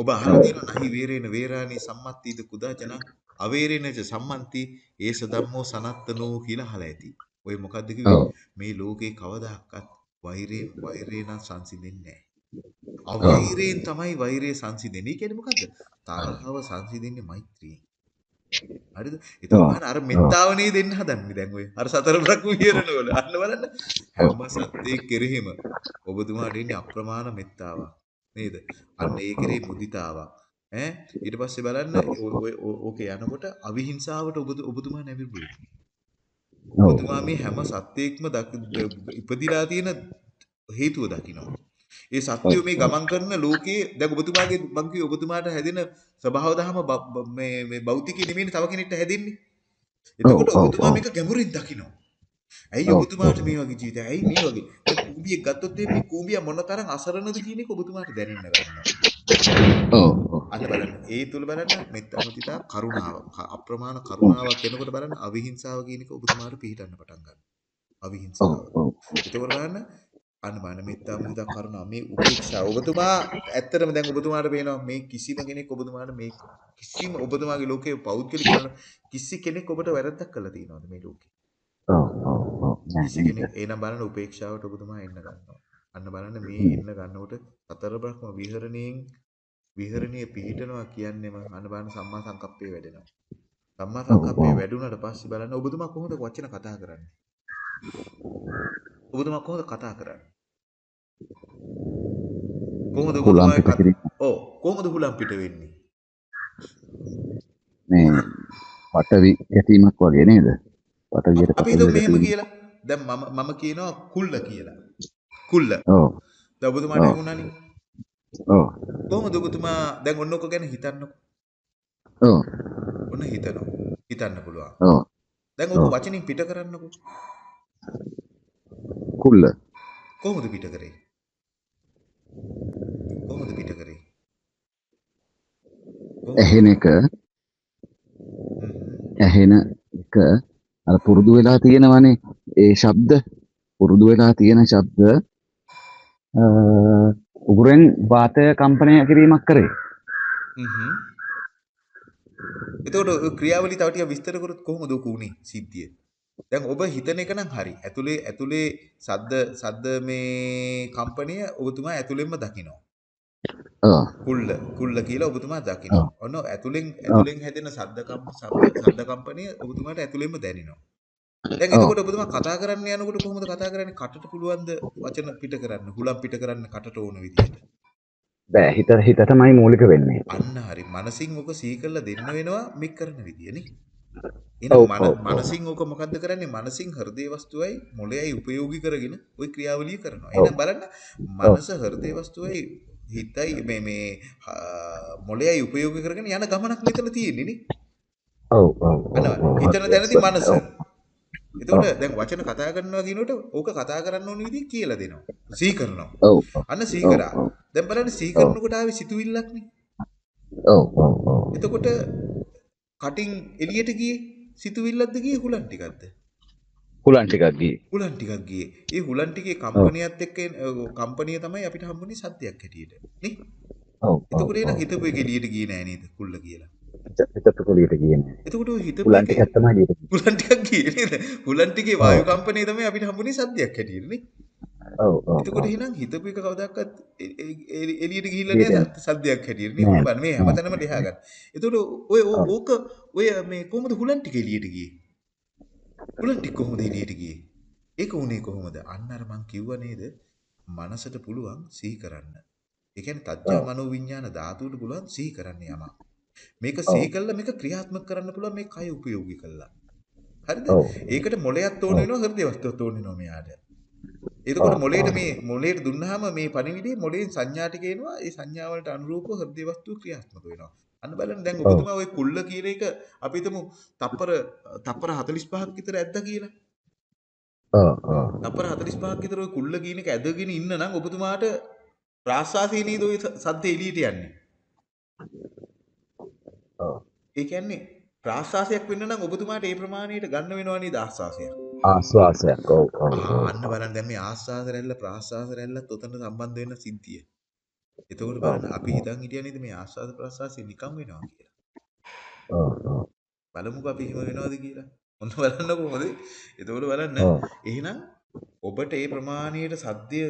ඔබ අහලා. තියෙනවා නහි වේරේන වේරාණී සම්මත්තිද කුදාචන අවේරේනච සම්මන්ති ඒස ධම්මෝ සනත්තනෝ කියලා අහලා ඇති. ඔය මොකද්ද. මේ ලෝකේ කවදාකවත් වෛරේ වෛරේ නම් සංසිඳෙන්නේ නැහැ. අවෛරයෙන් තමයි වෛරය සංසිඳෙන්නේ. ඒ කියන්නේ මොකද්ද? තරහව සංසිඳෙන්නේ මෛත්‍රියෙන්. හරිද? ඒතකොට අර. මෙත්තාවනේ දෙන්න හදන්නේ දැන් ඔය. අර සතර බ්‍රහ්ම විහරණවල. අන්න බලන්න. හැම සත්‍යයක් කෙරෙහිම ඔබතුමාට එන්නේ අප්‍රමාණ මෙත්තාවක්. නේද? අන්න ඒ කෙරෙහි මුදිතාවක්. ඈ ඊට පස්සේ බලන්න ඕකේ යනකොට අවිහිංසාවට ඔබ ඔබතුමා නැඹුරුයි. ඔව්. ඔබතුමා මේ හැම සත්‍යයක්ම ඉපදිලා තියෙන හේතුව දකිනවා. ඒ සත්‍යය. මේ ගමන් කරන ලෝකයේ දැන් ඔබතුමාගේ මං කිව්වේ ඔබතුමාට හැදෙන ස්වභාව දහම මේ මේ භෞතිකී නෙමෙයිනේ තව කෙනෙක්ට හැදෙන්නේ. එතකොට. ඔබතුමා. මේක ගැඹුරින් දකිනවා. ඇයි. ඔබතුමාට මේ වගේ ජීවිතය? ඇයි මේ වගේ? කූඹියෙක් ගත්තොත් මේ කූඹියා මොනතරම් අසරණද කියන එක ඔබතුමාට දැනෙන්න ගන්නවා. ඔව්. අන්න බලන්න. ඒ තුල බලන්න මෙත්තා මුදිතා කරුණාව. අප්‍රමාණ කරුණාවක් එනකොට බලන්න අවිහිංසාව කියන එක ඔබතුමාට පිළිටන්න පටන් ගන්නවා. අවිහිංසාව. ඔව්. එතකොට බලන්න බලන්න මෙත්තා මුදිතා කරුණා මේ උපේක්ෂාව. ඔබතුමා ඇත්තටම දැන් ඔබතුමාට පේනවා මේ කිසිම කෙනෙක් ඔබතුමාට මේ කිසිම ඔබතුමාගේ ලෝකයේ පෞද්ගලික කිසි කෙනෙක් ඔබට වැරද්දක් කළා තියෙනවද මේ ලෝකේ? ඔව්. ඔව්. ඔව්. එහෙනම් බලන්න උපේක්ෂාවට ඔබතුමා එන්න ගන්නවා. අන්න බලන්න මේ. එන්න ගන්නකොට සතර බ්‍රහ්ම විහරණයෙන් විහරණීය පිහිටනවා කියන්නේම අන්න බලන්න සම්මා සංකප්පේ වැඩෙනවා. සම්මා. සංකප්පේ. වැඩුණාට පස්සේ බලන්න ඔබතුමා කොහොමද වචන කතා කරන්නේ? ඔබතුමා කොහොමද කතා කරන්නේ? කොහොමද කිරීම. ඔව් කොහොමද හුලම් පිට වෙන්නේ? මේ පටවි ගැටීමක් වගේ නේද? පටවියට අප- අපි පටවිය හිතමු මෙහෙම. කියලා. දැන් මම මම කියනවා කුල්ල කියලා. කුල්ල. ඔව්. දැන් ඔබතුමාට ඔව්. ඇහුණානේ. ඔව්. කොහොමද ඔබතුමා දැන් ඔන්න ඔක ගැන හිතන්නකො. ඔව්. ඔන්න හිතනවා. හිතන්න පුළුවන්. ඔව්. දැන් ඔබ. වචනින් පිට කරන්නකො. කුල්ල. කොහොමද පිට කරේ? කොහොමද පිට කරේ? ඇහෙන එක. ඇහෙන එක අර පුරුදු වෙලා තියෙනවනේ ඒ ශබ්ද පුරුදු වෙලා තියෙන ශබ්ද අ, උගුරෙන් වාතය කම්පනය කිරීමක් කරේ. හ්ම්. එතකොට ඔය ක්‍රියාවලිය තව ටිකක් විස්තර කරොත් කොහොමද ඔක උනේ සිද්ධිය? දැන් ඔබ හිතන එක නම් හරි. ඇතුලේ ඇතුලේ සද්ද සද්ද මේ කම්පනය ඔබතුමා ඇතුලෙන්ම දකිනවා. කුල්ල කුල්ල කියලා ඔබතුමා දකිනවා. ඔව්. ඔන්න ඇතුලෙන් ඇතුලෙන් හැදෙන සද්ද කම්ප සද්ද කම්පනය ඔබතුමාට ඇතුලෙන්ම දැනෙනවා. දැන්. එතකොට ඔබතුමා කතා කරන්න යනකොට කොහොමද කතා කරන්නේ? කටට පුළුවන්ද වචන පිට කරන්න? හුලම් පිට කරන්න කටට ඕන විදිහට. බෑ හිත හිතටමයි මූලික වෙන්නේ. අන්න හරි. මනසින් ඔක සිහි කරලා දෙන්න වෙනවා මේ කරන විදිය නේ. ඔව් එහෙනම්. මනසින් ඔක මොකද්ද කරන්නේ? මනසින් හෘදේ වස්තුවයි මොළයයි උපයෝගී කරගෙන ওই ක්‍රියාවලිය කරනවා. එහෙනම් බලන්න. මනස හෘදේ වස්තුවයි හිතයි මේ මේ මොළයයි උපයෝගී කරගෙන යන ගමනක් මෙතන තියෙන්නේ නේ. ඔව් ඔව්. හිතන තැනදී මනස. එතකොට දැන් වචන කතා කරනවා කියනකොට ඕක කතා කරන්න ඕන විදිහ කියලා දෙනවා. සිහි කරනවා. ඔව්. අන්න සිහි කරා. දැන් බලන්න සිහි. කරනකොට ආවේ සිතුවිල්ලක් නේ. ඔව් ඔව් ඔව්. එතකොට කටින් එළියට ගියේ සිතුවිල්ලක්ද ගියේ හුලන් ටිකක්ද? හුලන් ටිකක් ගියේ. හුලන් ටිකක් ගියේ. ඒ හුලන් ටිකේ කම්පනියත් එක්ක කම්පනිය තමයි අපිට හම්බුනේ සද්දයක් හැටියට. නේ? ඔව් එතකොට එන. හිතපු එක එළියට ගියේ නෑ නේද? කුල්ල කියලා. හිතපු කුලියට ගියේ නෑ. එතකොට ඔය හිතපු හුලන් ටිකක් තමයි එළියට ගියේ. හුලන් ටිකක් ගියේ නේද? හුලන් ටිකේ. වායු කම්පනිය තමයි අපිට හම්බුනේ සද්දයක් හැටියට නේ? ඔව් ඔව් එතකොට. එහෙනම් හිතපු එක කවදාවත් එළියට ගිහිල්ලා එළියට නෑ සද්දයක් හැටියට නේ? මේ. හැමතැනම ලියා ගන්න. එතකොට ඔය. ඕක ඔය මේ කොහොමද හුලන් ටික එළියට ගියේ? හුලන් ටික කොහොමද එළියට ගියේ? ඒක උනේ කොහොමද? අන්න අර මං කිව්වා නේද? මනසට පුළුවන් සිහි කරන්න. ඒ කියන්නේ තජ්ජා ඔව්. මනෝ විඥාන ධාතුවට පුළුවන් සිහි කරන්න යමක්. මේක. සිහි කළා මේක ක්‍රියාත්මක කරන්න පුළුවන් මේ කය උපයෝගී කළා. හරිද? ඒකට මොලයක් ඕන වෙනවා හෘද වස්තුවක් ඕන වෙනවා මෙයාට. එතකොට මොලේට. මේ මොලේට දුන්නාම මේ පණිවිඩේ මොලෙන් සංඥා ටික එනවා. ඒ සංඥා වලට අනුරූපව හෘද වස්තුව ක්‍රියාත්මක වෙනවා. අන්න බලන්න දැන් ඔව්. ඔබතුමා ওই කුල්ල කියන එක අපි හිතමු තප්පර තප්පර 45ක් විතර ඇද්දා කියලා. ඔව් ඔව්. තප්පර 45ක් විතර ওই කුල්ල කියන එක ඇදගෙන ඉන්න නම් ඔබතුමාට ප්‍රාශ්වාසයේ නේද ওই සද්ද එළියට යන්නේ. ඔව්. ඒ කියන්නේ ප්‍රාශ්වාසයක් වෙන්න නම් ඔබතුමාට ඒ ප්‍රමාණයට ගන්න වෙනවා නේද ආශ්වාසයක්. ආස්වාසයක් ඔව් ඔව් ආ, ඔව්. අන්න බලන්න දැන් මේ ආස්වාස රැල්ල ප්‍රාශ්වාස රැල්ලත් උතන සම්බන්ධ වෙන සිද්ධිය. එතකොට බලන්න අපි හිතන් හිටියා නේද මේ ආස්වාද ප්‍රාශ්වාසය නිකම් වෙනවා කියලා. ඔව් ඔව්. බලමුකෝ අපි එහෙම වෙනවද කියලා. ඔන්න බලන්නකෝ කොහොමද? එතකොට බලන්න. එහෙනම් ඔබට ඒ ප්‍රමාණයට සද්දය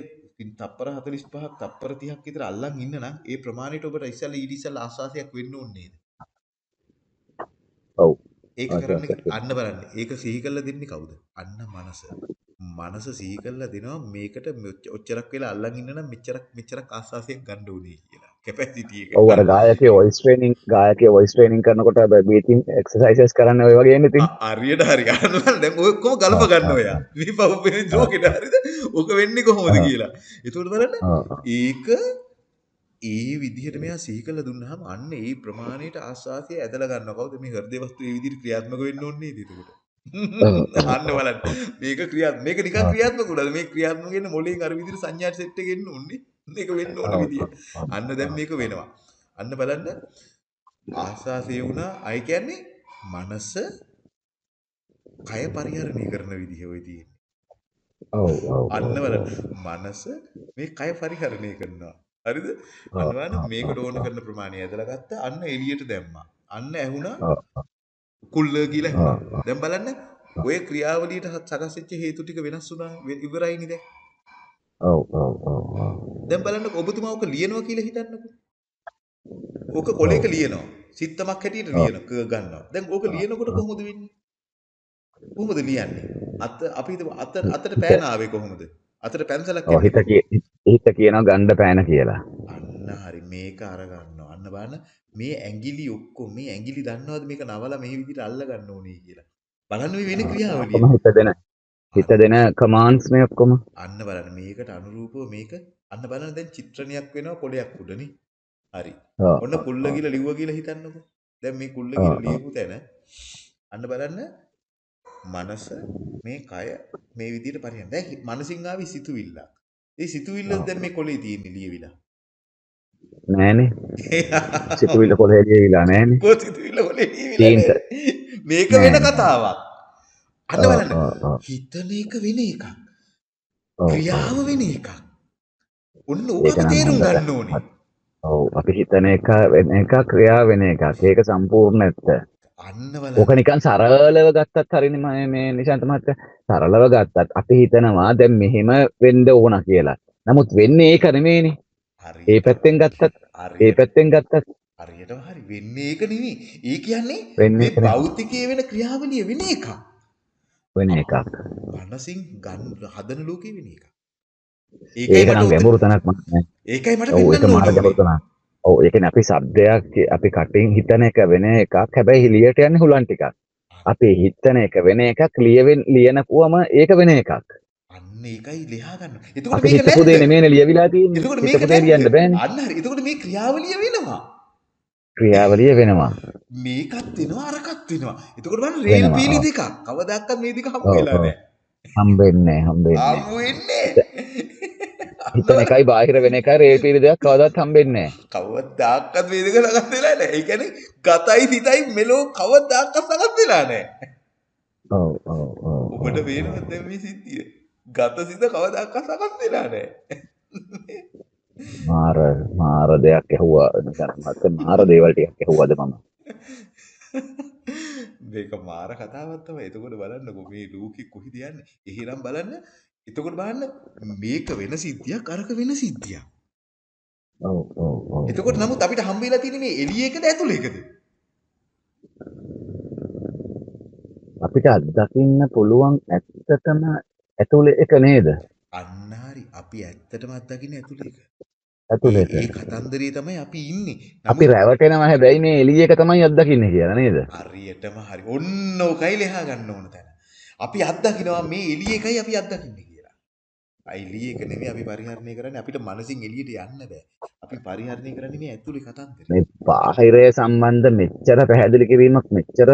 තප්පර 45ක් තප්පර 30ක් විතර අල්ලන් ඉන්න නම් ඒ ප්‍රමාණයට ඔබට ඉස්සල්ලා ඊට ඉස්සල්ලා ආස්වාසයක් වෙන්න ඕනේ නේද? ඔව්. ඒක කරන්න. අන්න බලන්න. ඒක සිහි කරලා දෙන්නේ කවුද? අන්න මනස. මනස සිහි කරලා දෙනවා මේකට ඔච්චරක් වෙලා අල්ලන් ඉන්න නම් මෙච්චරක් මෙච්චරක් ආස්වාසයක් ගන්න ඕනේ කියලා. කැපැසිටි එක. ඔව් අර ගායකයේ වොයිස් ට්‍රේනින් ගායකයේ වොයිස් ට්‍රේනින් කරනකොට බීතින් එක්සර්සයිසස් කරන්න ඔය වගේ එන්නේ ඉතින්. අ- හරියට හරි ගන්න දැන් ඔය ඔක්කොම ගලප ගන්න ඔයා. මේ පහුපෙන ජෝකෙට හරිද? ඔක වෙන්නේ කොහොමද කියලා. එතකොට බලන්න. ඒක ඒ විදිහට මෙයා සිහි කරලා දුන්නාම අන්න ඒ ප්‍රමාණයට ආස්වාසිය ඇදලා ගන්නවා. කවුද මේ හෘද වස්තු ඒ විදිහට ක්‍රියාත්මක වෙන්න ඕනේ නේද එතකොට? *laughs* අන්න බලන්න. මේක ක්‍රියාත් මේක නිකන් ක්‍රියාත්මක උනද මේ ක්‍රියාත්මක වෙන්න මොලෙන් අර විදිහට සංඥා සෙට් එක එන්න ඕනේ. මේක වෙන්න ඕන විදිය. අන්න දැන් මේක වෙනවා. අන්න බලන්න ආස්වාසිය වුණා. අය කියන්නේ මනස කය පරිහරණය කරන විදිහ ඔය තියෙන්නේ. ඔව් ඔව්. අන්න බලන්න. මනස මේ කය පරිහරණය කරනවා. හරිද? අන්න මේකට ඕන. කරන ප්‍රමාණය ඇදලා ගත්තා. අන්න එළියට දැම්මා. අන්න ඇහුණා. කුල්ල කියලා. ඔව්. දැන් බලන්න ඔය ක්‍රියාවලියට සකස් වෙච්ච හේතු ටික වෙනස් වුණා ඉවරයිනේ දැන්. ඔව් ඔව් ඔව් ඔව්. දැන් බලන්නකො ඔබතුමා ඔක ලියනවා කියලා හිතන්නකො. ඕක කොලේක ලියනවා. සිත්තමක් හැටියට. ලියන ක ගන්නවා. දැන් ඕක ලියනකොට. කොහොමද වෙන්නේ? කොහොමද ලියන්නේ? අත අපි අත අතට පෑන ආවේ කොහොමද? අතට පැන්සලක් ඔව් හිත හිත කියනවා ගණ්ඩ පෑන කියලා. අන්න හරි මේක අර ගන්නවා. අන්න බලන්න මේ ඇඟිලි ඔක්කොම මේ ඇඟිලි දන්නවද මේක නවලා මේ විදිහට අල්ල ගන්න ඕනේ කියලා. බලන්න මේ වෙන ක්‍රියාවලිය. හිත දෙන හිත දෙන කමාන්ඩ්ස් මේ ඔක්කොම. අන්න බලන්න මේකට අනුරූපව මේක අන්න බලන්න දැන් චිත්‍රණයක් වෙනවා කොලයක් උඩනේ. හරි. ඔන්න කුල්ල. කියලා ලිව්වා කියලා හිතන්නකෝ. දැන් මේ කුල්ල කියලා. ලියපු තැන අන්න බලන්න මනස මේ කය මේ විදිහට පරිහරණය. දැන් මනසින් ආවි සිතුවිල්ල. ඒ සිතුවිල්ල දැන් මේ කොලේ තියෙන්නේ ලියවිලා. නෑනේ. *laughs* සිතුවිල්ල කොලේ ලියවිලා නෑනේ. කො සිතුවිල්ල කොලේ. මේක වෙන. කතාවක්. ඔව් බලන්න. හිතන එක වෙන එකක්. ක්‍රියාව වෙන එකක්. ඔන්න ඕක තේරුම් ගන්න ඕනේ. ඔව් අපි හිතන එක වෙන එක ක්‍රියා වෙන එකක්. ඒක සම්පූර්ණ ඇත්ත. ඕක. නිකන් සරලව ගත්තත් හරිනේ මම මේ නිශාන්ත මහත්තයා සරලව ගත්තත් අපි හිතනවා දැන් මෙහෙම වෙන්න ඕන කියලා. නමුත් වෙන්නේ ඒක නෙමෙයිනේ. ඒ පැත්තෙන් ගත්තත් ඒ පැත්තෙන් ගත්තත් හරියටම හරි වෙන්නේ ඒක නෙවෙයි. ඒ කියන්නේ මේ. භෞතිකයේ වෙන ක්‍රියාවලිය වෙන එකක්. වෙන එකක්. මනසින් ගන්න හදන ලෝකේ වෙන එකක්. ඒක ඒකයි මට ගැඹුරු තැනක් මම ඒකයි මට ඔව් ඒක මාර ගැඹුරු. තැනක්. ඔව් ඒ කියන්නේ අපි શબ્දයක් අපි කටින් හිතන එක වෙන එකක්. හැබැයි එළියට යන්නේ හුලන් ටිකක්. අපි හිතන එක වෙන එකක් ලියවෙන් ලියනපුවම ඒක වෙන එකක්. ඒකයි ලියා ගන්න. එතකොට මේක දේ නැද්ද? නෙමෙයිනේ ලියවිලා තියෙන්නේ. එතකොට මේක දේ ලියන්න? බෑනේ. අන්න හරි. එතකොට මේ ක්‍රියාවලිය වෙනවා. ක්‍රියාවලිය වෙනවා. මේකත් වෙනවා අරකත් වෙනවා. එතකොට බලන්න රේල්. පීලි. දෙකක්. කවදාකවත් මේ දෙක හම්බ වෙලා. නැහැ. හම්බෙන්නේ හම්බෙන්නේ. හම්බ වෙන්නේ. අන්න හිතන එකයි බාහිර වෙන එකයි රේල් පීලි දෙයක් කවදාවත් හම්බෙන්නේ නැහැ. කවදාකවත් මේ දෙක සකස් වෙලා නැහැ. ඒ කියන්නේ ගතයි සිතයි මෙලෝ කවදාකවත් සකස් වෙලා නැහැ. ඔව් ඔව් ඔව්. ඔබට පේනවද මේ සිද්ධිය? ගත සිත කවදාකවත් සකස් වෙලා නැහැ. මාර මාර දෙයක් ඇහුවා මට මාර දේවල් ටිකක් ඇහුවාද මම. මේක මාර කතාවක් තමයි. එතකොට බලන්නකෝ මේ ලෝකෙ කොහෙද යන්නේ? එහෙනම් බලන්න. එතකොට බලන්න මේක වෙන සිද්ධියක් අරක වෙන සිද්ධියක්. එතකොට නමුත් අපිට හම්බ වෙලා තියෙන්නේ මේ එළිය එකද ඇතුළ එකද? අපිට අත්දකින්න පුළුවන් ඇත්තටම ඇතුලේ එක නේද? අන්න හරි. අපි ඇත්තටම අත්දකින්නේ ඇතුළ එක. ඇතුළට ඒ කතන්දරේ තමයි අපි ඉන්නේ. අපි රැවටෙනවා හැබැයි මේ එළිය එක තමයි අත්දකින්නේ කියලා නේද? හරියටම හරි. ඔන්න ඔකයි ලෙහා ගන්න ඕන තැන. අපි අත්දකිනවා මේ එළිය එකයි අපි අත්දකින්නේ කියලා. අයි එළිය එක නෙමෙයි අපි පරිහරණය කරන්නේ. අපිට මනසින් එළියට යන්න බෑ. අපි පරිහරණය කරන්නේ මේ ඇතුලේ කතන්දරේ. මේ බාහිරය සම්බන්ධ මෙච්චර පැහැදිලි කිරීමක් මෙච්චර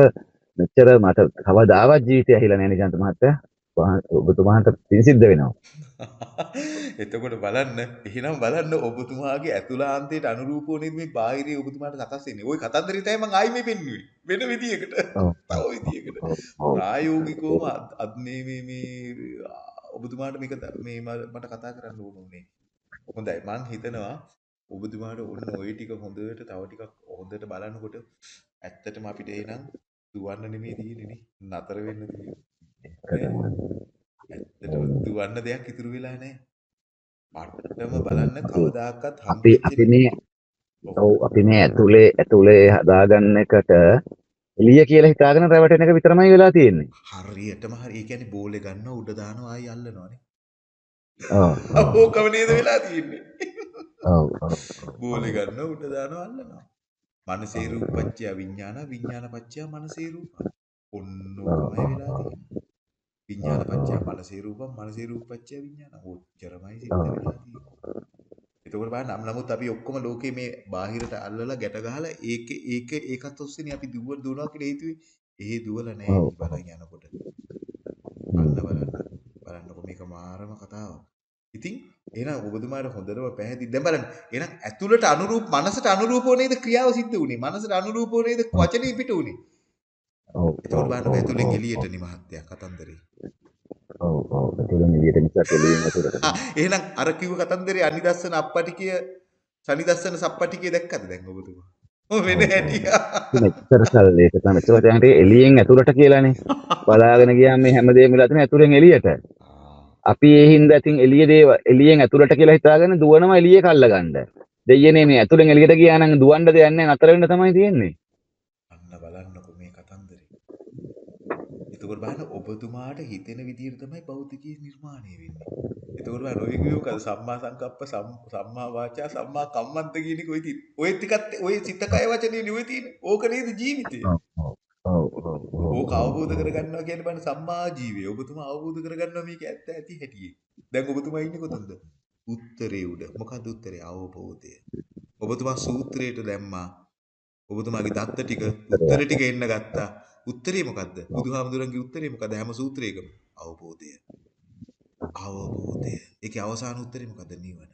මෙච්චර මට කවදාවත් ජීවිතේ ඇහිලා නැහැ නිකන්ත මහත්තයා. වහ- ඔබතුමාට පින් සිද්ධ වෙනවා. *laughs* එතකොට බලන්න එහෙනම් බලන්න ඔබතුමාගේ ඇතුළාන්තයට අනුරූපව නේද මේ බාහිරේ ඔබතුමාට සකස් වෙන්නේ. ওই කතන්දරේ තමයි මම ආයි මේ පෙන්වුවේ. වෙන විදියකට. ඔව්. තව විදියකට. ඔව්, ඔව්. ප්‍රායෝගිකවම අත්- අත් මේ මේ මේ ඔබතුමාට මේක ද- මේ ම- මට කතා කරන්න ඕන උනේ. හොඳයි මං හිතනවා ඔබතුමාට ඔන්න ওই ටික හොඳට තව ටිකක් හොඳට බලනකොට ඇත්තටම අපිට එහෙනම් දුවන්න නෙමෙයි තියෙන්නේ නේ. නතර වෙන්න තියෙන්නේ. දුවන්න දෙයක් ඉතුරු වෙලා නැහැ. පට්ටම බලන්න කවදාකවත් අපි අපි මේ ඔව් අපි මේ ඇතුලේ ඇතුලේ හදාගන්න එකට එළිය කියලා හිතාගෙන රැවටෙන එක විතරමයි වෙලා තියෙන්නේ. හරියටම හරි. ඒ කියන්නේ බෝලේ ගන්නවා උඩ දානවා ආයි අල්ලනවානේ. ඔව් ඔව් *laughs* ඕකම නේද වෙලා තියෙන්නේ. ඔව්. බෝලේ ගන්නවා උඩ දානවා අල්ලනවා. මනසේ රූපච්චය විඥාන විඥාන පච්චය මනසේ රූප. ඔන්න ඕකමයි වෙලා තියෙන්නේ. විඥාන පච්චය මනසේ රූපම් මනසේ රූපච්චය විඥාන. ඔච්චරමයි සිද්ධ වෙලා තියෙන්නේ. එතකොට බලන්න නම් නමුත් අපි ඔක්කොම ලෝකේ මේ බාහිරට අල්ලලා ගැට ගහලා ඒක ඒක ඒකත් ඔස්සේනේ අපි දුව දුවනවා කියලා හිතුවේ. ඒ දුවල නෑ. බලන් යනකොට. අන්න බලන්න. බලන්නකො මේක මාරම කතාවක්. ඉතින් එහෙනම් ඔබතුමාට හොඳටම පැහැදිලි. දැන් බලන්න. එහෙනම් ඇතුළට අනුරූප මනසට අනුරූපව නේද ක්‍රියාව සිද්ධ වුනේ. මනසට අනුරූපව නේද වචනේ පිට වුනේ. ඔව්. ඔව් බලන්න ඔව් ඇතුළෙන් ඔව් එළියටනේ මහත්තයා කතන්දරේ. ඔව් ඔව්. ඇතුලෙන් එළියට එළියෙන් ඇතුලට ආ එහෙනම් අර කිව්ව කතන්දරේ අනිදස්සන අප්පටිකය සනිදස්සන සප්පටිකය දැක්කද දැන් ඔබතුමා? වෙන හැටි. මෙච්චර සල් ඒක තමයි. මෙච්චර දැනට එළියෙන් ඇතුලට කියලානේ. *laughs* බලාගෙන ගියාම මේ හැමදේම වෙලා තියෙන ඇතුලෙන් එළියට. අපි ඒ හින්දා ඉතින් එළිය දේව එළියෙන් ඇතුලට කියලා හිතාගෙන දුවනවා එළිය කල්ල ගන්න. දෙයනේ මේ ඇතුලෙන් එළියට ගියා නම් දුවන්න දෙයක් නැහැ නතර වෙන්න තමයි තියෙන්නේ අන්න බලන්නකො මේ කතන්දරේ. එතකොට බලන්න ඔබතුමාට හිතෙන විදිහට තමයි භෞතිකී නිර්මාණය වෙන්නේ. එතකොට බලන්න ඔය කිව්ව කද සම්මා සංකප්ප සම්- සම්මා වාචා සම්මා කම්මන්ත කියන එක ඔය. ඔය ටිකත් ඔය සිත කය වචනේ නෙවෙයි තියෙන්නේ. ඕක නේද ජීවිතේ. ඔව් ඔව් ඕක අවබෝධ කරගන්නවා කියන්නේ බලන්න සම්මා ජීවය. ඔබතුමා අවබෝධ කරගන්නවා මේක ඇත්ත ඇති හැටියේ. දැන් ඔබතුමා ඉන්නේ කොතනද? උත්තරේ උඩ. මොකද්ද උත්තරේ? අවබෝධය. ඔබතුමා සූත්‍රයට දැම්මා. ඔබතුමාගේ දත්ත ටික උත්තර ටික එන්න ගත්තා. උත්තරේ මොකද්ද? බුදුහාමුදුරන්ගේ උත්තරේ මොකද්ද? හැම සූත්‍රයකම අවබෝධය. අවබෝධය. ඒකේ අවසාන උත්තරේ මොකද්ද? නිවන.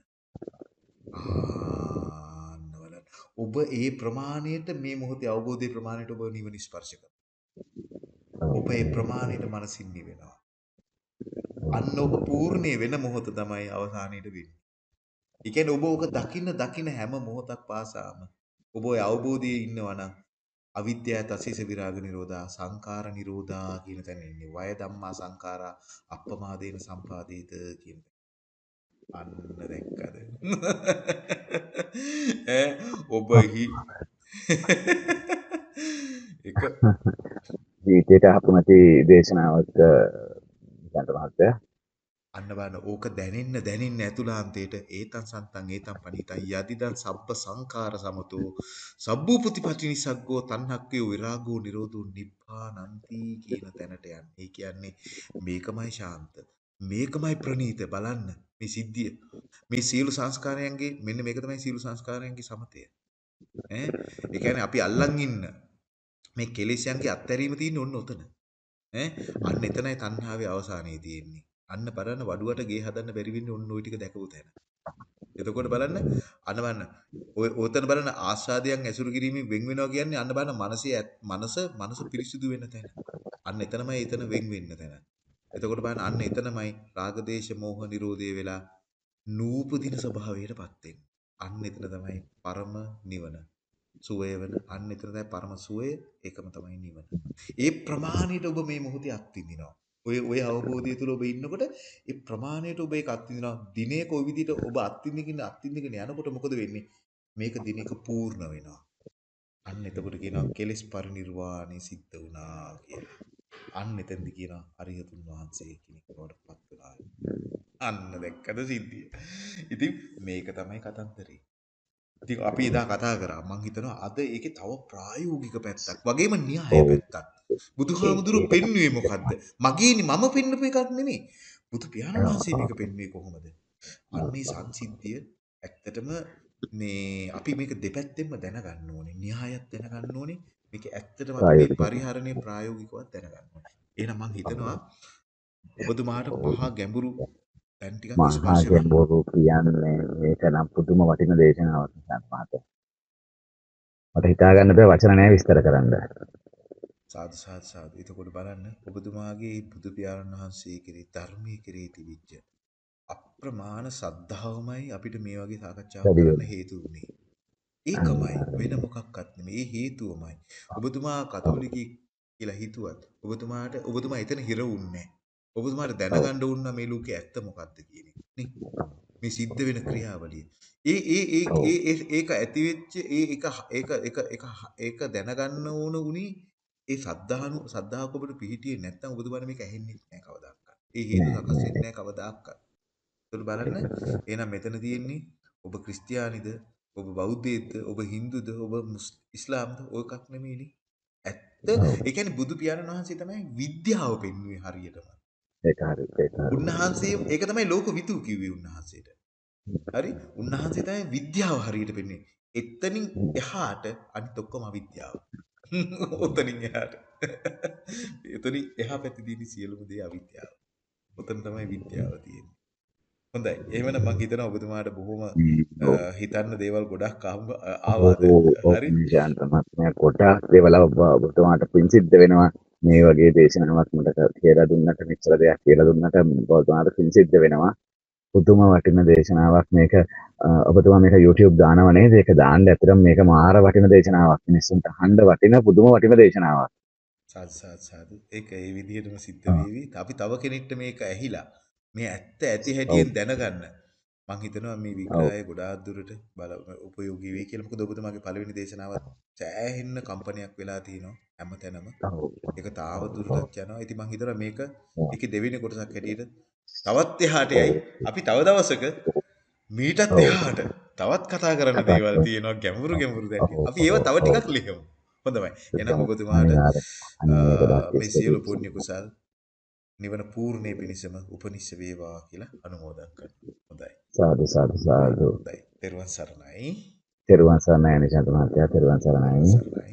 ආන්න බලන්න. ඔබ ඒ ප්‍රමාණයට මේ මොහොතේ අවබෝධයේ ප්‍රමාණයට ඔබ නිවන ස්පර්ශ කරනවා. ඔබ ඒ ප්‍රමාණයට මනසින් නිවෙනවා. අන්න ඔබ පූර්ණේ වෙන මොහොත තමයි අවසානයේට වෙන්නේ. ඒ කියන්නේ ඔබ ඕක දකින්න දකින්න හැම මොහොතක් පාසාම ඔබ ඔය අවබෝධයේ ඉන්නවා නම් අවිද්‍යාව තසීස විරාග නිරෝධා සංඛාර නිරෝධා කියන තැන ඉන්නේ. වය ධම්මා සංඛාරා අප්පමාදේන සම්පාදේත කියන තැන. අන්න දැක්කද? *laughs* ඈ ඔබ හි *laughs* එක *laughs* ජීවිතයට ආපු නැති දේශනාවක් ගන්න මහත්තයා අන්න බලන්න ඕක දැනෙන්න දැනෙන්න ඇතුළාන්තයට ඒතන් සන්තන් ඒතන් පණිතන් යදිදන් සබ්බ සංඛාර සමතෝ සබ්බූපතිපටි නිසග්ගෝ තණ්හක්කයෝ විරාගෝ නිරෝධෝ නිබ්බානන්ති කියන තැනට යන්නේ. ඒ කියන්නේ මේකමයි ශාන්ත. මේකමයි ප්‍රණීත බලන්න මේ සිද්ධිය. මේ සීල සංස්කාරයන්ගේ මෙන්න මේක තමයි සීල සංස්කාරයන්ගේ සමතය. ඈ ඒ කියන්නේ අපි අල්ලන් ඉන්න මේ කෙලෙස්යන්ගේ අත්හැරීම තියෙන්නේ ඔන්න ඔතන. ඈ අන්න එතනයි තණ්හාවේ අවසානයේ තියෙන්නේ. අන්න බලන්න වඩුවට ගේ හදන්න බැරි වෙන්නේ ඔන්න ওই ටික දැකපු තැන. එතකොට බලන්න අන්න බලන්න ඔය ඔතන බලන්න ආස්වාදයන් ඇසුරු කිරීමෙන් වෙන් වෙනවා කියන්නේ අන්න බලන්න මනසේ ඇත්- මනස මනස පිරිසිදු වෙන තැන. අන්න එතනමයි එතන වෙන් වෙන්න තැන. එතකොට බලන්න අන්න එතනමයි රාගදේශ මෝහ නිරෝධය වෙලා නූපදින ස්වභාවයටපත් වෙන්නේ. අන්න එතන තමයි පරම නිවන. සුවය වෙන අන්න එතන තමයි පරම සුවය ඒකම තමයි නිවන. ඒ ප්‍රමාණයට ඔබ මේ මොහොතේ අත්විඳිනවා. ඔය ඔය අවබෝධය තුළ ඔබ ඉන්නකොට ඒ ප්‍රමාණයට ඔබ ඒක අත්විඳිනවා. දිනයක ওই විදිහට ඔබ අත්විඳින්න අත්විඳින්න යනකොට මොකද වෙන්නේ? මේක දිනයක පූර්ණ වෙනවා. අන්න එතකොට කියනවා කෙලෙස් පරිනිර්වාණය සිද්ධ වුණා කියලා. අන්න එතෙන්ද කියනවා අරිහතුන් වහන්සේ කෙනෙක් බවට පත් වුණා. අන්න දැක්කද සිද්ධිය. ඉතින් මේක තමයි කතන්දරේ. ඉතින් අපි එදා කතා කරා මං හිතනවා අද ඒකේ තව ප්‍රායෝගික පැත්තක් වගේම න්‍යාය. පැත්තක්. බුදුහාමුදුරුවෝ පෙන්වුවේ මොකද්ද? මගේනි මම පෙන්නපු එකක් නෙමෙයි. බුදු පියාණන් වහන්සේ මේක පෙන්වුවේ කොහොමද? අන්නේ සංසිද්ධිය ඇත්තටම මේ අපි මේක දෙපැත්තෙන්ම දැනගන්න ඕනේ. න්‍යායත් දැනගන්න ඕනේ. මේක ඇත්තටම මේ. පරිහරණය ප්‍රායෝගිකවත් දැනගන්න ඕනේ. එහෙනම් මං හිතනවා ඔබතුමාට මහා ගැඹුරු තැන් ටිකක් මහා ස්පර්ශ වුණා. ගැඹුරු කියන්නේ මේක නම් පුදුම වටින දේශනාවක් නිසාත් මහත්තයා. මට හිතා ගන්න බෑ වචන නෑ විස්තර කරන්න. සාදු සාදු සාදු. එතකොට බලන්න ඔබතුමාගේ බුදු පියාණන් වහන්සේ කෙරෙහි ධර්මයේ කෙරෙහි තිබිච්ච අප්‍රමාණ සද්ධාවමයි අපිට මේ වගේ සාකච්ඡාවක් කරන්න. හේතු වුනේ. ඒකමයි වෙන මොකක්වත් නෙමෙයි. හේතුවමයි. ඔබතුමා කතෝලිකයෙක් කියලා හිතුවත් ඔබතුමාට ඔබතුමා එතන හිර වුන්නේ නැහැ. ඔබතුමාට දැනගන්න ඕන මේ ලෝකේ ඇත්ත මොකක්ද කියන එක. නේ? මේ සිද්ධ වෙන ක්‍රියාවලිය. ඒ ඒ ඒ. ඒ ඒක ඇති වෙච්ච ඒ එක ඒක එක එක ඒක දැනගන්න ඕන උනේ ඒ සද්ධානු සද්ධාක ඔබට පිහිටියේ නැත්නම් ඔබතුමාට මේක ඇහෙන්නේ නැහැ කවදාකවත්. ඒ හේතු සකස්. වෙන්නේ නැහැ කවදාකවත්. ඒකට බලන්න එහෙනම් මෙතන තියෙන්නේ ඔබ ක්‍රිස්තියානිද ඔබ බෞද්ධයෙක්ද ඔබ හින්දුද ඔබ ඉස්ලාම්ද ඔය එකක් නෙමෙයිනේ. ඇත්ත. ඒ කියන්නේ බුදු පියාණන් වහන්සේ තමයි විද්‍යාව පෙන්වුවේ හරියටම. ඒක හරි ඒක හරි. උන්වහන්සේ ඒක තමයි ලෝක විතු කිව්වේ උන්වහන්සේට. හරි? උන්වහන්සේ තමයි විද්‍යාව හරියට පෙන්වන්නේ. එතනින් එහාට අනිත් ඔක්කොම අවිද්‍යාව. ඔතනින් එහාට. එතනින් එහා පැත්තේ තියෙන සියලුම දේ අවිද්‍යාව. ඔතන තමයි විද්‍යාව තියෙන්නේ. හොඳයි. එහෙමනම් මම හිතනවා ඔබතුමාට බොහොම. හිතන්න දේවල් ගොඩක් ආවාද? හරි? ගොඩාක් දේවල් ඔබ ඔබතුමාට පින් සිද්ධ වෙනවා මේ වගේ දේශනාවක් මට කියලා දුන්නට මෙච්චර දෙයක් කියලා දුන්නට ඔබතුමාට පින් සිද්ධ වෙනවා. පුදුම වටින දේශනාවක් මේක. ඔබතුමා මේක YouTube දානව නේද? ඒක දාන්න ඇත්තටම මේක මාර වටින දේශනාවක්. මිනිස්සුන්ට අහන්න වටින පුදුම වටින දේශනාවක්. සාදු සාදු සාදු. ඒක ඒ විදිහටම සිද්ධ වේවි. අපි තව කෙනෙක්ට මේක ඇහිලා මේ ඇත්ත ඇති හැටියෙන් දැනගන්න මං හිතනවා මේ විග්‍රහය ගොඩාක් දුරට බල උපයෝගී වෙයි කියලා. මොකද ඔබතුමාගේ පළවෙනි දේශනාවත් සෑහෙන්න කම්පනයක් වෙලා තිනවා හැමතැනම. ඒක තාව දුරටත් යනවා. ඉතින් මං හිතනවා මේක ඒකේ දෙවෙනි කොටසක් හැටියට තවත් එහාට යයි. අපි තව දවසක මීටත් එහාට තවත් කතා කරන්න දේවල් තියෙනවා ගැඹුරු ගැඹුරු දැන්. අපි ඒව තව ටිකක් ලියමු. හොඳයි. එහෙනම් ඔබතුමාට මේ සියලු පුණ්‍ය කුසල් නිවන පූර්ණේ පිණිසම උපනිශ්ස වේවා කියලා අනුමෝදන් කරනවා. හොඳයි. සාදු සාදු සාදු හොඳයි. තෙරුවන් සරණයි. තෙරුවන් සරණයි නිශාන්ත මහත්තයා තෙරුවන් සරණයි සරණයි.